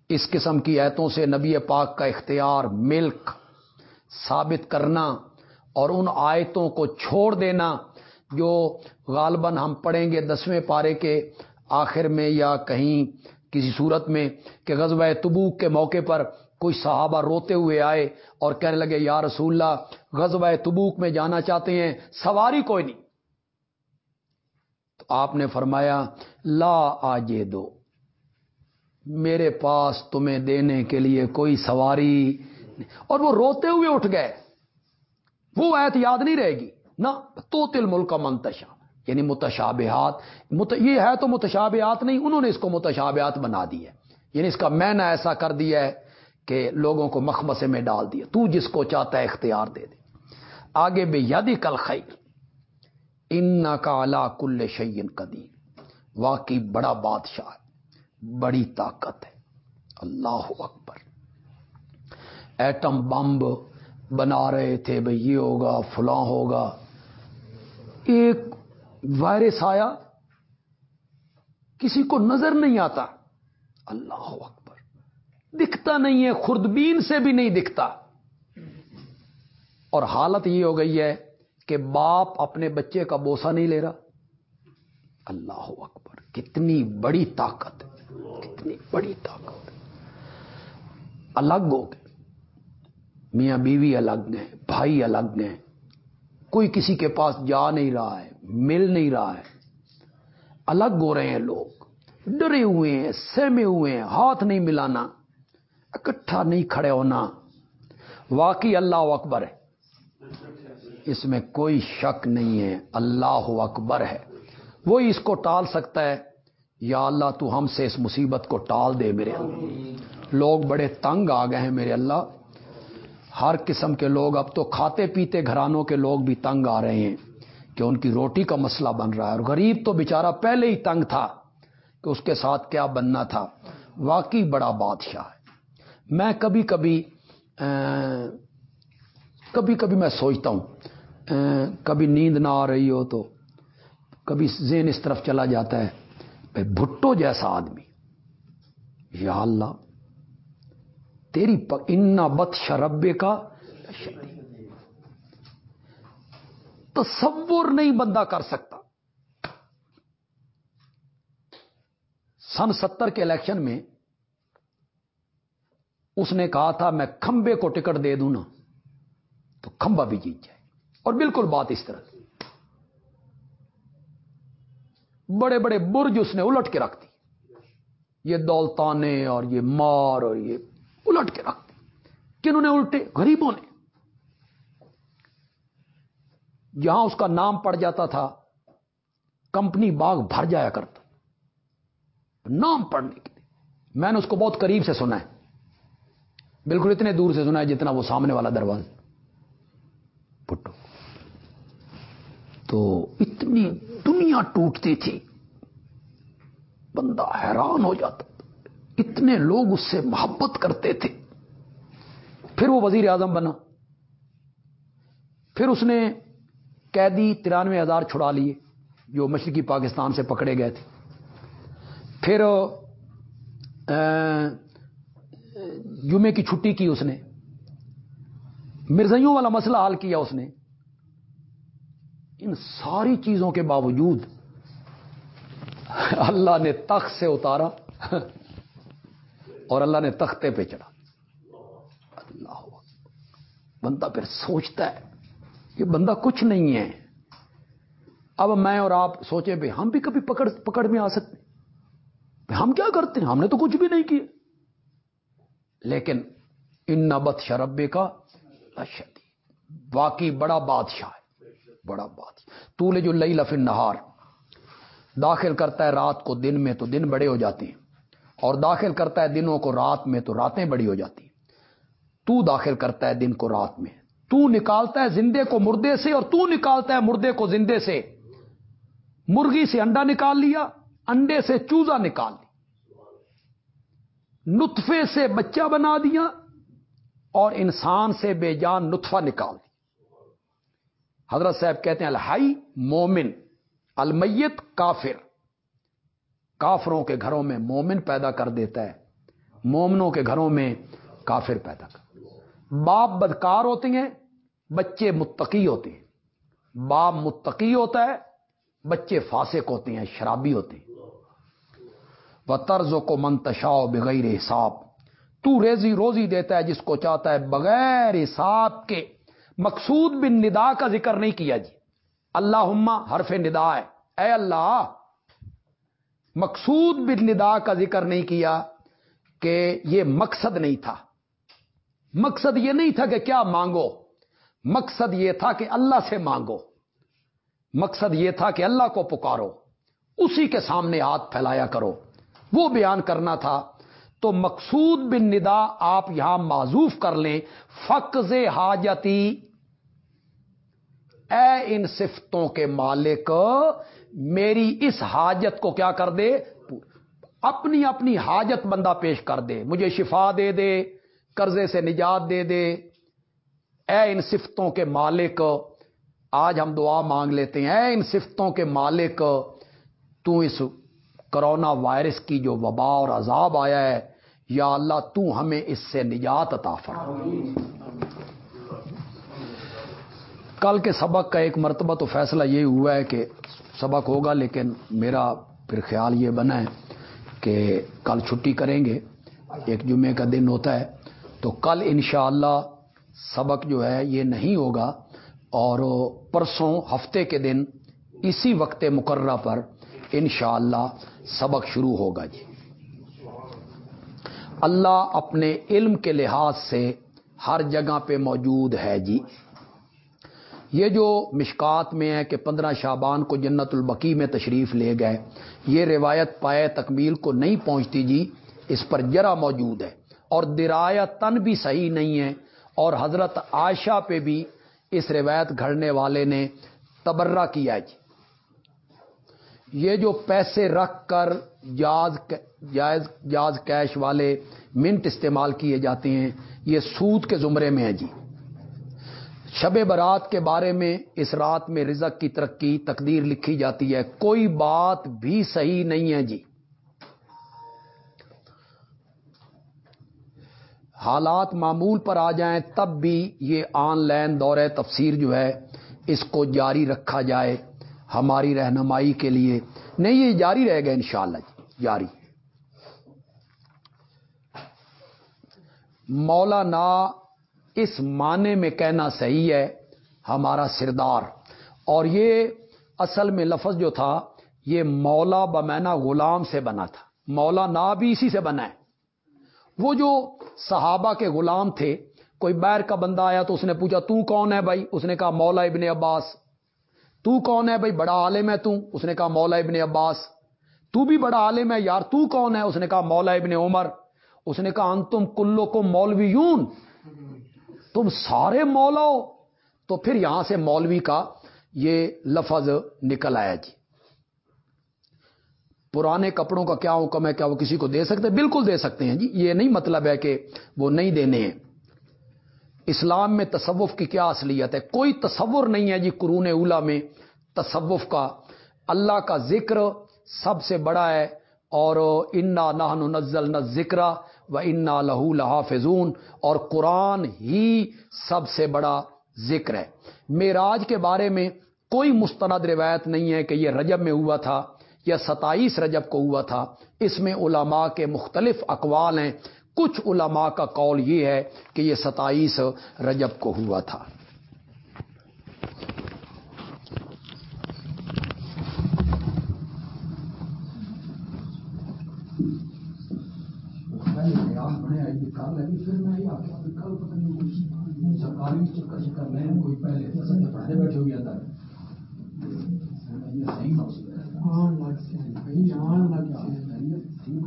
Speaker 1: اس قسم کی ایتوں سے نبی پاک کا اختیار، ملک ثابت کرنا اور ان آیتوں کو چھوڑ دینا جو غالباً ہم پڑھیں گے دسویں پارے کے آخر میں یا کہیں کسی صورت میں کہ غزوہ تبوک کے موقع پر کوئی صحابہ روتے ہوئے آئے اور کہنے لگے، یا رسول اللہ، غزوہ تبوک میں جانا چاہتے ہیں، سواری کوئی نہیں۔ تو آپ نے فرمایا، لا آجے دو میرے پاس تمہیں دینے کے لیے کوئی سواری اور وہ روتے ہوئے اٹھ گئے۔ وہ ایت یاد نہیں رہے گی۔ نہ تو تل ملک کا منتشا یعنی متشابہات۔ مت، یہ ہے تو متشابہات نہیں، انہوں نے اس کو متشابہات بنا دی ہے۔ یعنی اس کا میں نے ایسا کر دیا ہے کہ لوگوں کو مخمسے میں ڈال دیا۔ تو جس کو چاہتا ہے اختیار دے دے۔ آگے بے یادی کل خیر۔ ان کا الا کل شعین قدیر۔ واقعی بڑا بادشاہ بڑی طاقت ہے۔ اللہ اکبر۔ ایٹم بمب بنا رہے تھے بھائی یہ ہوگا، فلاں ہوگا۔ ایک وائرس آیا۔ کسی کو نظر نہیں آتا۔ اللہ اکبر۔ دکھتا نہیں ہے، خردبین سے بھی نہیں دکھتا۔ اور حالت یہ ہو گئی ہے کہ باپ اپنے بچے کا بوسا نہیں لے رہا۔ اللہ اکبر، کتنی بڑی طاقت کتنی بڑی طاقت۔ الگ ہو گئے۔ میاں بیوی الگ ہیں، بھائی الگ ہیں۔ کوئی کسی کے پاس جا نہیں رہا ہے، مل نہیں رہا ہے۔ الگ ہو رہے ہیں لوگ۔ ڈرے ہوئے ہیں، سہمے ہوئے ہیں، ہاتھ نہیں ملانا۔ اکٹھا نہیں کھڑے ہونا۔ واقعی اللہ اکبر ہے۔ اس میں کوئی شک نہیں ہے، اللہ اکبر ہے۔ وہی اس کو ٹال سکتا ہے، یا اللہ تو ہم سے اس مصیبت کو ٹال دے میرے اللہ۔ لوگ بڑے تنگ آ گئے ہیں میرے اللہ۔ ہر قسم کے لوگ اب تو کھاتے پیتے گھرانوں کے لوگ بھی تنگ آ رہے ہیں کہ ان کی روٹی کا مسئلہ بن رہا ہے۔ اور غریب تو بیچارہ پہلے ہی تنگ تھا کہ اس کے ساتھ کیا بننا تھا۔ واقعی بڑا بادشاہ ہے۔ میں کبھی کبھی کبھی کبھی میں سوچتا ہوں کبھی نیند نہ آ رہی ہو تو کبھی ذہن اس طرف چلا جاتا ہے بھٹو جیسا آدمی۔ یا اللہ، تیری انا بت شربے کا تصور نہیں بندہ کر سکتا۔ سن ستر کے الیکشن میں اس نے کہا تھا، میں کھمبے کو ٹکٹ دے دوں نا، تو کھمبا بھی جیت جائے۔ اور بالکل بات اس طرح بڑے بڑے برج اس نے الٹ کے رکھ دی۔ یہ دولتانے اور یہ مار اور یہ الٹ کے رکھ دی۔ کنہوں نے الٹے؟ غریبوں نے۔ جہاں اس کا نام پڑ جاتا تھا، کمپنی باغ بھر جایا کرتا۔ نام پڑھنے کے لیے۔ میں نے اس کو بہت قریب سے سنا ہے۔ بالکل اتنے دور سے سنا ہے جتنا وہ سامنے والا دروازہ پٹو تو اتنی دنیا ٹوٹتی تھی۔ بندہ حیران ہو جاتا اتنے لوگ اس سے محبت کرتے تھے۔ پھر وہ وزیر اعظم بنا۔ پھر اس نے قیدی ترانوے ہزار چھڑا لیے، جو مشرقی پاکستان سے پکڑے گئے تھے۔ پھر جمعے کی چھٹی کی اس نے۔ مرزیوں والا مسئلہ حل کیا اس نے۔ ان ساری چیزوں کے باوجود اللہ نے تخت سے اتارا اور اللہ نے تختے پہ چڑھا۔ اللہ بندہ پھر سوچتا ہے کہ بندہ کچھ نہیں ہے۔ اب میں اور آپ سوچیں بھائی ہم بھی کبھی پکڑ پکڑ میں آ سکتے ہم کیا کرتے ہیں؟ ہم نے تو کچھ بھی نہیں کیا۔ لیکن ان نبت شربے کا اشدی واقعی بڑا بادشاہ ہے۔ بڑا بادشاہ۔ تو لے جو لئی لفن نہار داخل کرتا ہے رات کو دن میں تو دن بڑے ہو جاتے ہیں۔ اور داخل کرتا ہے دنوں کو رات میں تو راتیں بڑی ہو جاتی ہیں۔ تو داخل کرتا ہے دن کو رات میں۔ تو نکالتا ہے زندے کو مردے سے اور تو نکالتا ہے مردے کو زندے سے۔ مرغی سے انڈا نکال لیا، انڈے سے چوزا نکال لیا۔ نطفے سے بچہ بنا دیا اور انسان سے بے جان نطفہ نکال دی حضرت صاحب کہتے ہیں الحائی مومن، المیت کافر۔ کافروں کے گھروں میں مومن پیدا کر دیتا ہے، مومنوں کے گھروں میں کافر پیدا کر باپ بدکار ہوتے ہیں، بچے متقی ہوتے ہیں۔ باپ متقی ہوتا ہے، بچے فاسق ہوتے ہیں، شرابی ہوتے ہیں۔ وہ طرز کو منتشا بغیر حساب۔ تو ریزی روزی دیتا ہے جس کو چاہتا ہے بغیر حساب کے۔ مقصود بن ندا کا ذکر نہیں کیا جی۔ اللہ حرف ندا ہے۔ اے اللہ، مقصود بن ندا کا ذکر نہیں کیا کہ یہ مقصد نہیں تھا۔ مقصد یہ نہیں تھا کہ کیا مانگو۔ مقصد یہ تھا کہ اللہ سے مانگو۔ مقصد یہ تھا کہ اللہ کو پکارو۔ اسی کے سامنے ہاتھ پھیلایا کرو۔ وہ بیان کرنا تھا، تو مقصود بن ندا آپ یہاں معذوف کر لیں فقز حاجتی، اے ان صفتوں کے مالک، میری اس حاجت کو کیا کر دے، اپنی اپنی حاجت بندہ پیش کر دے، مجھے شفا دے دے، قرضے سے نجات دے دے۔ اے ان صفتوں کے مالک، آج ہم دعا مانگ لیتے ہیں، اے ان صفتوں کے مالک، تو اس کرونا وائرس کی جو وبا اور عذاب آیا ہے، یا اللہ تو ہمیں اس سے نجات عطا فرما۔ کل کے سبق کا ایک مرتبہ تو فیصلہ یہ ہوا ہے کہ سبق ہوگا، لیکن میرا پھر خیال یہ بنا ہے کہ کل چھٹی کریں گے، ایک جمعے کا دن ہوتا ہے۔ تو کل انشاءاللہ اللہ سبق جو ہے یہ نہیں ہوگا، اور پرسوں ہفتے کے دن اسی وقت مقررہ پر انشاءاللہ اللہ سبق شروع ہوگا جی۔ اللہ اپنے علم کے لحاظ سے ہر جگہ پہ موجود ہے جی۔ یہ جو مشکات میں ہے کہ پندرہ شابان کو جنت البقی میں تشریف لے گئے، یہ روایت پائے تکمیل کو نہیں پہنچتی جی اس پر جرا موجود ہے۔ اور درایا تن بھی صحیح نہیں ہے۔ اور حضرت عائشہ پہ بھی اس روایت گھڑنے والے نے تبرہ کیا جی۔ یہ جو پیسے رکھ کر جاز جائز جاز کیش والے منٹ استعمال کیے جاتے ہیں، یہ سود کے زمرے میں ہے جی۔ شب برات کے بارے میں اس رات میں رزق کی ترقی، تقدیر لکھی جاتی ہے۔ کوئی بات بھی صحیح نہیں ہے جی۔ حالات معمول پر آ جائیں تب بھی یہ آن لائن دور تفسیر جو ہے، اس کو جاری رکھا جائے۔ ہماری رہنمائی کے لیے۔ نہیں، یہ جاری رہے گا انشاءاللہ جی جاری۔ مولانا، اس معنی میں کہنا صحیح ہے، ہمارا سردار۔ اور یہ اصل میں لفظ جو تھا، یہ مولا بمینا غلام سے بنا تھا۔ مولا نا بھی اسی سے بنا ہے۔ وہ جو صحابہ کے غلام تھے، کوئی بیر کا بندہ آیا تو اس نے پوچھا، تو کون ہے بھائی؟ اس نے کہا، مولا ابن عباس تو کون ہے بھائی؟ بڑا عالم ہے تو۔ اس نے کہا مولا ابن عباس۔ تو بھی بڑا عالم ہے، یار تو کون ہے؟ اس نے کہا مولا ابن عمر۔ اس نے کہا انتم کلو کو مولوی یون تم سارے مولا ہو۔ تو پھر یہاں سے مولوی کا یہ لفظ نکل آیا جی۔ پرانے کپڑوں کا کیا حکم ہے؟ کیا وہ کسی کو دے سکتے؟ بالکل دے سکتے ہیں جی۔ یہ نہیں مطلب ہے کہ وہ نہیں دینے ہیں۔ اسلام میں تصوف کی کیا اصلیت ہے؟ کوئی تصور نہیں ہے جی قرون اولا میں تصوف کا۔ اللہ کا ذکر سب سے بڑا ہے اور انا نہ نزل نہ ذکر و انا لہو لحافظون اور قرآن ہی سب سے بڑا ذکر ہے۔ میراج کے بارے میں کوئی مستند روایت نہیں ہے کہ یہ رجب میں ہوا تھا یا ستائیس رجب کو ہوا تھا۔ اس میں علماء کے مختلف اقوال ہیں۔ کچھ علماء کا قول یہ ہے کہ یہ ستائیس رجب کو ہوا تھا۔ آن لگتے ہیں، بھائی، آن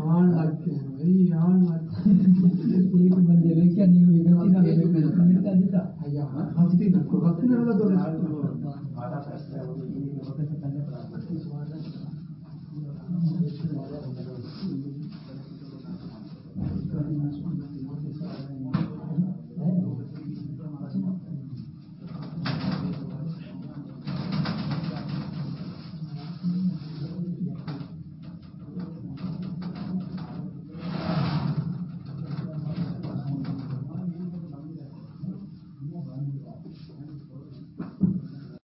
Speaker 1: آن لگتے ہیں، بھائی، آن لگتے ہیں۔ بندے میں کیا نہیں ہوئی ہفتے